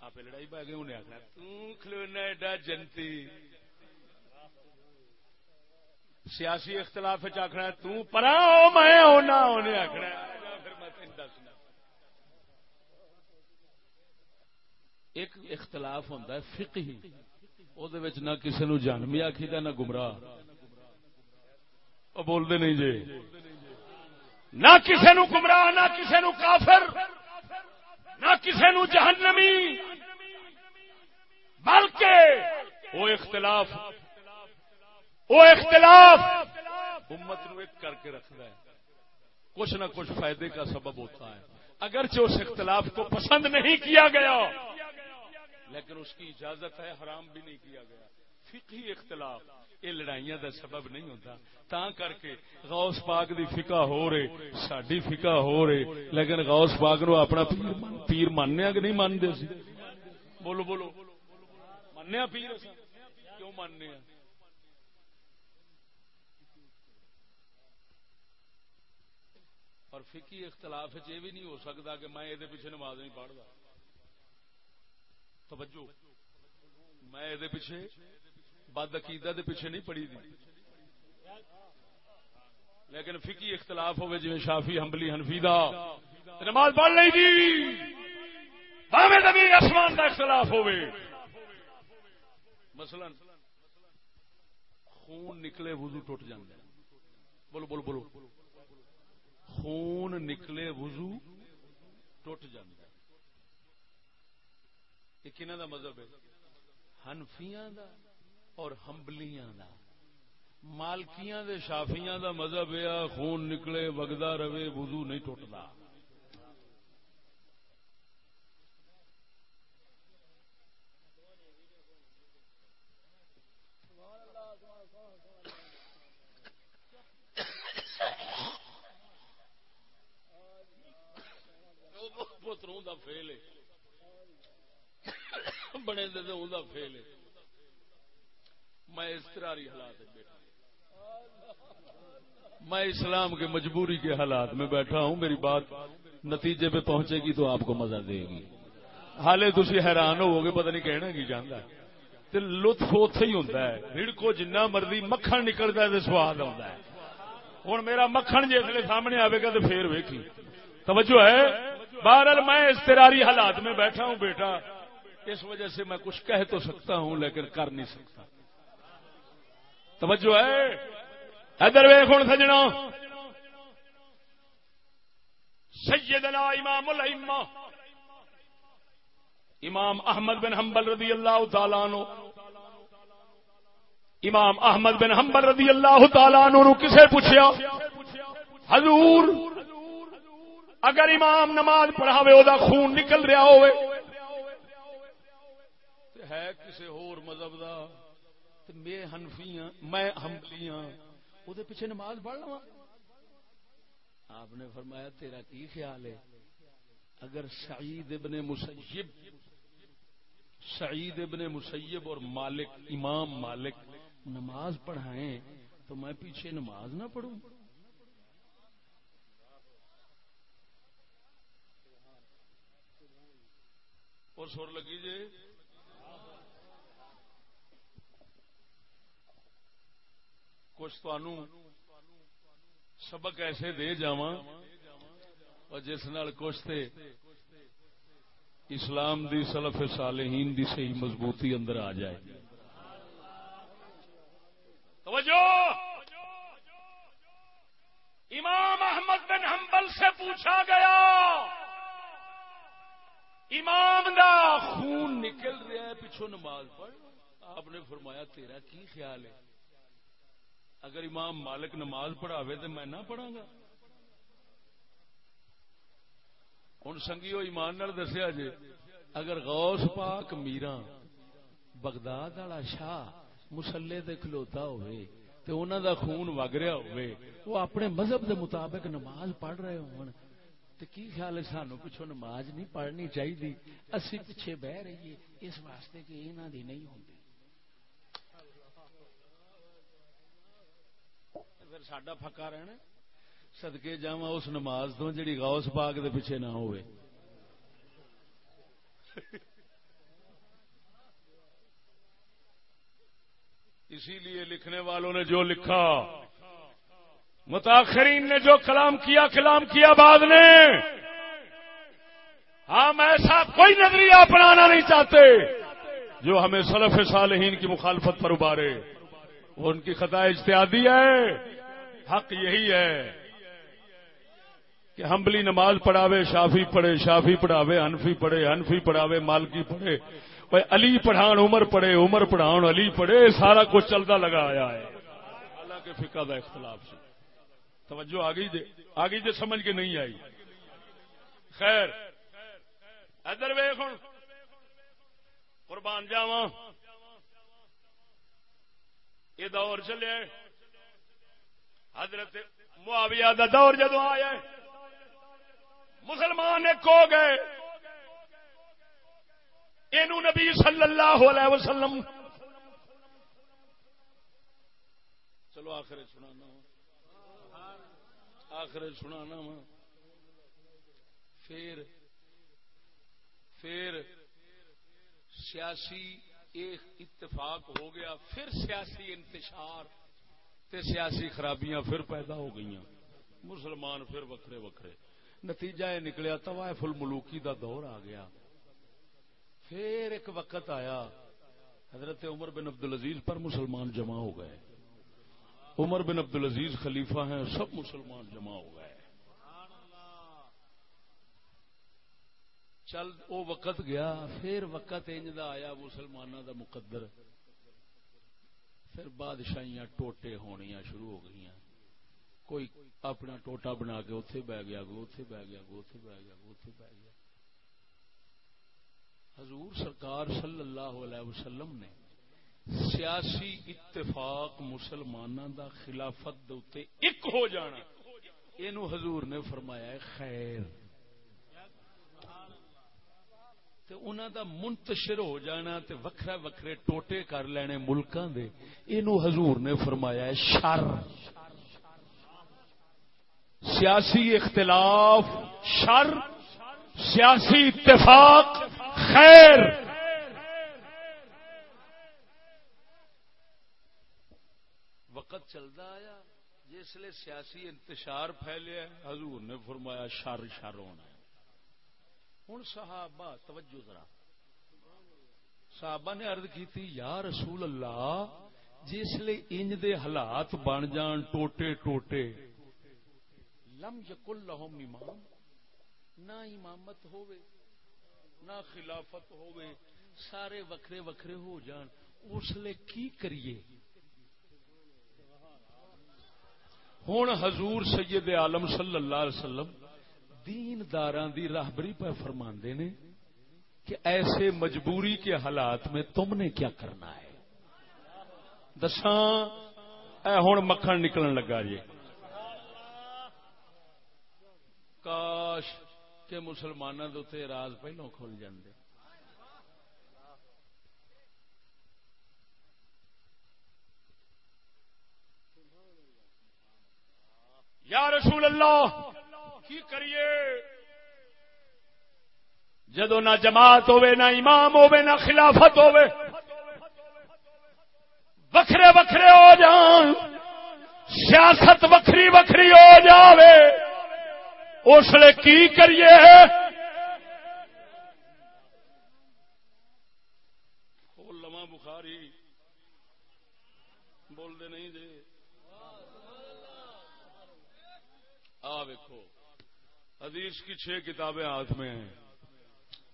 آپ لڑائی پہ گئے انہیں آخنا تلونا ایڈا جنتی۔ سیاسی اختلاف آخنا ہے ترا میں ہونا انہیں آخنا ایک اختلاف ہوتا ہے فقہی۔ وہ نہ کسی نو جانمی آخی نہ گمراہ۔ بولتے نہیں جی۔ نہ کسی نو گمراہ، نہ کسی نو کافر، نہ کسی نو جہنمی۔ بلکہ وہ اختلاف وہ اختلاف امت نو ایک کر کے رکھتا ہے۔ کچھ نہ کچھ فائدے کا سبب ہوتا ہے۔ اگرچہ اس اختلاف کو پسند نہیں کیا گیا، لیکن اس کی اجازت ہے، حرام بھی نہیں کیا گیا۔ فقہی اختلاف۔ یہ لڑائیاں دا سبب نہیں ہوتا۔ تا کر کے غوث پاک دی فقہ ہو رہے ساری فقہ ہو رہے، لیکن غوث پاک نو اپنا پیر ماننے کہ نہیں مانتے سی؟ بولو بولو۔ ماننے پیر کیوں ماننے اور فقی اختلاف یہ بھی نہیں ہو سکتا کہ میں یہ پیچھے نماز نہیں پڑھتا توجہ۔ میں یہ پیچھے بد عقیدہ دے پیچھے نہیں پڑی دی۔ لیکن فکی اختلاف ہوئے جی شافی ہمبلی ہنفی دا۔ نماز پڑھ لی دی۔ زمین آسمان کا اختلاف ہوئے۔ مثلا خون نکلے وضو ٹوٹ جاندے۔ بولو بولو بولو۔ خون نکلے وضو ٹوٹ جاندے۔ یہ کنہ دا مذہب ہے؟ ہنفیاں دا۔ اور ہمبلیاں دا۔ مالکیاں دے شافیاں دا مذہب ہے خون نکلے، وگدا رہے، وضو نہیں ٹوٹتا۔ فیل بنے دے فیل ہے میں حالات بیٹھا میں اسلام کے مجبوری کے حالات میں بیٹھا ہوں، میری بات نتیجے پہ پہنچے گی تو آپ کو مزہ دے گی۔ حالے تھی حیران ہو گے پتہ نہیں کہنا کی جانا تے لطف اتے ہی ہوتا ہے۔ بھیڑ جنہ مرضی مکھن نکلتا ہے تو سواد آتا ہے۔ ہوں میرا مکھن جس سامنے آئے گا تو پھر ویکھی۔ توجہ ہے؟ بہرحال میں استراری حالات میں بیٹھا ہوں، بیٹا۔ اس وجہ سے میں کچھ کہہ تو سکتا ہوں، لیکن کر نہیں سکتا۔ توجہ ہے؟ ادھر ویخ ہوں سجنا۔ سیدنا امام الائمہ، امام احمد بن حنبل رضی اللہ تعالیٰ عنہ۔ امام احمد بن حنبل رضی اللہ تعالیٰ عنہ کسے پوچھیا؟ حضور، اگر امام نماز پڑھاوے او دا خون نکل رہا ہوئے ہے کسے ہور مذہب دا؟ میں ہنفی ہاں میں ہمبلی ہاں وہ پیچھے نماز پڑھ لوا آپ نے فرمایا، تیرا کی خیال ہے؟ اگر سعید ابن مسیب، سعید ابن مسیب اور مالک، امام مالک نماز پڑھائیں، تو میں پیچھے نماز نہ پڑھوں۔ اور سور لگی جی کچھ تو سبق ایسے دے جا اور جس نال کچھ تے اسلام دی سلف صالحین دی صحیح مضبوطی اندر آ جائے۔ توجہ! امام احمد بن حنبل سے پوچھا گیا، امام دا خون نکل رہا ہے پچھو نماز پڑھ۔ آپ نے فرمایا، تیرا کی خیال ہے؟ اگر امام مالک نماز پڑھاوے تو میں نہ پڑھا گا۔ ہوں سنگیو ایمان دسیا جی اگر غوث پاک میرا بغداد والا شاہ مسلے تے کھلوتا ہوئے تے انہوں دا خون وگ رہا ہوئے وہ اپنے مذہب دے مطابق نماز پڑھ رہے ہون۔ تے کی خیال ہے سانو پچھو نماز نہیں پڑھنی چاہیے اسی پیچھے بہ رہیے، اس واسطے کہ انہوں دی نہیں ہوتی پھر سڈا پکا رہنا سدکے جا اس نماز تو جڑی غوث پاک دے پیچھے نہ ہوئے۔ اسی لیے لکھنے والوں نے جو لکھا، متاخرین نے جو کلام کیا کلام کیا بعد نے۔ ہم ایسا کوئی نظریہ اپنانا نہیں چاہتے جو ہمیں سلف صالحین کی مخالفت پر ابارے۔ وہ ان کی خطا اجتہادی ہے۔ حق یہی ہے کہ ہمبلی نماز پڑھاوے، شافی پڑھے، شافی پڑھاوے انفی پڑھے انفی پڑھاوے، مالکی پڑھے۔ علی پڑھان، عمر پڑھے، عمر پڑھان، علی پڑھے، سارا کچھ چلتا لگا آیا ہے۔ حالانکہ فقہ کا اختلاف سے توجہ آگئی دے آگئی دے، سمجھ کے نہیں آئی۔ خیر، ادھر ویخ قربان جاوا یہ دور چلے۔ حضرت معاویہ دا دور جدو آیا مسلمان ایک ہو گئے۔ اینو نبی صلی اللہ علیہ وسلم۔ چلو آخر سنانا آخر سنانا پھر پھر سیاسی ایک اتفاق ہو گیا، پھر سیاسی انتشار۔ تے سیاسی خرابیاں پھر پیدا ہو گئی مسلمان پھر وکھرے وکھرے۔ نتیجہ یہ نکلیا طوائف الملوکی دا دور آ گیا۔ پھر ایک وقت آیا، حضرت عمر بن عبد العزیز پر مسلمان جمع ہو گئے۔ عمر بن عبد العزیز خلیفہ ہیں، سب مسلمان جمع ہو گئے۔ چل، وہ وقت گیا، پھر وقت انج آیا مسلمانوں دا مقدر۔ پھر بادشاہیاں ٹوٹے ہونیاں شروع ہو گئی کوئی اپنا ٹوٹا بنا کے اتے بہ گیا گو اتے بہ گیا گو اتے بہ گیا گو اتے بہ گیا۔ حضور سرکار صلی اللہ علیہ وسلم نے سیاسی اتفاق مسلمانوں دا خلافت دے ایک ہو جانا۔ یہ حضور نے فرمایا خیر۔ تے انہاں دا منتشر ہو جانا تے وکھرے وکھرے ٹوٹے کر لینے ملکاں دے، اینو حضور نے فرمایا ہے شر۔ سیاسی اختلاف، شر، سیاسی اتفاق، خیر۔ وقت چلتا آیا، جس سیاسی انتشار پھیلے حضور نے فرمایا شر شر ہونا ہے۔ ہوں صحابہ، توجہ ذرا۔ صحابہ نے عرض کی یا رسول اللہ، جس انج دے حالات بن جان ٹوٹے ٹوٹے۔ لم یقل لہم امام، نہ امامت ہوئے نہ خلافت ہوئے سارے وکھرے وکھرے ہو جان۔ اس لیے کی کریے؟ ہوں حضور سید عالم صلی اللہ علیہ وسلم دین داران دی راہبری پہ فرماندے نے کہ ایسے مجبوری کے حالات میں تم نے کیا کرنا ہے؟ دساں، اے ہوں مکھن نکلن لگا جی۔ کاش کہ مسلمانوں کے اتنے راز پہلو کھل جاندے۔ یا رسول اللہ! کی کریے؟ جدو نہ جماعت ہوے نہ امام ہوے نہ خلافت ہوے وکھرے وکھرے ہو جان، سیاست وکری وکری ہو جاوے۔ اس لیے کی کریے؟ لوا بخاری۔ بولتے نہیں دے۔ آ ویکو حدیث کی چھ کتابیں ہاتھ میں ہیں۔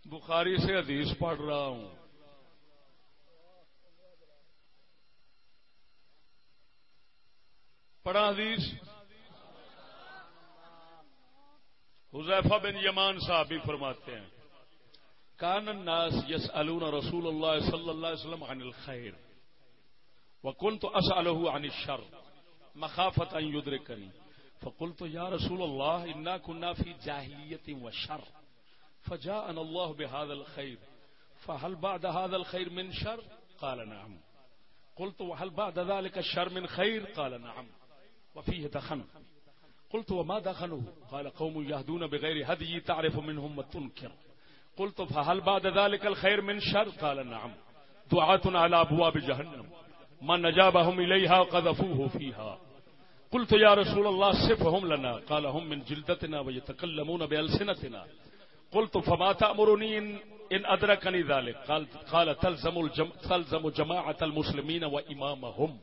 بخاری سے حدیث پڑھ رہا ہوں۔ پڑھا حدیث۔ حذیفہ بن یمان صاحب بھی فرماتے ہیں۔ کان الناس یسالون رسول اللہ صلی اللہ علیہ وسلم عن الخير وكنت اساله عن الشر۔ مخافه ان يدركني فقلت يا رسول الله إنا كنا في جاهلية وشر فجاءنا الله بهذا الخير فهل بعد هذا الخير من شر؟ قال نعم. قلت وهل بعد ذلك الشر من خير؟ قال نعم. وفيه دخن. قلت وما دخنه؟ قال قوم يهدون بغير هدي تعرف منهم وتنكر قلت فهل بعد ذلك الخير من شر؟ قال نعم. دعاة على أبواب جهنم. من نجابهم إليها قذفوه فيها. قلت يا رسول الله صفهم لنا. قال هم من جلدتنا ويتكلمون بألسنتنا. قلت فما تأمرني إن, أدركني ذلك؟ قال, قال تلزم, الجم تلزم جماعة المسلمين وإمامهم.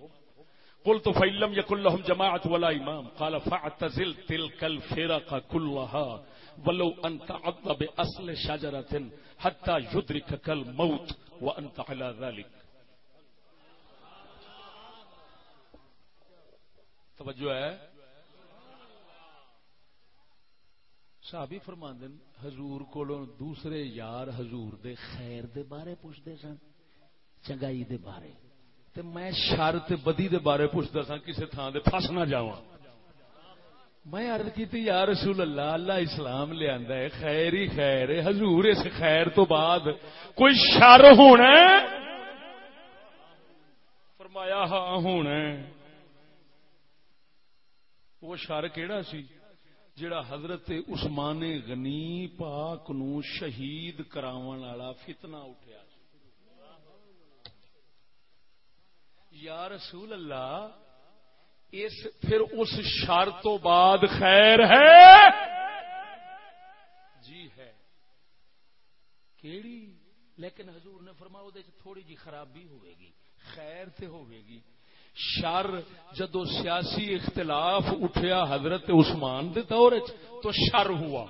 قلت فإن لم يكن لهم جماعة ولا إمام. قال فاعتزل تلك الفرق كلها. ولو أن تعض بأصل شجرة حتى يدركك الموت وأنت على ذلك. توجہ ہے۔ صحابی فرماندن حضور کو دوسرے یار حضور دے خیر دے بارے پوچھتے سن، چنگائی دے بارے۔ تے میں شر تے بدی دے بارے پوچھتا سا کسی تھان دے پھس نہ جاواں۔ میں عرض کی تھی یا رسول اللہ اللہ اسلام لے آندا ہے، خیر ہی خیر ہے۔ حضور اس خیر تو بعد کوئی شر ہونا ہے؟ فرمایا ہاں ہونا ہے۔ وہ شر کیڑا سی جڑا حضرت عثمان غنی پاک نو شہید کراون والا فتنہ اٹھیا یا رسول اللہ، اس پھر اس شر تو بعد خیر ہے؟ جی ہے۔ کیڑی؟ لیکن حضور نے فرمایا تھوڑی جی خرابی ہوئے گی، خیر تے ہوئے گی۔ شر جدو سیاسی اختلاف اٹھیا حضرت عثمان دے دور تو شر ہوا۔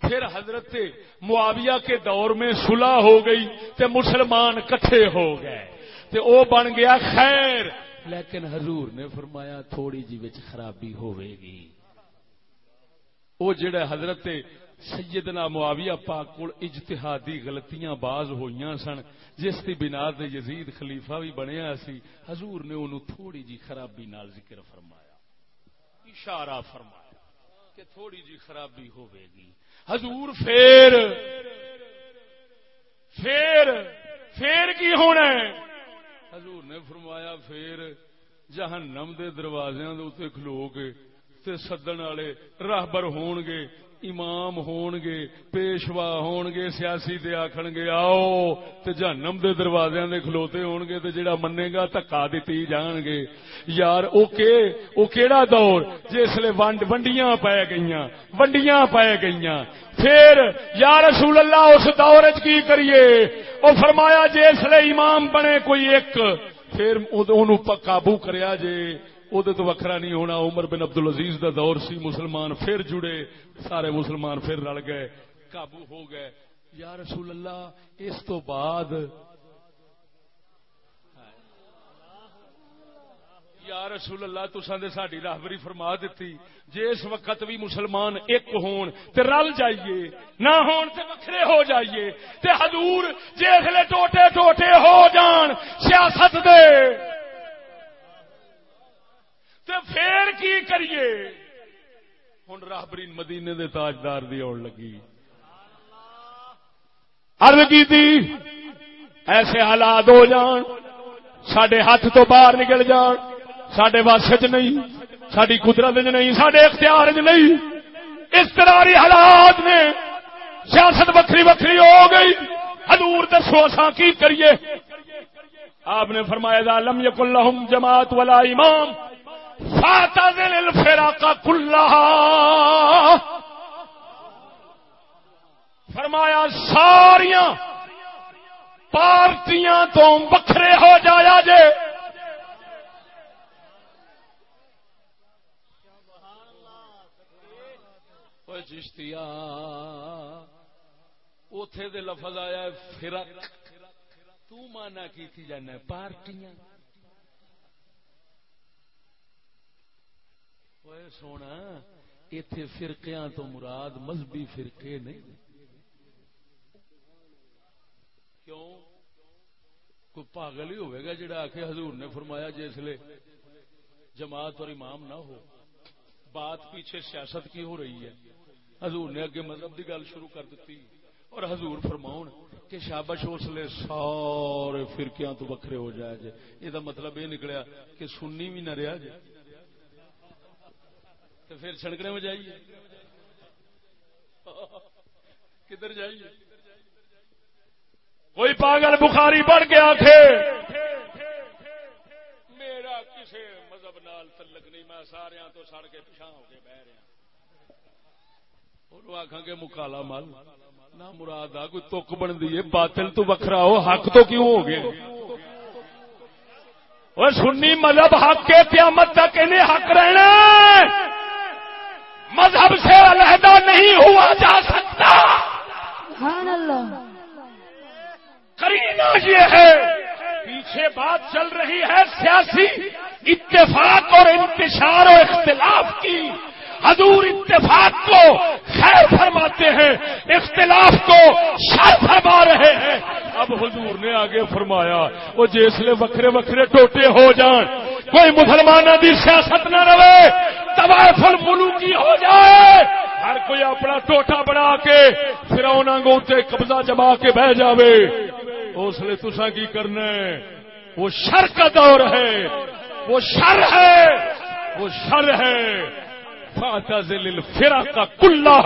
پھر حضرت معاویہ کے دور میں صلح ہو گئی تے مسلمان کٹھے ہو گئے۔ تے او بن گیا خیر۔ لیکن حضور نے فرمایا تھوڑی جی بچ خرابی ہوئے گی۔ او جڑا حضرت سیدنا معاویہ پاک کو اجتہادی غلطیاں باز ہوئیاں سن، جس کی بنا دے یزید خلیفہ بھی بنیا سی، حضور نے انہوں تھوڑی جی خرابی نال ذکر فرمایا، اشارہ فرمایا کہ تھوڑی جی خرابی ہوئے گی۔ حضور پھر پھر پھر کی ہونا ہے؟ حضور نے فرمایا، پھر جہنم دے دروازے دے کھلو گے تے سدن والے راہبر ہون گے۔ امام ہون گے پیشوا ہون گے سیاسی دے آخن گے آؤ تے جہنم دے دروازے دے کھلوتے ہون گے تے جڑا منے گا دکا دیتی جان گے یار، او کے، او کیڑا دور جس لے ونڈ، ونڈیاں پے گئیاں، ونڈیاں پے گئیاں۔ پھر، یا رسول اللہ، اس دور چ کی کریے؟ او فرمایا جس لے امام بنے کوئی ایک، پھر اونوں قابو کریا جے۔ تو وکھرا نہیں ہونا، عمر بن عبد العزیز دا دور سی، مسلمان پھر جڑے، سارے مسلمان پھر رل گئے، قابو ہو گئے۔ یا رسول اللہ، اس تو بعد۔ یا رسول اللہ، تساں دے ساڈی راہبری فرما دیتی جے اس وقت بھی مسلمان ایک ہون تے رل جائیے، نہ ہون تے وکھرے ہو جائیے، تے حضور جے ٹوٹے ٹوٹے ہو جان، سیاست دے۔ تے پھر کی کریے؟ ہن راہبری مدینے دے تاجدار دی آن لگی۔ عرض کی تھی ایسے حالات ہو جان سڈے ہاتھ تو باہر نکل جان سڈے وس چ نہیں ساری قدرت چ نہیں سڈے اختیار چ نہیں۔ اس طرح حالات نے سیاست وکری وکری ہو گئی۔ حضور دسو اساں کی کریے؟ آپ نے فرمایا لم یکن لهم جماعت ولا امام. فاتذل الفراق كلها. فرمایا، ساریاں پارٹیاں تو بکھرے ہو جایا جے۔ چشتیا اتے دے لفظ آیا فرق۔ تو مانا کی جانا پارٹیاں۔ سونا اتے فرقیاں تو مراد مذہبی فرقے نہیں کیوں کوئی پاگل ہی ہوئے گا جڑا آخ حضور نے فرمایا جسے جماعت اور امام نہ ہو بات پیچھے سیاست کی ہو رہی ہے حضور نے اگے مذہب کی گل شروع کر دیتی اور حضور فرماؤ کہ شابش اس لیے سارے فرقیاں تو وکھرے ہو جائے جے یہ مطلب یہ نکلیا کہ سننی بھی نہ رہا جے تو پھر چھڑکنے میں جائیے۔ کدھر جائیے؟ کوئی پاگل بخاری بڑھ کے آخے میرا کسی مذہب نال تلک نہیں، میں سارا تو سڑ کے پچھا ہو کے بہ رہا۔ آخا گے مکالا مل نہ مراد آ، کوئی تک بنتی ہے، باطل تو وکھرا ہو، حق تو کیوں ہو گئے؟ وہ سنی مذہب حق کے قیامت تک انہیں حق رہنا مذہب سے علیحدہ نہیں ہوا جا سکتا۔ کرینا یہ ہے پیچھے بات چل رہی ہے سیاسی اتفاق اور انتشار و اختلاف کی۔ حضور اتفاق کو خیر فرماتے ہیں، اختلاف کو شر فرما رہے ہیں۔ اب حضور نے آگے فرمایا، وہ جسے وکھرے وکھرے ٹوٹے ہو جان، کوئی مسلمانوں کی سیاست نہ رہے طوائف الملوکی ہو جائے۔ ہر کوئی اپنا ٹوٹا بنا کے پھر گو قبضہ جما کے بہ جاوے۔ اس لیے تسا کی کرنا ہے، وہ شر کا دور ہے، وہ شر ہے، وہ شر ہے۔ فرا کلا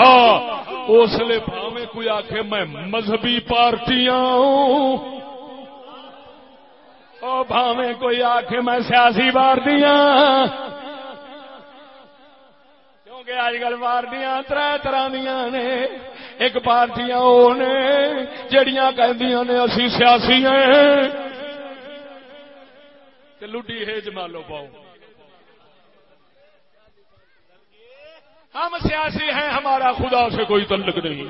اس لیے بھاوے کوئی آخ میں مذہبی پارٹیاں بھاوے کوئی آخ میں سیاسی پارٹیاں کیونکہ اج کل پارٹیاں تر طرح دیا نے۔ ایک پارٹیاں وہ نے، جڑیاں کہ اسی سیاسی ہیں۔ لڈی ہے جمالو پاؤ ہم سیاسی ہیں، ہمارا خدا سے کوئی تعلق نہیں۔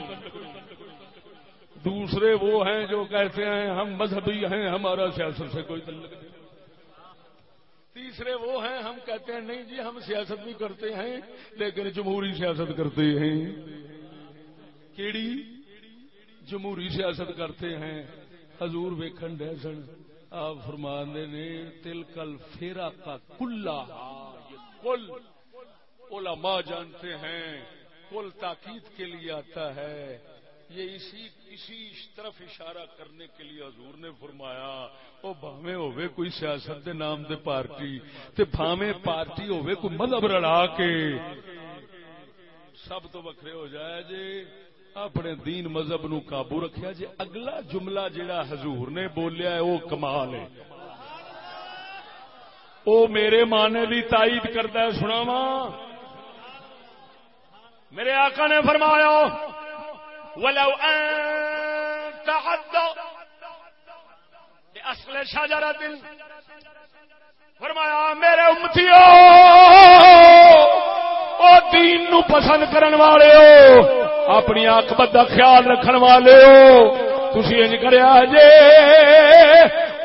دوسرے وہ ہیں جو کہتے ہیں، ہم مذہبی ہیں، ہمارا سیاست سے کوئی تعلق نہیں۔ تیسرے وہ ہیں، ہم کہتے ہیں، نہیں جی ہم سیاست بھی کرتے ہیں، لیکن جمہوری سیاست کرتے ہیں۔ کیڑی؟ جمہوری سیاست کرتے ہیں۔ حضور ویکھن ڈیسن آپ فرمانے نے تل کل فیرا کا کلا کل۔ علماء جانتے ہیں، کل تاکید کے لیے آتا ہے۔ یہ اسی اسی طرف اشارہ کرنے کے لیے حضور نے فرمایا وہ بھاوے ہوئے کوئی سیاست دے نام دے پارٹی، تے بھاوے پارٹی ہوئے کوئی مذہب رڑا کے۔ سب تو وکھرے ہو جائے جے، اپنے دین مذہب نو قابو رکھیا جے۔ اگلا جملہ جڑا حضور نے بولیا ہے وہ کمال ہے۔ وہ میرے مانے بھی تائید کرتا ہے، سناواں۔ میرے آقا نے فرمایا، ولو انت حد اصل شاجرا دل فرمایا، میرے امتی او دین نو پسند کرن والے ہو، اپنی آکبت کا خیال رکھن والے ہو۔ تھی انج کریا جے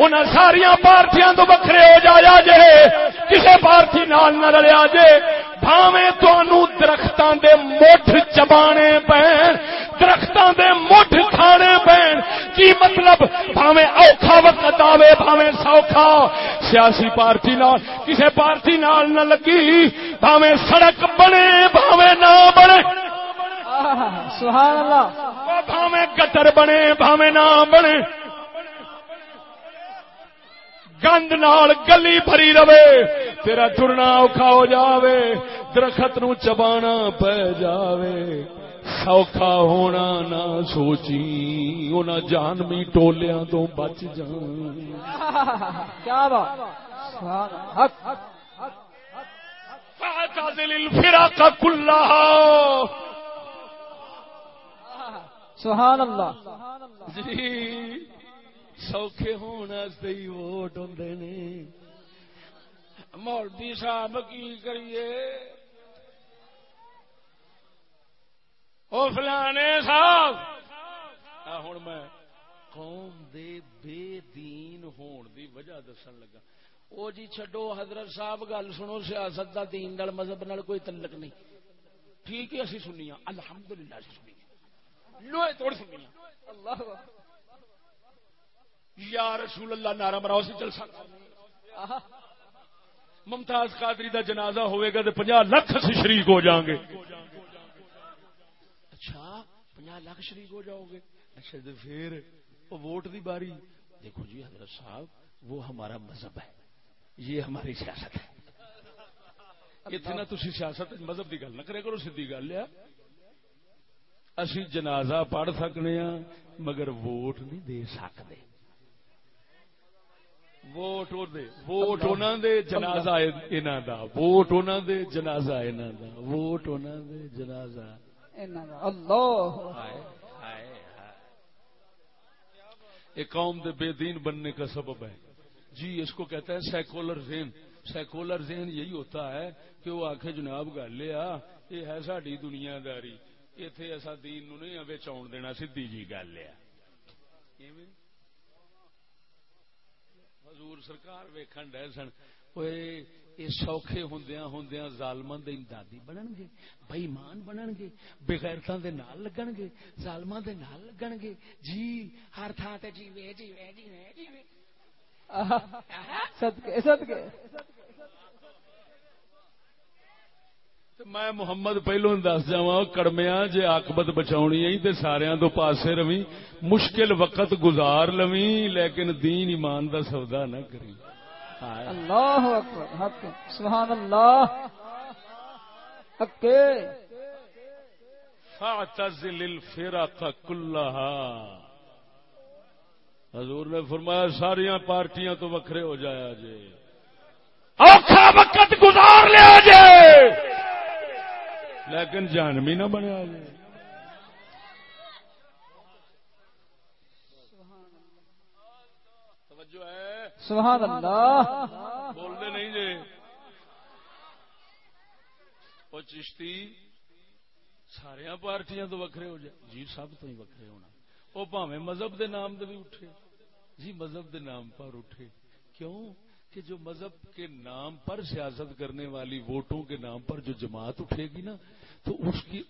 ان ساریا پارٹیاں تو وکھرے ہو جایا جے، کسے پارٹی نال نہ رلیا جے۔ بھاویں تانوں درختاں دے مٹھ چبانے پین درختاں دے مٹھ کھانے پین کی مطلب بھاویں اوکھا وقت آوے بھاویں سوکھا سیاسی پارٹی نال کسے پارٹی نال نہ لگی بھاویں سڑک بنے بھاویں نہ بنے سبحان اللہ بھاویں گٹر بنے بھاویں نہ بنے گند نال گلی بھری رہے تیرا ٹرنا اوکھا ہو جاوے درخت نو چبانا پہ جاوے۔ سوکھا ہونا نہ سوچی انہاں جانمی ٹولیاں تو بچ جان کیا بات؟ فاعتزل الفرق كلها سبحان اللہ۔ جی۔ سوکھے ہونے ہی ووٹ ہوں نے۔ مولوی صاحب کی کریے۔ او فلانے صاحب۔ ہوں میں قوم دے بے دین ہون دی وجہ دسن لگا۔ او جی چھڈو حضرت صاحب، گل سنو، سیاست دا دین نال، مذہب نال کوئی تعلق نہیں۔ ٹھیک ہے، اسی سنیا ہاں۔ الحمدللہ، اسی سنیا ہاں۔ لوہے توڑ سنیا ہاں۔ اللہ اکبر۔ یا رسول اللہ نارا مراؤ سے چل سکتا ممتاز قادری دا جنازہ ہوئے گا تو پنجا لکھ سے شریک ہو جائیں گے۔ اچھا پنجا لاکھ شریک ہو جاؤ گے۔ اچھا تو پھر ووٹ دی باری۔ دیکھو جی حضرت صاحب وہ ہمارا مذہب ہے۔ یہ ہماری سیاست ہے۔ اتنا تھی سیاست مذہب کی گل نہ کرے کرو سی گل ہے۔ اسی جنازہ پڑھ سکنے ہاں مگر ووٹ نہیں دے سکتے۔ ووٹ ووٹ انہوں دے جنازہ انہوں دا ووٹ انہوں دے جنازہ انہوں دا ووٹ انہوں دے جنازہ۔ اللہ۔ ایک قوم دے بے دین بننے کا سبب ہے۔ جی اس کو کہتا ہے سیکولر ذہن۔ سیکولر ذہن یہی ہوتا ہے کہ وہ آخ جناب گل یہ ہے ساری دنیا داری اتے ایسا دین نو نہیں بچ آن دینا سی جی گل لیا حضور سرکار ویکھن ڈے سن یہ سوکھے ہوندیاں ہوندیاں ظالماں دے امدادی بنن گے بےمان بنن گے، بغیرتاں دے نال لگن گے، ظالماں دے نال لگن گے۔ جی ہر تھان تے جیوے جیوے جیوے جیوے صدقے صدقے۔ میں محمد پہلو دس جا کڑمیا جی آکبت بچاونی ہے تے سارا تو پاسے روی مشکل وقت گزار لوی لیکن دین ایمان دا سودا نہ کری۔ اللہ اکبر حق سبحان اللہ۔ حق فاعتزل الفرق كلها حضور نے فرمایا ساریا پارٹیاں تو وکھرے ہو جایا جے۔ اوکھا وقت گزار لیا جے۔ لیکن جانمی نہ بنیا ہے؟ سبحان اللہ۔ بولتے نہیں جی۔ وہ چشتی ساریا پارٹیاں تو وکھرے ہو جائے۔ جی سب تو ہی وکھرے ہونا۔ وہ پاوے مذہب دے نام دے بھی اٹھے۔ جی مذہب دے نام پر اٹھے۔ کیوں؟ کہ جو مذہب کے نام پر سیاست کرنے والی ووٹوں کے نام پر جو جماعت اٹھے گی نا، تو اس کی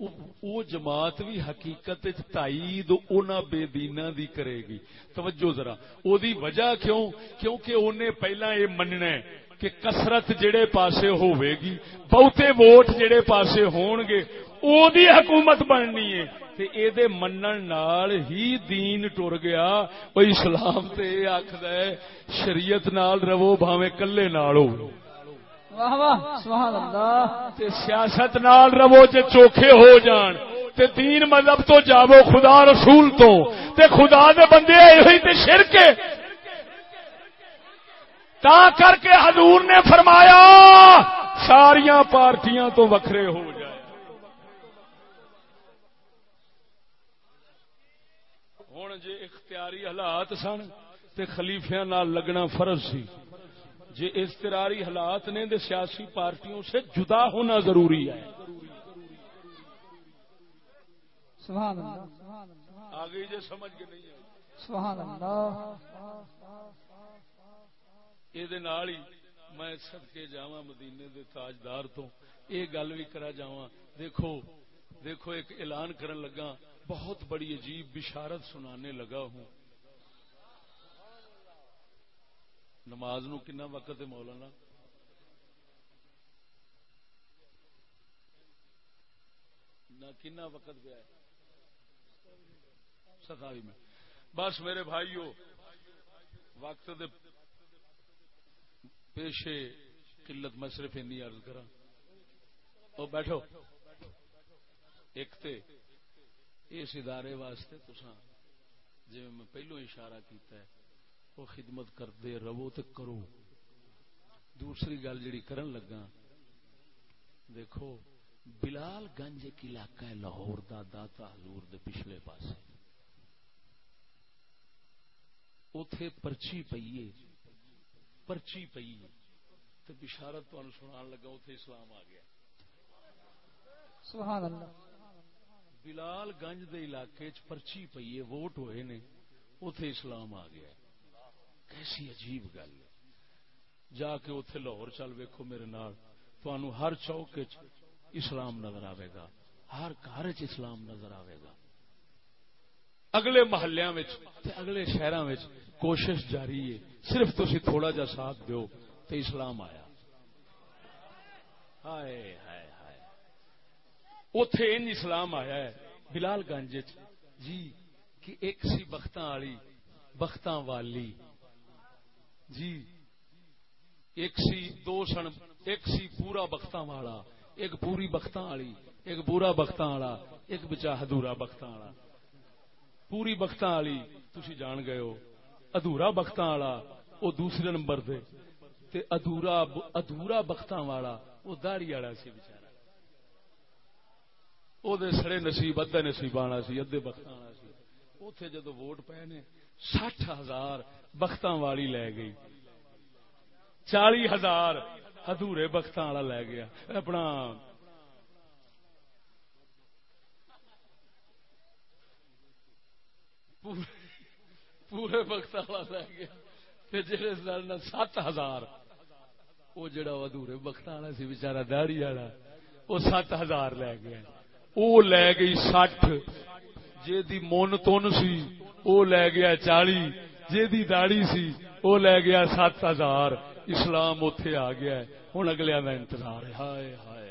وہ جماعت بھی حقیقت تائید اونا بے دینا دی کرے گی۔ توجہ ذرا، او دی وجہ کیوں؟ کیونکہ انہیں پہلا یہ مننا ہے کہ کسرت جڑے پاسے ہوئے گی، بہتے ووٹ جڑے پاسے ہون گے او دی حکومت بننی ہے۔ تے اے دے منن نال ہی دین ٹر گیا۔ او اسلام تے آکھدا ہے شریعت نال رہو بھاویں کلے نال ہو واہ واہ سبحان اللہ۔ تے سیاست نال رہو جے چوکھے ہو جان۔ تے دین مذہب تو جاوو خدا رسول تو۔ تے خدا دے بندے ہوئی تے شرک تا کر کے حضور نے فرمایا ساریاں پارٹیاں تو وکھرے ہو جائے ہوں جی اختیاری حالات سن تے خلیفیاں نال لگنا فرض سی۔ جی استراری حالات نے دے سیاسی پارٹیوں سے جدا ہونا ضروری ہے۔ سبحان اللہ۔ آ گئی جی سمجھ کے نہیں سبحان اللہ۔ میں سدکے جا مدینے دے تاجدار تو یہ گل بھی کرا جا دیکھو دیکھو ایک اعلان کرن لگا بہت بڑی عجیب بشارت سنانے لگا ہوں۔ نماز نو کنا وقت ہے مولانا؟ نہ کنا وقت پہ ہے۔ ستاوی میں۔ بس میرے بھائیو، وقت دے پیشے قلت میں صرف این عرض کرا او بیٹھو۔ ایک تے۔ اس ادارے واسطے تسا جی میں پہلو اشارہ کیتا ہے، وہ خدمت کرتے رہو تو کرو۔ دوسری گل جڑی کرن لگا دیکھو، بلال گنج ایک علاقہ ہے، لاہور دا داتا حضور دے پچھلے پاسے۔ اتے پرچی پیے پرچی پی تو بشارت تمہیں سنا لگا اتے اسلام آ گیا۔ سبحان اللہ۔ بلال گنج دے علاقے چ پرچی پی ہے، ووٹ ہوئے نے اتے اسلام آ گیا کیسی عجیب گل ہے۔ جا کے اتے لاہور چل ویکو میرے نال ہر چوک اسلام نظر آئے گا۔ ہر گھر اسلام نظر آئے گا۔ اگلے محلیا اگلے شہر کوشش جاری ہے۔ صرف تھی تھوڑا جا ساتھ دو تو اسلام آیا۔ ہائے ہائے۔ اتے ان اسلام آیا ہے، بلال گنج جی کہ ایک سی بخت والی بخت والی۔ جی ایک سی دو سن، ایک سی پورا بخت والا، ایک پوری بخت والی، ایک پورا بخت والا، ایک بچا ہدورا بخت والا۔ پوری بخت والی تھی جان گئے ہو، ادھورا بخت والا وہ دوسرے نمبر دے۔ تے ادھورا ادھورا بخت والا وہ داڑی والا سی بچارا۔ وہ سڑے نصیب ادے نصیب آنا سی ادے بخت آنا سی اتے جدو ووٹ پے نے سٹھ ہزار بخت والی لے گئی چالی ہزار ادھورے بخت والا لے گیا اپنا پورے وقت والا لے گیا جہے سات ہزار وہ جڑا ادھورے وقت والا سی بچارا دہڑی والا وہ سات ہزار لے گیا او لے گئی سٹھ۔ جی من تن سی وہ لے گیا چالی۔ جی داڑی سی وہ لے گیا سات ہزار۔ اسلام اتے آ گیا ہوں اگلے کا انتظار ہے۔ ہائے ہائے۔